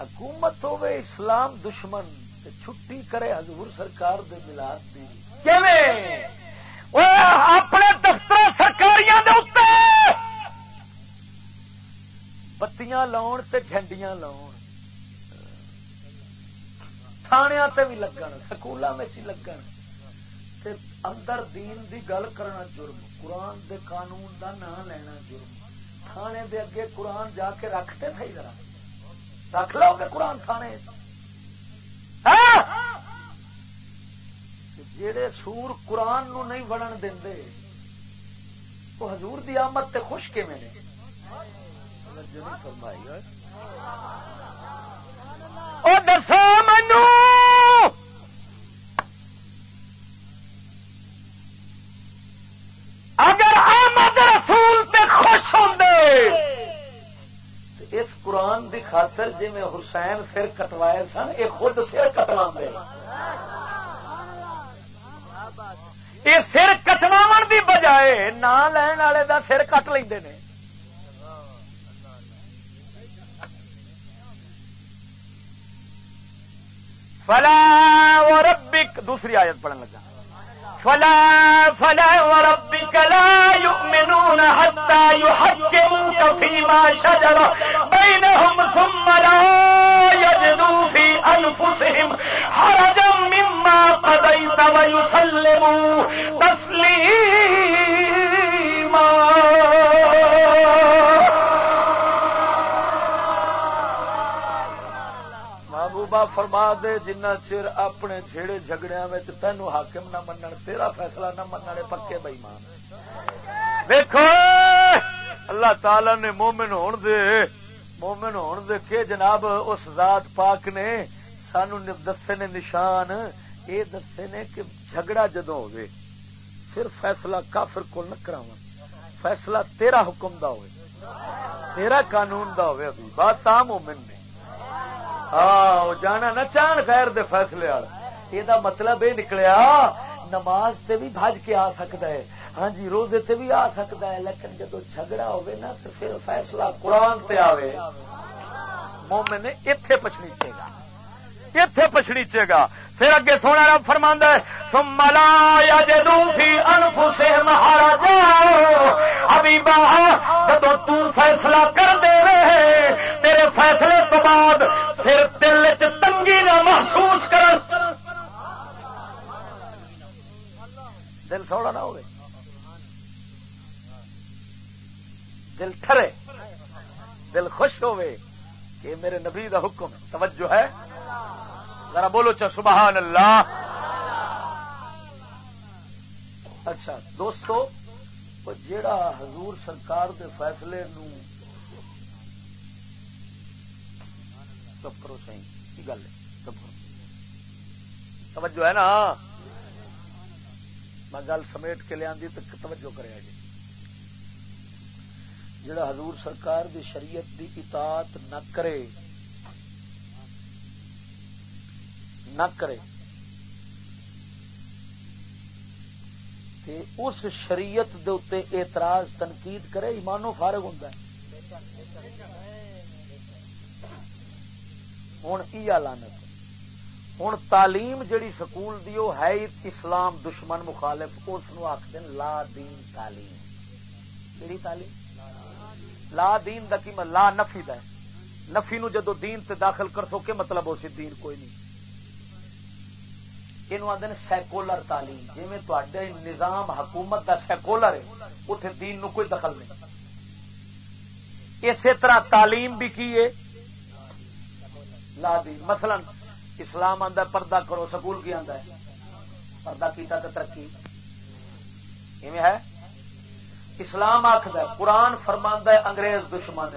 حکومت ہوے اسلام دشمن چھٹی کرے حضور سرکار دے ملاد دی۔ اپنے دفتر سرکاریاں دے اتنے بتیاں لاؤن تے جھنڈیاں لاؤن۔ تھانیا تے بھی لگن سکولوں میں لگن تے اندر دین دی گل کرنا جرم قرآن دے قانون دا نام لینا جرم تھانے دے اگے قرآن جا کے رکھتے تھے ذرا رکھ لو گے قرآن تھانے؟ جڑے سور قرآن نو نہیں بڑھن دے وہ حضور دی آمد تے خوش کے میں نے دسو مینو اگر خاطر جی میں حسین سر کٹوائے سن، یہ خود سر کٹوا یہ سر کٹوا دی بجائے نہ لین والے دا سر کٹ لے فلا وربک، دوسری آیت پڑھنے لگا۔ فلا فلا وربك لا يؤمنون حتى يحكموك فيما شجر بينهم ثم لا يجدوا في أنفسهم حرجا مما قضيت ويسلموا تسليما محبوبہ فرما دے جنہ چر اپنے جھیڑے جھگڑیا تینوں حاکم نہ منن تیرا فیصلہ نہ مننے پکے بئی مان دیکھو اللہ تعالی نے مومن ہون دے۔ مومن ہون دے کہ جناب اس ذات پاک نے سانو دسے نے نشان یہ دسے نے کہ جھگڑا جدو ہوئے، پھر فیصلہ کافر کو نہ کراو فیصلہ تیرا حکم دا ہوئے، تیرا قانون دا ہوئے ابھی۔ بات تا مومن نے۔ ہاں جانا نہ چان خیر دے فیصلے والا یہ مطلب یہ نکلیا، نماز تے بھی بھج کے آ سکتا ہے۔ ہاں جی روزے تے بھی آ سکتا ہے، لیکن جب جھگڑا ہوے نا، تو پھر فیصلہ قرآن تے آوے۔ مومن نے اتے پچھنی گا۔ اتے پچھنی چے گا۔ پھر اگے سونا رب فرما ہے، ثم لا يجدوا في انفسهم حرجا۔ ابھی باہ جب تو فیصلہ کر دے رہے، تیرے فیصلے تو بعد پھر دل چ تنگی نہ محسوس کر دل سوڑا نہ ہوئے۔ دل ٹھرے، دل خوش ہوئے کہ میرے نبی دا حکم، توجہ ہے۔ ذرا بولو چا سبحان اللہ۔ اچھا دوستو جیڑا حضور سرکار دے فیصلے نو چپ کرو سی کی گل ہے؟ توجہ ہے نا؟ میں گل سمیٹ کے لیا تو توجہ کرے جی جڑا حضور سرکار دی شریعت دی اطاعت نہ کرے نہ کرے، تے اس شریعت دے اتے اعتراض تنقید کرے ایمانو فارغ ہوں ہوں یہ لانت ہوں تعلیم جڑی سکول دی ہے، اسلام دشمن مخالف، اس آخد لا دین تعلیم۔ کہڑی تعلیم؟ لا دین دا کی لا نفی دا ہے۔ نفی نو جدو دین تے داخل کر سو کہ مطلب ہو سی دین کوئی نہیں۔ یہ آدھے سیکولر تعلیم جی میں تے نظام حکومت کا سیکولر ہے اتنے دین نو کوئی دخل نہیں۔ اسی طرح تعلیم بھی کی ہے؟ لا دین۔ مثلا اسلام آدھا پردہ کرو، سکول کی آدھا ہے۔ پردہ کیتا تو ترقی۔ ہے؟ اسلام آخد قرآن فرماندہ انگریز دشمن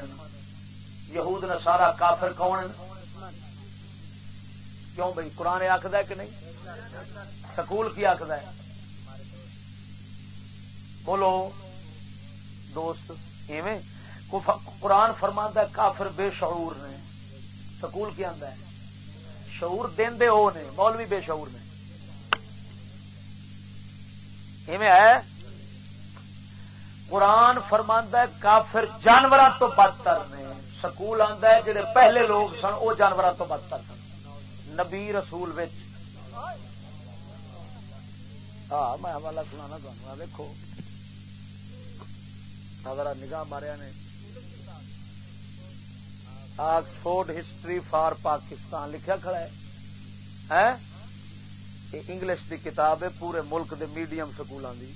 یہود نے سارا کافر کون کیوں بھائی قرآن آخد کہ نہیں؟ سکول کی آخد ہے۔ بولو، دوست، ایویں؟ قرآن فرما کافر بے شعور نے۔ سکول کی آتا ہے۔ شعور دے وہ نے، مولوی بے شعور نے۔ ہے؟ قرآن فرماندہ کافر جانوروں تو بدتر نے۔ سکول آتا ہے، جڑے پہلے لوگ سن وہ جانوروں تو بدتر سن۔ نبی رسول وچ۔ ہاں میں حوالہ سنا تمہیں دیکھو ذرا نگاہ ماریا نے۔ آکسفورڈ ہسٹری فار پاکستان لکھا کھڑا ہے۔ ہیں انگلش دی کتاب ہے، پورے ملک دے میڈیم سکولوں کی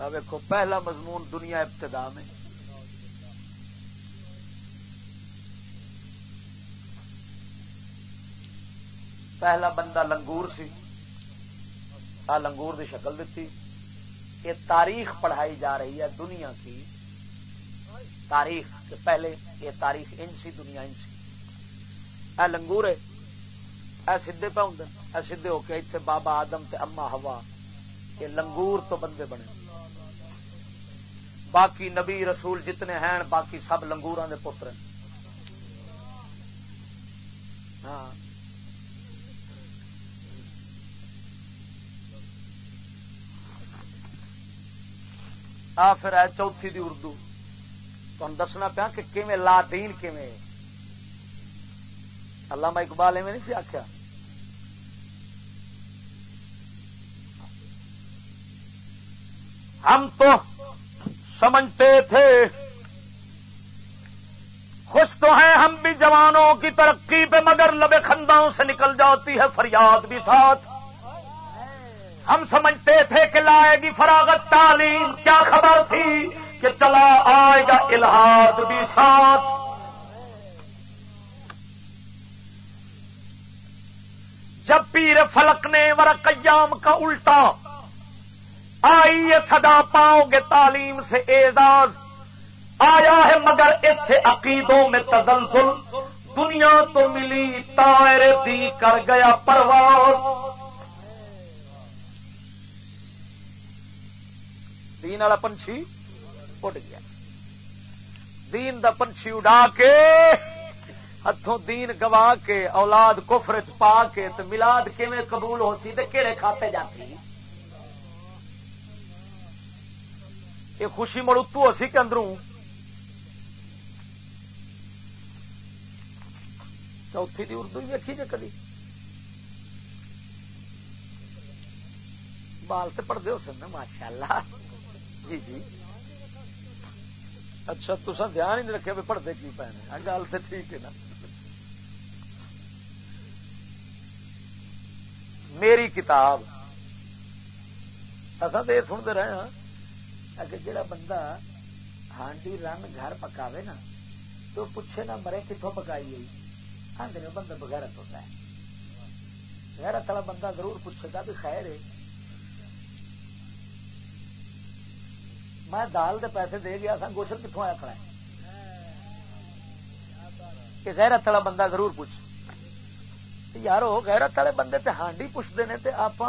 دیکھو پہلا مضمون دنیا ابتدا میں۔ پہلا بندہ لنگور سی۔ آ لنگور دی شکل دیتی یہ تاریخ پڑھائی جا رہی ہے دنیا کی۔ تاریخ کے پہلے یہ تاریخ ان سی، دنیا ان سی۔ اے لنگور ہے اے سیدے پہ ہوں اے سیدے ہو کے اتنے بابا آدم تے اما ہوا یہ لنگور تو بندے بنے۔ باقی نبی رسول جتنے ہیں، باقی سب لنگور دے پتر ہاں۔ آ پھر ہے چوتھی دی اردو۔ تم دسنا پیا کہ کیویں لا دین کیویں؟ علامہ اقبال ایویں نہیں سی آخیا ہم تو سمجھتے تھے۔ خوش تو ہیں ہم بھی جوانوں کی ترقی پہ، مگر لبے خنداؤں سے نکل جاتی ہے فریاد بھی ساتھ۔ ہم سمجھتے تھے کہ لائے گی فراغت تعلیم۔ کیا خبر تھی کہ چلا آئے گا الہاد بھی ساتھ۔ جب پیر فلک نے ورقیام کا الٹا آئیے سدا پاؤ گے تعلیم سے اعزاز۔ آیا ہے مگر اس سے عقیدوں میں تزلزل۔ دنیا تو ملی تائر دی کر گیا پرواز۔ دین والا پنچھی اڈ گیا۔ دین دا پنچھی اڈا کے ہاتھوں دین گوا کے، اولاد کفر پا کے تو ملاد کیویں قبول ہوتی تے کہڑے کھاتے جاتی؟ یہ خوشی مڑ اتو ہو سی کہ اندروں۔ چوتھی دی اردو بھی ویکھی جی کدی۔ بال سے پڑھتے ہو سن ماشاء اللہ جی جی۔ اچھا تصا دھیان ہی نہیں رکھے بھی پڑھتے کی پے گل تو ٹھیک ہے نا۔ میری کتاب۔ اصا تو یہ سنتے رہے ہاں۔ اگر جڑا بندہ ہانڈی رن گھر پکاوے نا، تو پوچھے نہ مرے کتوں پکائی گئی آدھے بندہ بغیرت ہوتا ہے۔ غیرت والا بندہ ضرور پوچھے گا بھی خیر ہے۔ میں دال دے پیسے دے گیا سا گوشت کتوں آیا کھڑا ہے؟ کہ غیرت والا بندہ ضرور پوچھ یار وہ غیرت والے بندے تے ہانڈی پوچھتے ہیں تے آپ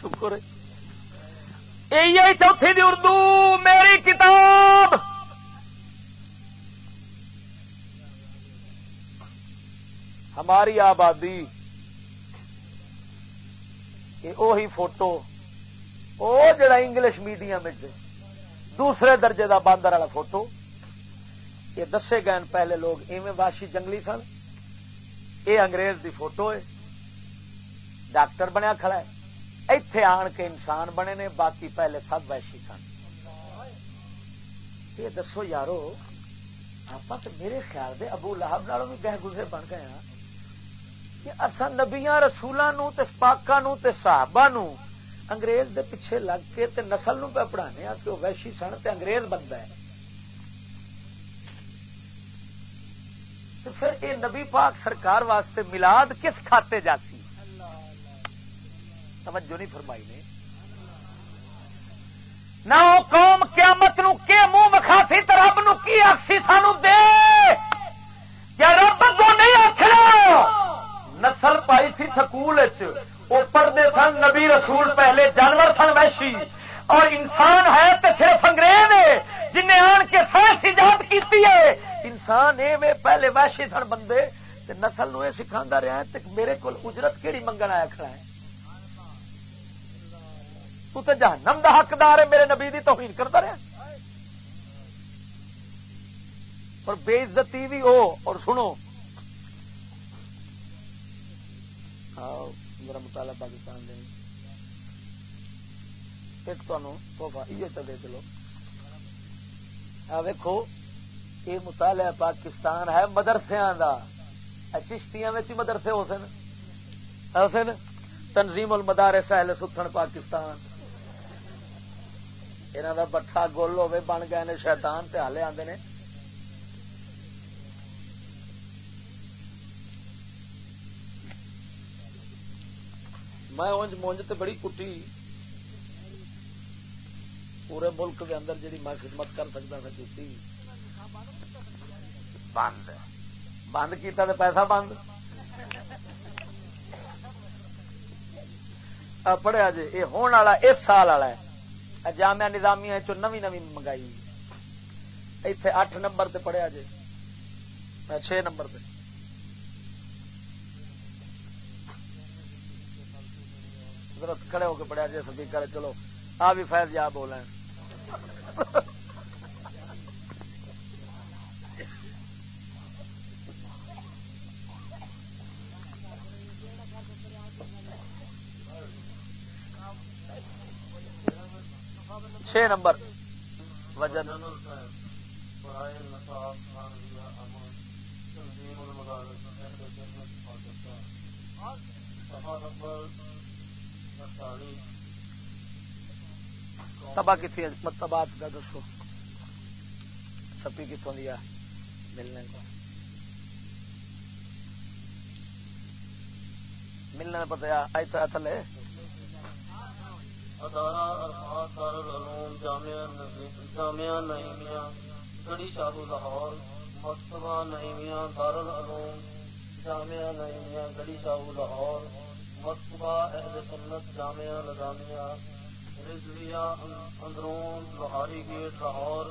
شکر چوتھی دی اردو، میری کتاب۔ ہماری آبادی وہی فوٹو وہ جڑا انگلش میڈیم دوسرے درجے دا باندر والا فوٹو۔ یہ دسے گئے پہلے لوگ ایویں واشی جنگلی سن۔ یہ انگریز دی فوٹو ہے۔ ڈاکٹر بنیا کھڑا ہے۔ اتے آن کے انسان بنے نے، باقی پہلے سب ویشی سن۔ یہ دسو یارو آپ میرے خیال دے ابو لہب نالوں بھی گہ گزرے بن گئے ہیں کہ اصا نبیا رسولوں پاکا صحابہ نو انگریز دے پیچھے لگ کے تے نسل نو پہ پڑھانے ہاں کہ وہ ویشی سن تے انگریز بنتا ہے۔ تو پھر یہ نبی پاک سرکار واسطے ملاد کس کھاتے جاتی؟ توجہ نہیں فرمائی نے۔ نہ قوم قیامت نو کے منہ مکھاسی تو رب نو کی آخسی سانو دے۔ کیا رب کو نہیں آخر نسل پائی تھی سکول پڑھتے سن نبی رسول پہلے جانور سن ویشی۔ اور انسان ہے تو صرف انگریز ہے۔ جنہیں آن کے سائنس ایجاد کی ہے۔ انسان اے پہلے ویسے سن بندے۔ تے نسل نو یہ سکھا رہا ہے میرے کو اجرت کہڑی منگن آیا کھڑا ہے۔ تو تے جہنم دا حقدار ہے، میرے نبی دی توہین کرتا رہا۔ اور بے عزتی بھی ہو اور سنو۔ ہاں، میرا مطالعہ پاکستان دے۔ ایک تحفہ یہ تو دے چلو۔ ویکو یہ مطالعہ پاکستان ہے مدرسیا کا چشتیاں مدرسے ہو سن۔ ہو سن؟ تنظیم المدار سہل ستھن پاکستان۔ یہاں کا بٹھا گول ہوے بن گئے نے شیطان تے ہالے آتے نے میں اونج مونج تے بڑی کٹی پورے ملک کے اندر جی میں خدمت کر سکتا تھا کی بند بند کیتا تو پیسہ بند پڑھیا جی یہ ہونے والا اس سال والا ہے جامع نظامیہ چو نو نو منگائی۔ ایتھے اٹھ نمبر تے پڑھیا جی چھ نمبر تے۔ ضرورت کھڑے ہو کے پڑھیا جی کرے چلو، آ بھی فیض جا بولیں چھ نمبر۔ وجن۔ تبا کتنی متبات کا دسو چھپی کتوں دیا ملنے کو۔ ملنے میں پتا آج تو تھلے جامعہ نعیمیہ گڑی شاہو لاہور مکتبہ نعیمیہ دارالعلوم جامعہ نعیمیہ گڑی شاہو لاہور مکتبہ اہل سنت جامعہ لدانیہ رضویہ اندرون لوہاری گیٹ لاہور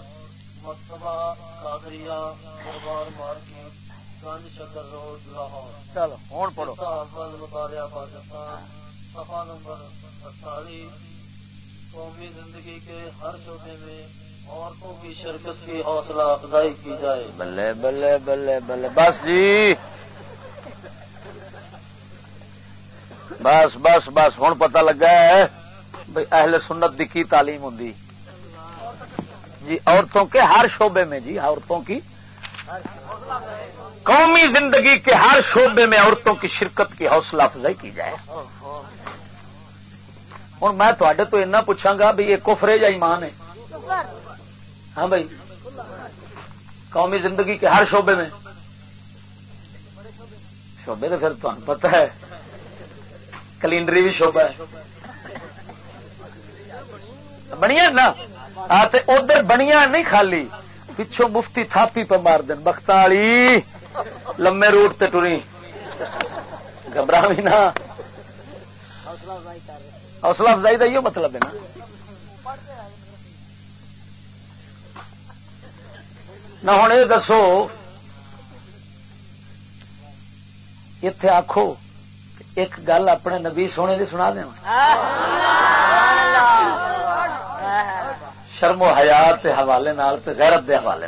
مکتبہ قادریہ دربار مارکیٹ گنج شکر روڈ لاہور چلو ہوں پڑھو مطالعہ پاکستان صفحہ نمبر اٹھالیس قومی زندگی کے ہر شعبے میں عورتوں کی شرکت کی حوصلہ افزائی کی جائے۔ بلے بلے بلے بلے، بس جی۔ بس بس بس ہوں پتہ لگا ہے بھائی اہل سنت دی کی تعلیم ہوں جی عورتوں کے ہر شعبے میں جی عورتوں کی۔ قومی زندگی کے ہر شعبے میں عورتوں کی شرکت کی حوصلہ افزائی کی جائے۔ ہوں میں تھوڑے تو اتنا پوچھا گا بھی یہ کفر ہے یا ایمان ہے؟ ہاں بھائی قومی زندگی کے ہر شعبے میں۔ شعبے تو پھر تمہیں پتا ہے۔ کلینڈری بھی شعبہ ہے۔ بنیا نا؟ ادھر بنیا نہیں خالی۔ پچھوں مفتی تھاپی پہ مار دین۔ بختالی۔ لمے روٹ تے ٹری گھبرا بھی نہ حوصلہ افزائی کا یہ مطلب ہے نا۔ نہ ہوں یہ دسو اتے آخو ایک گل اپنے نبی سونے کی سنا دیں شرم و حیات کے حوالے غیرت دے حوالے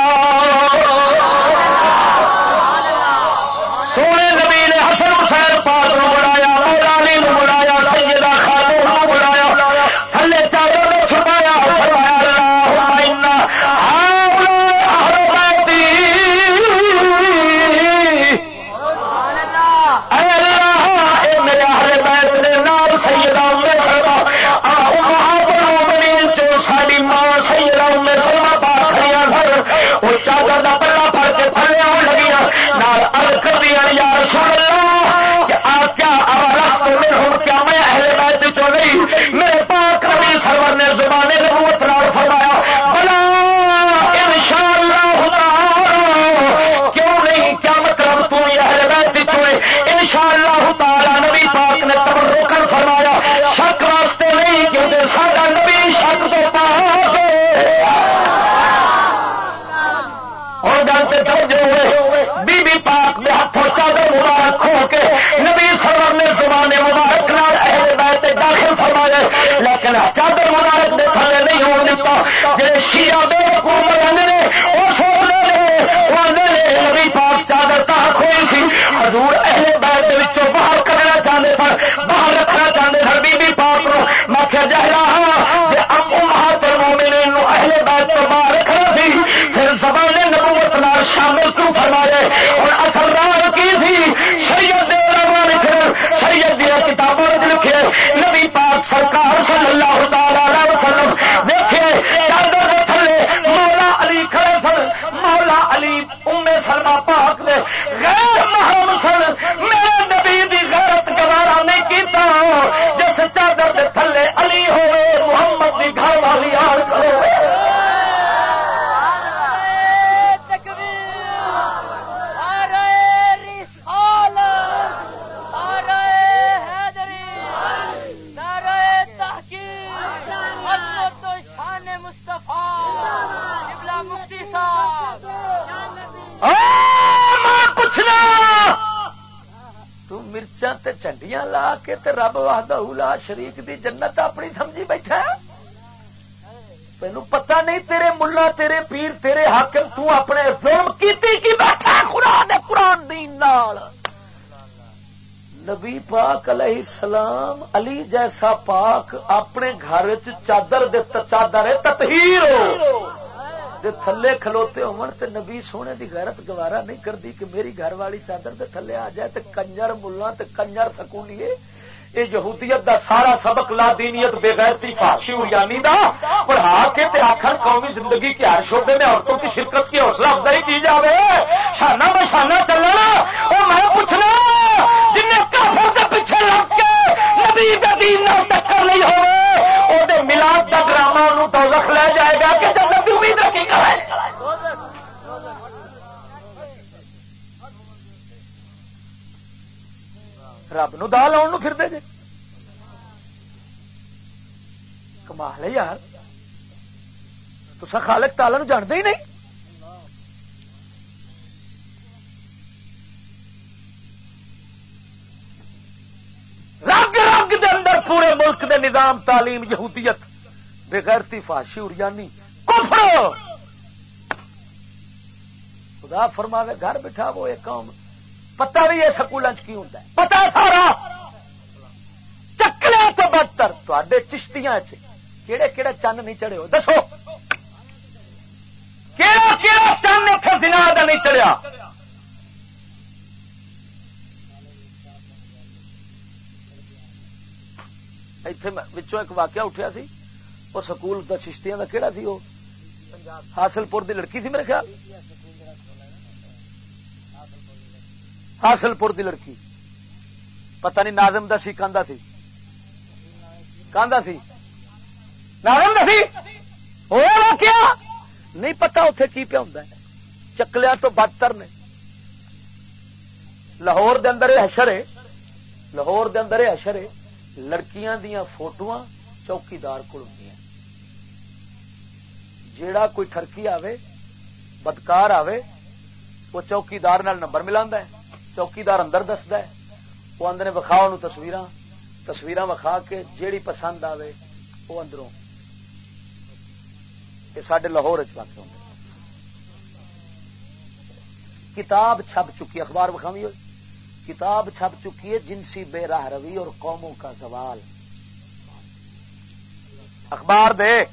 شیعہ بے وقوف آدھے وہ سوچتے ہیں وہ آدھے نے، نبی پاک چادر تاہ کھوئی سی۔ حضور اہل بیت باہر کرنا چاہتے سن، باہر رکھنا چاہتے سن۔ بی بی پاک نو میں جہرا واہدہ لا شریک دی جنت اپنی سمجھی بیٹھا ہے؟ تینوں پتہ نہیں تیرے ملا، تیرے پیر، تیرے حاکم تو اپنے ظلم کیتی کی بیٹھا قرآن قرآن دین نال؟ نبی پاک علیہ السلام، علی جیسا پاک اپنے گھر چادر دے چادر تطہیر ہو۔ دے تھلے کھلوتے ہون تے نبی سونے دی غیرت گوارا نہیں کرتی کہ میری گھر والی چادر دے تھلے آ جائے تے کنجر ملا تے کنجر سکولیے یہ یہودیت دا سارا سبق لا دینیت بے غیرتی فاشی یعنی دا، پڑھا کے تے آخر قومی زندگی کے ہر شعبے میں عورتوں کی شرکت کی حوصلہ افزائی کی جاوے۔ شانہ بشانہ چلنا وہ میں پوچھنا جن کافر کے پیچھے لگ کے نبی کا دین نہ ٹکر نہیں ہوئے وہ ملاد کا ڈرامہ انہوں تو رکھ لے جائے گا کہ جب بھی امید رکھی کرے۔ رب نو دال آن پھر دے جے۔ کمال ہے یار۔ تو خالق تالا نو جانتے ہی نہیں۔ رگ رگ دے اندر پورے ملک دے نظام، تعلیم، یہودیت، بغیرتی فاشی اریانی کفر۔ خدا فرماوے، گھر بٹھا وہ ایک قوم پتا بھی یہ سکول کی ہوتا ہے؟ پتا سارا؟ چکلے تو بدتر۔ تے چشتیاں کہڑے کہڑے چند نہیں چڑھے ہو دسو۔ کہڑا کہڑا چند اتنے دن کا نہیں چڑھیا؟ اتنے ایک واقعہ اٹھیا سی۔ وہ سکول کا چشتیاں کا کہڑا سی وہ حاصل پور کی لڑکی سی میرے خیال؟ حاصل پور دی لڑکی۔ پتہ نہیں ناظم دا سی، کاندھا تھی کاندھا تھی ناظم دا سی؟ ہوا کیا نہیں پتا اتے کی پیا ہوں چکلیا تو بدتر نے۔ لاہور دے اندر حشر ہے۔ لاہور دے اندر حشر ہے۔ لڑکیاں دیا فوٹو چوکیدار کو ہوں جیڑا کوئی ٹرکی آوے، بدکار آوے، وہ چوکیدار نمبر ملا ہے۔ چوکیدار اندر دستا ہے۔ وہ آدھے وکھاؤ تصویر تصویر وکھا کے جیڑی پسند آوے، وہ اندروں۔ یہ سڈے لاہور چاہتے ہوں کتاب چھپ چکی اخبار وکھاوی ہوئی۔ کتاب چھپ چکی ہے، جنسی بے راہ روی اور قوموں کا زوال۔ اخبار دے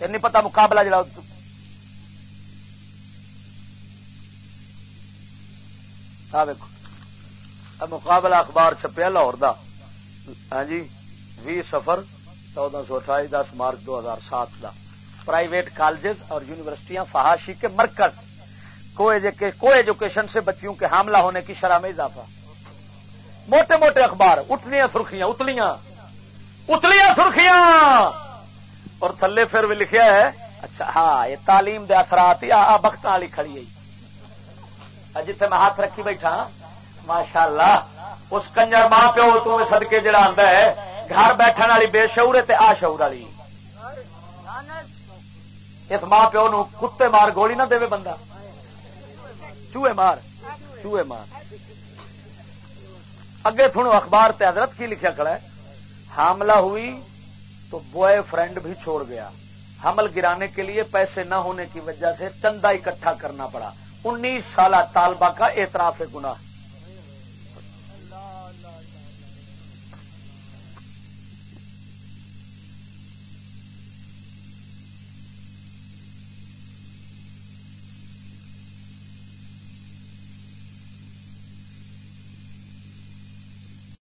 نہیں پتا مقابلہ جڑا مقابلہ اخبار چھپیا لاہور دا۔ ہاں جی وی سفر چودہ سو اٹھائی دس مارچ دو ہزار سات کا پرائیویٹ کالجز اور یونیورسٹیاں فہاشی کے مرکز۔ کو ایجوکیشن سے بچیوں کے حاملہ ہونے کی شرح میں اضافہ۔ موٹے موٹے اخبار اٹھنیاں سرخیاں، اتلیاں۔ اتلیاں سرخیاں! اور تھلے پھر بھی لکھیا ہے۔ اچھا ہاں یہ تعلیم دے اثرات ہی بخت والی کھڑی ہے۔ جتنے میں ہاتھ رکھی بیٹھا ماشاء اللہ اس کنجر ماں پیو تو سدکے جڑا آتا ہے، گھر بیٹھن والی بے شعور تے آ شعور والی۔ اس ماں پیو نو کتے مار گولی نہ دے بندہ۔ چوہے مار چوہے مار۔ اگے سنو، اخبار تے حضرت کی لکھیا کھڑا ہے، حاملہ ہوئی تو بوائے فرینڈ بھی چھوڑ گیا۔ حمل گرانے کے لیے پیسے نہ ہونے کی وجہ سے چندہ اکٹھا کرنا پڑا۔ انیس سالہ طالبہ کا اعتراف گناہ۔